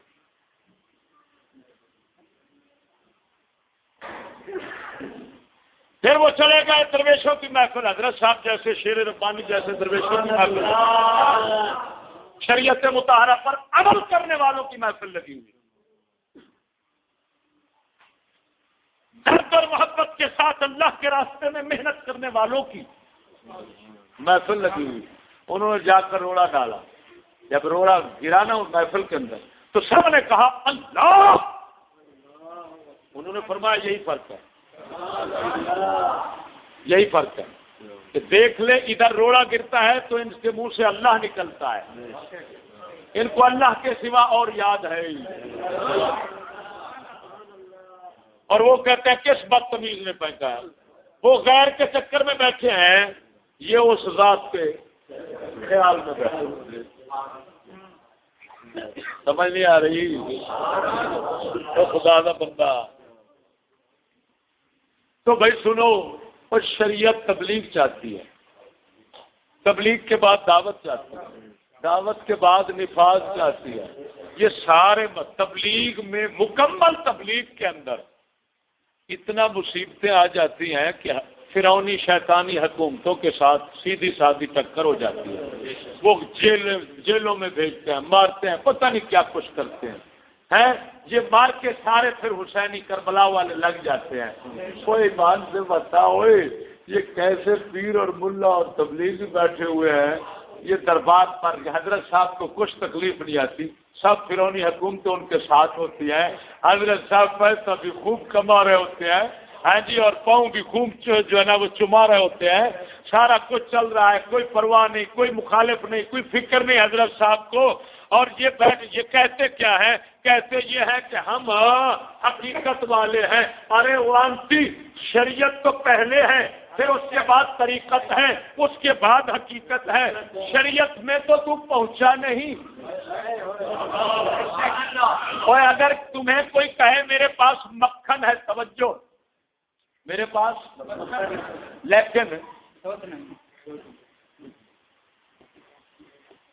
پھر وہ چلے گئے درویشوں کی محفل، حضرت صاحب جیسے شیر ربانی جیسے درویشوں کی محفل۔ شریعت متحرہ پر عمل کرنے والوں کی محفل لگی ہوئی۔ درد اور محبت کے ساتھ اللہ کے راستے میں محنت کرنے والوں کی محفل لگی ہوئی۔ انہوں نے جا کر روڑا ڈالا۔ جب روڑا گرانا محفل کے اندر، تو سب نے کہا، اللہ! انہوں نے فرمایا، یہی فرق ہے۔ یہی فرق ہے کہ دیکھ لے ادھر روڑا گرتا ہے تو ان کے منہ سے اللہ نکلتا ہے۔ ان کو اللہ کے سوا اور یاد ہے اور وہ کہتے ہیں کس بدتمیز نے پہنچا ہے۔ وہ غیر کے چکر میں بیٹھے ہیں، یہ اس ذات کے خیال میں بیٹھے سمجھ نہیں آ رہی؟ خدا کا بندہ۔ تو بھائی سنو، اور شریعت تبلیغ چاہتی ہے۔ تبلیغ کے بعد دعوت چاہتی ہے۔ دعوت کے بعد نفاذ چاہتی ہے۔ یہ سارے تبلیغ میں مکمل تبلیغ کے اندر اتنا مصیبتیں آ جاتی ہیں کہ فرونی شیطانی حکومتوں کے ساتھ سیدھی سادھی ٹکر ہو جاتی ہے۔ وہ جیل جیلوں میں بھیجتے ہیں، مارتے ہیں، پتہ نہیں کیا کچھ کرتے ہیں۔ ہیں؟ یہ مار کے سارے پھر حسینی کربلا والے لگ جاتے ہیں۔ کوئی مان سے بتا ہوئے، یہ کیسے پیر اور ملا اور تبلیغ بیٹھے ہوئے ہیں؟ یہ دربار پر حضرت صاحب کو کچھ تکلیف نہیں آتی۔ سب فرونی حکومتیں ان کے ساتھ ہوتی ہیں۔ حضرت صاحب پیسہ بھی خوب کما رہے ہوتے ہیں۔ ہاں جی اور پاؤں بھی خوب جو ہے نا، وہ چما رہے ہوتے ہیں۔ سارا کچھ چل رہا ہے، کوئی پرواہ نہیں، کوئی مخالف نہیں، کوئی فکر نہیں حضرت صاحب کو۔ اور یہ بیٹھ یہ کہتے کیا ہے کہتے یہ ہے کہ ہم حقیقت والے ہیں۔ ارے وانتی شریعت تو پہلے ہے، پھر اس کے بعد طریقت ہے، اس کے بعد حقیقت ہے۔ شریعت میں تو تم پہنچا نہیں۔ اور اگر تمہیں کوئی کہے میرے پاس مکھن ہے، توجہ۔ میرے پاس لیکن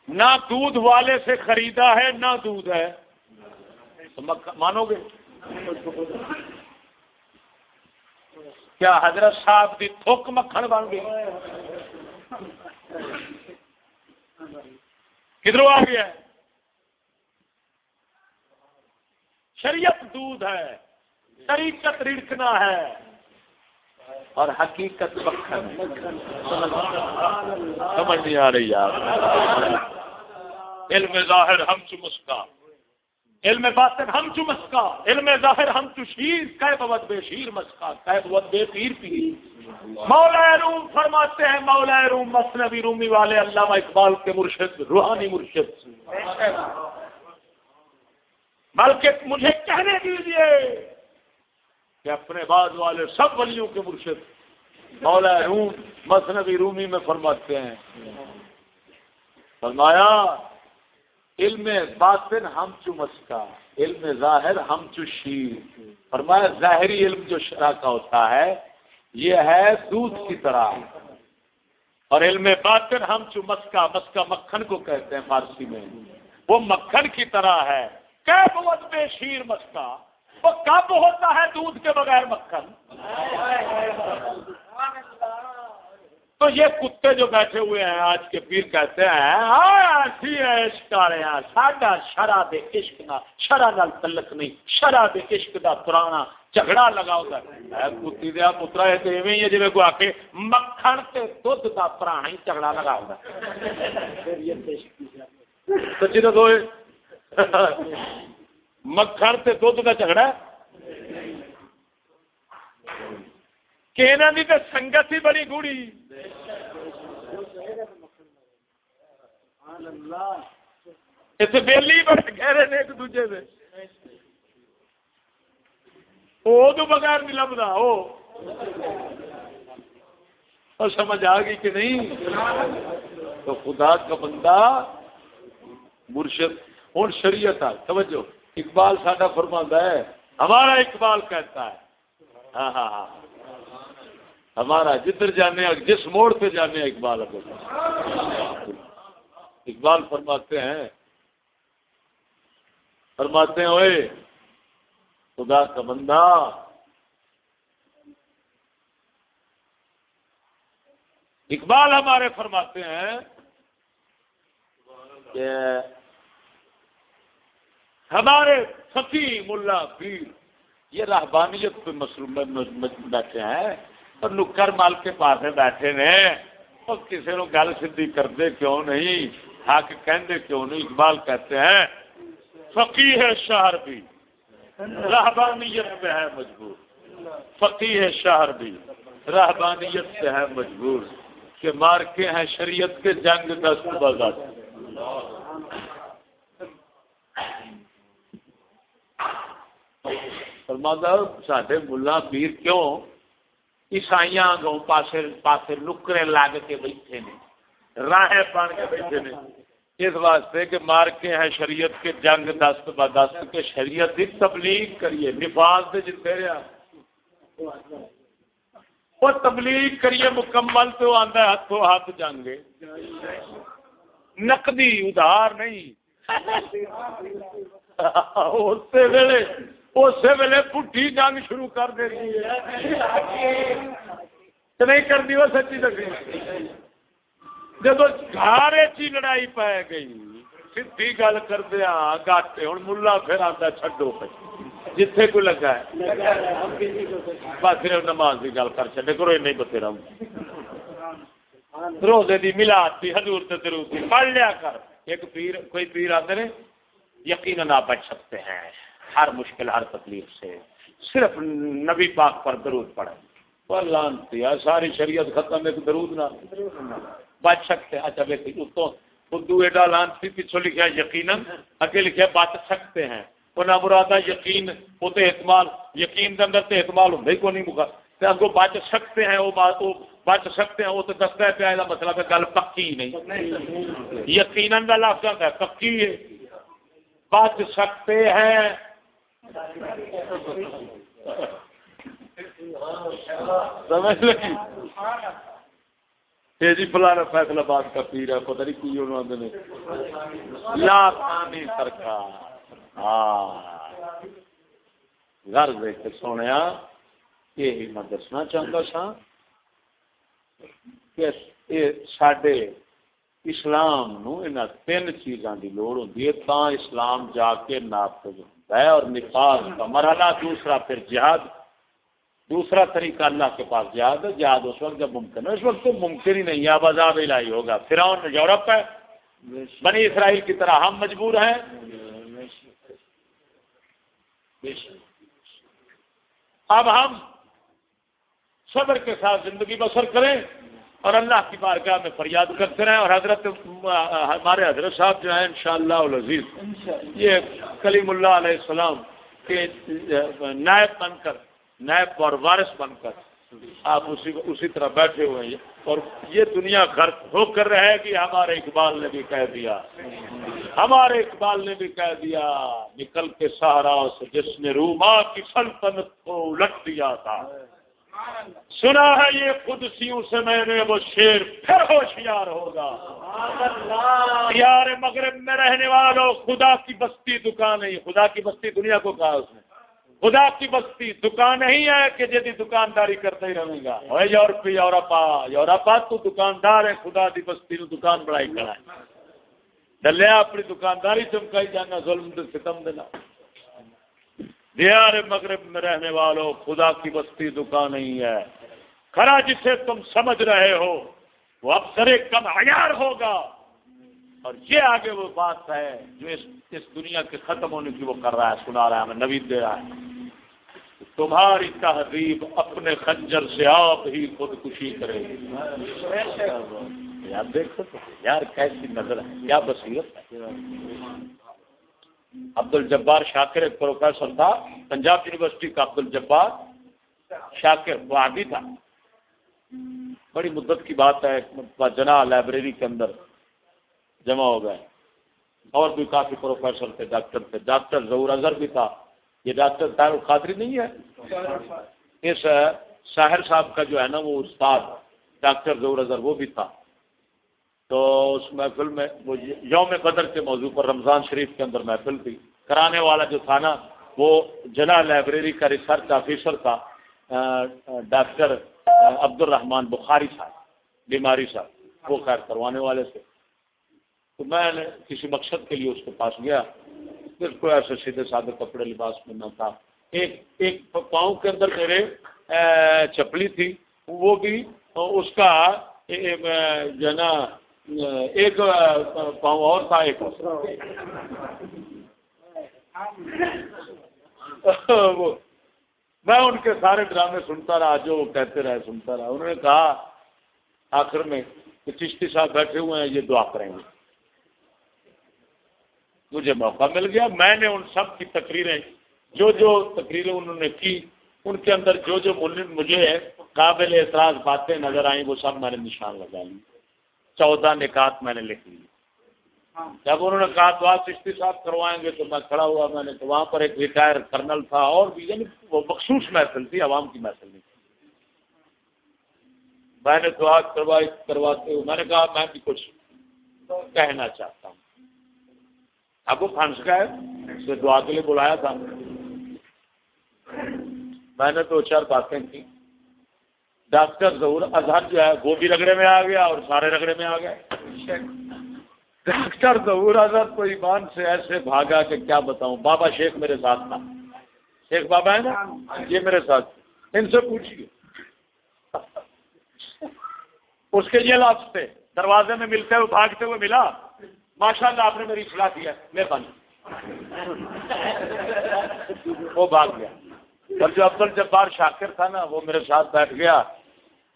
نہ دودھ والے سے خریدا ہے، نہ دودھ ہے۔ مانو گے؟ کیا حضرت صاحب کی تھوک مکھن بن گئی؟ کدھر آ گیا شریعت دودھ ہے، طریقت رڑکنا ہے، اور حقیقت مکھن سمجھ نہیں آ رہی یار۔ علم ظاہر ہم چمسکا علم باطن ہم چو مسکا۔ علم ظاہر ہم چو شیر۔ کہ بوت بے شیر مسکا۔ کہ بوت بے پیر پیر۔ مولا روم فرماتے ہیں، مولا روم مصنوی رومی والے علامہ اقبال کے مرشد، روحانی مرشد۔ بلکہ مجھے کہنے دیجیے کہ اپنے بعد والے سب ولیوں کے مرشد مولا روم مصنوی رومی میں فرماتے ہیں۔ فرمایا علم باطن ہم چو مسکا، علم ظاہر ہم چو شیر۔ فرمایا، ظاہری علم جو شرح کا ہوتا ہے، یہ ہے دودھ کی طرح۔ اور علم باطن ہم چو مسکا مسکا مکھن کو کہتے ہیں فارسی میں۔ وہ مکھن کی طرح ہے۔ کیب بے شیر مسکا؟ وہ کب ہوتا ہے دودھ کے بغیر مکھن؟ تو یہ کتے جو بیٹھے ہوئے ہیں آج کے پیر کہتے ہیں ساڈا شراب عشق نہ شرح نال تلک نہیں شراب عشق دا پرانا جھگڑا لگا کتی دیا پترا ہے تو ایویں ہی ہے جی کو آ کے مکھن تے دھد دا پرانا ہی جھگڑا لگا سچی تو مکھن تے دھد دا جھگڑا؟ کہ سنگت ہی بڑی گوڑی اتنے بےلی بڑے گہرے نے ایک دوجے سے وہ تو بغیر نہیں لبدا وہ اور سمجھ آ گئی کہ نہیں؟ تو خدا کا بندہ مرشد ہوں شریعت ہے، توجہ۔ اقبال ساڈا فرما ہے، ہمارا اقبال کہتا ہے۔ ہاں ہاں ہاں۔ ہمارا جدھر جانے، جس موڑ پہ جانے، اقبال اقبال فرماتے ہیں فرماتے ہیں اوے خدا کا بندہ، اقبال ہمارے فرماتے ہیں کہ ہمارے سفی ملا پیر، یہ رحبانیت پہ مصروف بیٹھے ہیں۔ اور نکر مال کے پاس بیٹھے نے، اور کسی نو گل سی کرتے کیوں نہیں؟ حق کہندے کیوں نہیں؟ اقبال کہتے ہیں فقی ہے شہر بھی، رہبانیت پہ ہے مجبور۔ فقی ہے شہر بھی، رہبانیت پہ ہے مجبور کہ مار کے ہیں شریعت کے جنگ دست بازار فرماتا ساڈے ملا پیر کیوں؟ عیسائی پاسے پاسے نکرے لگ کے بیٹھے نے راہ بن کے بیٹھے نے۔ اس واسطے کہ مارکے ہیں شریعت کے جنگ دست بدست کے شریعت کی تبلیغ کریے، نفاذ سے جتنے رہا۔ وہ تبلیغ کریے، مکمل تو آتا ہے ہاتھوں ہاتھ جنگ نقدی ادھار نہیں۔ اسی ویلے اسی ویلے پٹھی جنگ شروع کر دے نہیں کرتی وہ سچی دسی۔ جب گھر چی لڑائی پی گئی سی گل کردیا گاٹے ہوں ملا پھر آتا چڈو جتھے کوئی لگا ہے۔ بس پھر نماز کی گل کر چلے کرو نہیں بتے رہوں روزے دی ملاد تھی حضور تے درود تھی پڑھ لیا کر۔ ایک پیر، کوئی پیر آتے نے، یقیناً آپ بچ سکتے ہیں۔ ہر مشکل، ہر تکلیف سے۔ صرف نبی پاک پر درود پڑھیں۔ پر لانتی ساری شریعت ختم، ایک درود نہ۔ بچ سکتے اچھا ویسے اتوں اردو ایڈا لانتی پیچھو لکھا یقیناً۔ اگے لکھا بچ سکتے ہیں۔ وہ نہ مرادہ یقین، وہ تو احتمال۔ یقین کے اندر تو احتمال ہوں ہی کو نہیں مکا۔ اگو بچ سکتے ہیں، وہ بات بچ سکتے ہیں، وہ تو دستا پیا مطلب ہے گل پکی نہیں۔ یقیناً کا لفظ ہے، پکی ہے۔ بچ سکتے ہیں۔ سمجھ لگی یہ جی فلانا فیصلہ باد کا پیر ہے، پتہ نہیں کی انہوں نے یا پانی سرکار۔ ہاں۔ گھر دیکھ کے سونے یہی میں دسنا چاہتا سا کہ سڈے اسلام نو ان تین چیزاں کی لوڑ ہوتی ہے تا اسلام جا کے نافذ ہوتا ہے اور نفاذ کا مرحلہ، دوسرا پھر جہاد۔ دوسرا طریقہ اللہ کے پاس جہاد ہے، جہاد اس وقت جب ممکن ہے، اس وقت تو ممکن ہی نہیں اب عذاب الہی ہوگا۔ فرعون یورپ ہے، بنی اسرائیل کی طرح ہم مجبور ہیں۔ اب ہم صبر کے ساتھ زندگی بسر کریں۔ اور اللہ کی بارگاہ میں فریاد کرتے رہیں اور حضرت ہمارے حضرت صاحب جو ہیں انشاءاللہ العزیز یہ کلیم اللہ علیہ السلام کے نائب بن کر نائب اور وارث بن کر آپ اسی اسی طرح بیٹھے ہوئے ہیں۔ اور یہ دنیا غرق ہو کر رہے گی ہمارے اقبال نے بھی کہہ دیا۔ ہمارے اقبال نے بھی کہہ دیا نکل کے سہارا سے جس نے روما کی سلطنت کو الٹ دیا تھا۔ سنا ہے یہ خود سیوں سے میں نے وہ شیر پھر ہوشیار ہوگا۔ یار مغرب میں رہنے والوں خدا کی بستی دکان نہیں خدا کی بستی دنیا کو کہا اس نے۔ خدا کی بستی دکان نہیں ہے کہ جدی دکانداری کرتا ہی رہے گا۔ یورپی یورپا یورپا تو دکاندار ہے خدا کی بستی نو دکان بڑائی کرا ہے۔ ڈلیا اپنی دکانداری چمکائی جانا ظلم دے ستم دینا دیار مغرب میں رہنے والوں، خدا کی بستی دکان نہیں ہے۔ کھڑا جسے تم سمجھ رہے ہو، وہ اب کم ہزار ہوگا۔ اور یہ آگے وہ بات ہے جو اس اس دنیا کے ختم ہونے کی وہ کر رہا ہے، سنا رہا ہے ہمیں نوید دے رہا ہے۔ تمہاری تہذیب اپنے خنجر سے آپ ہی خودکشی کرے یار دیکھو یار کیسی نظر ہے، کیا بصیرت ہے۔ عبد الجبار شاکر ایک پروفیسر تھا، پنجاب یونیورسٹی کا عبد الجبار شاکر، وہ آدھی تھا۔ بڑی مدت کی بات ہے جنا لائبریری کے اندر جمع ہو گئے۔ اور بھی کافی پروفیسر تھے، ڈاکٹر تھے۔ ڈاکٹر ظہور اظہر بھی تھا۔ یہ ڈاکٹر طاہر القادری نہیں ہے؟ اس شاہر صاحب کا جو ہے نا، وہ استاد ڈاکٹر ظہور اظہر، وہ بھی تھا۔ تو اس محفل میں وہ یوم قدر کے موضوع پر رمضان شریف کے اندر محفل تھی۔ کرانے والا جو تھا نا، وہ جنا لائبریری کا ریسرچ آفیسر تھا ڈاکٹر عبد الرحمان بخاری صاحب، بیماری صاحب، وہ خیر کروانے والے تھے۔ تو میں نے کسی مقصد کے لیے اس کے پاس گیا۔ پھر کوئی ایسے سیدھے سادے کپڑے لباس میں نہ تھا۔ ایک ایک پاؤں کے اندر میرے چپلی تھی۔ وہ بھی اس کا جو ہے نا ایک پاؤں اور تھا ایک۔ میں ان کے سارے ڈرامے سنتا رہا، جو وہ کہتے رہے، سنتا رہا۔ انہوں نے کہا آخر میں کہ چشتی صاحب بیٹھے ہوئے ہیں، یہ دعا کریں گے۔ مجھے موقع مل گیا۔ میں نے ان سب کی تقریریں، جو جو تقریریں انہوں نے کی، ان کے اندر جو جو مجھے قابل اعتراض باتیں نظر آئیں، وہ سب میں نے نشان لگا لی۔ چودہ نکات میں نے لکھ لی جب انہوں نے کہا دعا چشتی صاحب کروائیں گے تو میں کھڑا ہوا میں نے تو وہاں پر ایک ریٹائر کرنل تھا اور بھی یعنی وہ مخصوص محفل تھی عوام کی محفل نہیں میں نے دعا کروائی کرواتے ہوئے میں نے کہا میں بھی کچھ کہنا چاہتا ہوں۔ آپ کو پھنس گئے اسے دعا کے لیے بلایا تھا۔ میں نے دو چار باتیں کی۔ ڈاکٹر ضرور اظہر جو ہے وہ بھی رگڑے میں آ گیا اور سارے رگڑے میں آ گئے ڈاکٹر ظہور اظہر، تو ایمان سے ایسے بھاگا کہ کیا بتاؤں۔ بابا شیخ میرے ساتھ تھا۔ شیخ بابا ہے نا؟ یہ میرے ساتھ ان سے پوچھیے۔ اس کے یہ لفظ تھے۔ دروازے میں ملتے ہوئے، بھاگتے ہوئے ملا۔ ماشاء اللہ آپ نے میری اصلاح کیا مہربانی وہ بھاگ گیا۔ اور جو عبد الجبار شاکر تھا نا، وہ میرے ساتھ بیٹھ گیا۔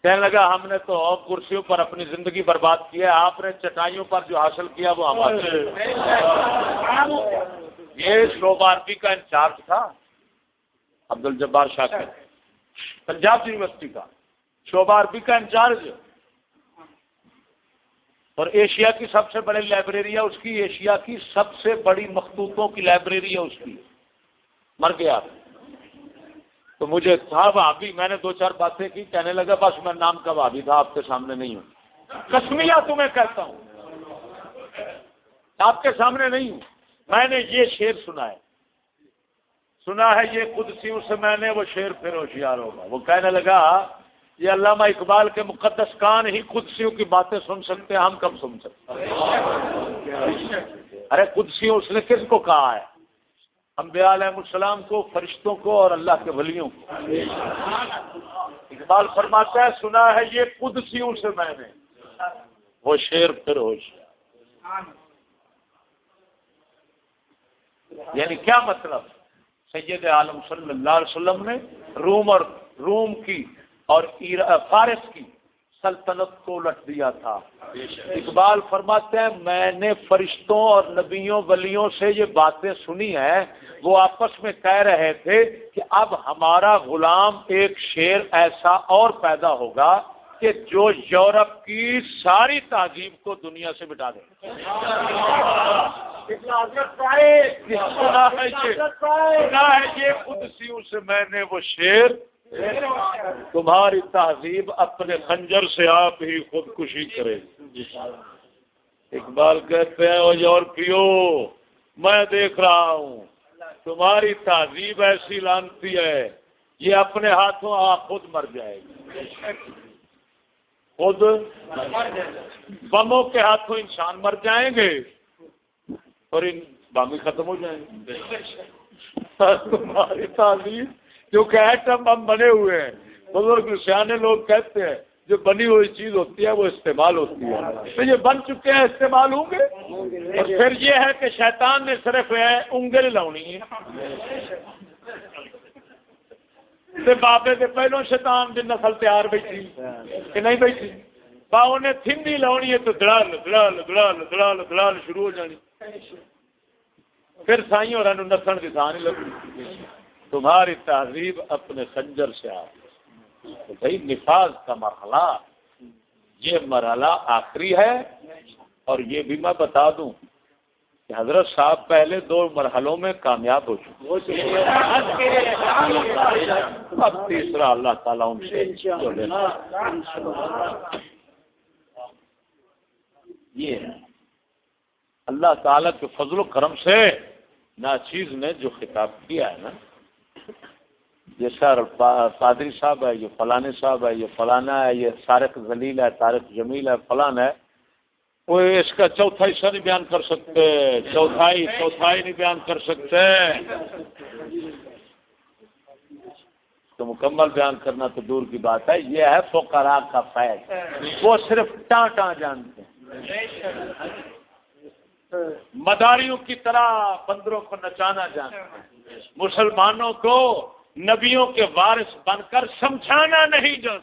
کہنے لگا، ہم نے تو کرسیوں پر اپنی زندگی برباد کی ہے، آپ نے چٹائیوں پر جو حاصل کیا وہ ہمارے یہ شوبارپی کا انچارج تھا عبد الجبار شاکر پنجاب یونیورسٹی کا۔ شوبارپی کا انچارج۔ اور ایشیا کی سب سے بڑی لائبریری ہے، اس کی ایشیا کی سب سے بڑی مخطوطوں کی لائبریری ہے، اس کی۔ مر گیا۔ تو مجھے تھا بھابھی، میں نے دو چار باتیں کی، کہنے لگا، بس میں نام کا بھابھی تھا، آپ کے سامنے نہیں ہوں۔ کسمیا تمہیں کہتا ہوں۔ آپ کے سامنے نہیں ہوں۔ میں نے یہ شعر سنا ہے۔ سنا ہے یہ خود سے میں نے وہ شعر پھر ہوشیار ہوگا۔ وہ کہنے لگا، یہ علامہ اقبال کے مقدس کان ہی قدسیوں کی باتیں سن سکتے ہیں، ہم کب سن سکتے ارے، قدسیوں اس نے کس کو کہا ہے؟ انبیاء علیہ السلام کو، فرشتوں کو اور اللہ کے ولیوں کو۔ اقبال فرماتا ہے، سنا ہے یہ قدسیوں سے میں نے۔ وہ شیر پھر ہوش یعنی کیا مطلب؟ سید عالم صلی اللہ علیہ وسلم نے روم اور روم کی اور فارس کی سلطنت کو لٹ دیا تھا۔ اقبال فرماتے ہیں میں نے فرشتوں اور نبیوں ولیوں سے یہ باتیں سنی ہیں۔ وہ آپس میں کہہ رہے تھے کہ اب ہمارا غلام ایک شیر ایسا اور پیدا ہوگا کہ جو یورپ کی ساری تہذیب کو دنیا سے مٹا دے۔ یہ۔ خود سی سے میں نے وہ شیر تمہاری تہذیب اپنے خنجر سے آپ ہی خودکشی کرے اقبال کہتے ہیں اور پیو، میں دیکھ رہا ہوں، تمہاری تہذیب ایسی لانتی ہے، یہ اپنے ہاتھوں آپ خود مر جائے گی۔ خود بموں کے ہاتھوں انسان مر جائیں گے اور ان بم ختم ہو جائیں گے تمہاری تعلیم کیونکہ ایٹم بم بنے ہوئے ہیں۔ بزرگ سیانے لوگ کہتے ہیں، جو بنی ہوئی چیز ہوتی ہے، وہ استعمال ہوتی ہے۔ تو یہ بن چکے ہیں، استعمال ہوں گے؟ اور پھر یہ ہے کہ شیطان نے صرف انگل لاؤنی ہے۔ بابے کے پہلو شیطان کی نسل تیار بیٹھی۔ کہ نہیں بیٹھی؟ باؤ نے تھنی لاؤنی ہے تو دڑال دڑال دڑال دڑال دڑال شروع ہو جانی۔ پھر سائی اور نسل کی تھان نہیں تمہاری تہذیب اپنے خنجر سے آ تو بھائی نفاذ کا مرحلہ یہ مرحلہ آخری ہے۔ اور یہ بھی میں بتا دوں کہ حضرت صاحب پہلے دو مرحلوں میں کامیاب ہو چکے۔ اب تیسرا اللہ تعالیٰ ان سے یہ ہے۔ اللہ تعالیٰ کے فضل و کرم سے ناچیز نے جو خطاب کیا ہے نا یہ سر پادری صاحب ہے، یہ فلانے صاحب ہے، یہ فلانا ہے، یہ سارق ذلیل ہے، طارق جمیل ہے، فلان ہے۔ وہ اس کا چوتھا حصہ نہیں بیان کر سکتے۔ چوتھائی چوتھائی نہیں بیان کر سکتے۔ تو مکمل بیان کرنا تو دور کی بات ہے۔ یہ ہے فوکرا کا فیض۔ وہ صرف ٹاں ٹاں جانتے ہیں۔ مداریوں کی طرح بندروں کو نچانا جانتے ہیں۔ مسلمانوں کو نبیوں کے وارث بن کر سمجھانا نہیں جو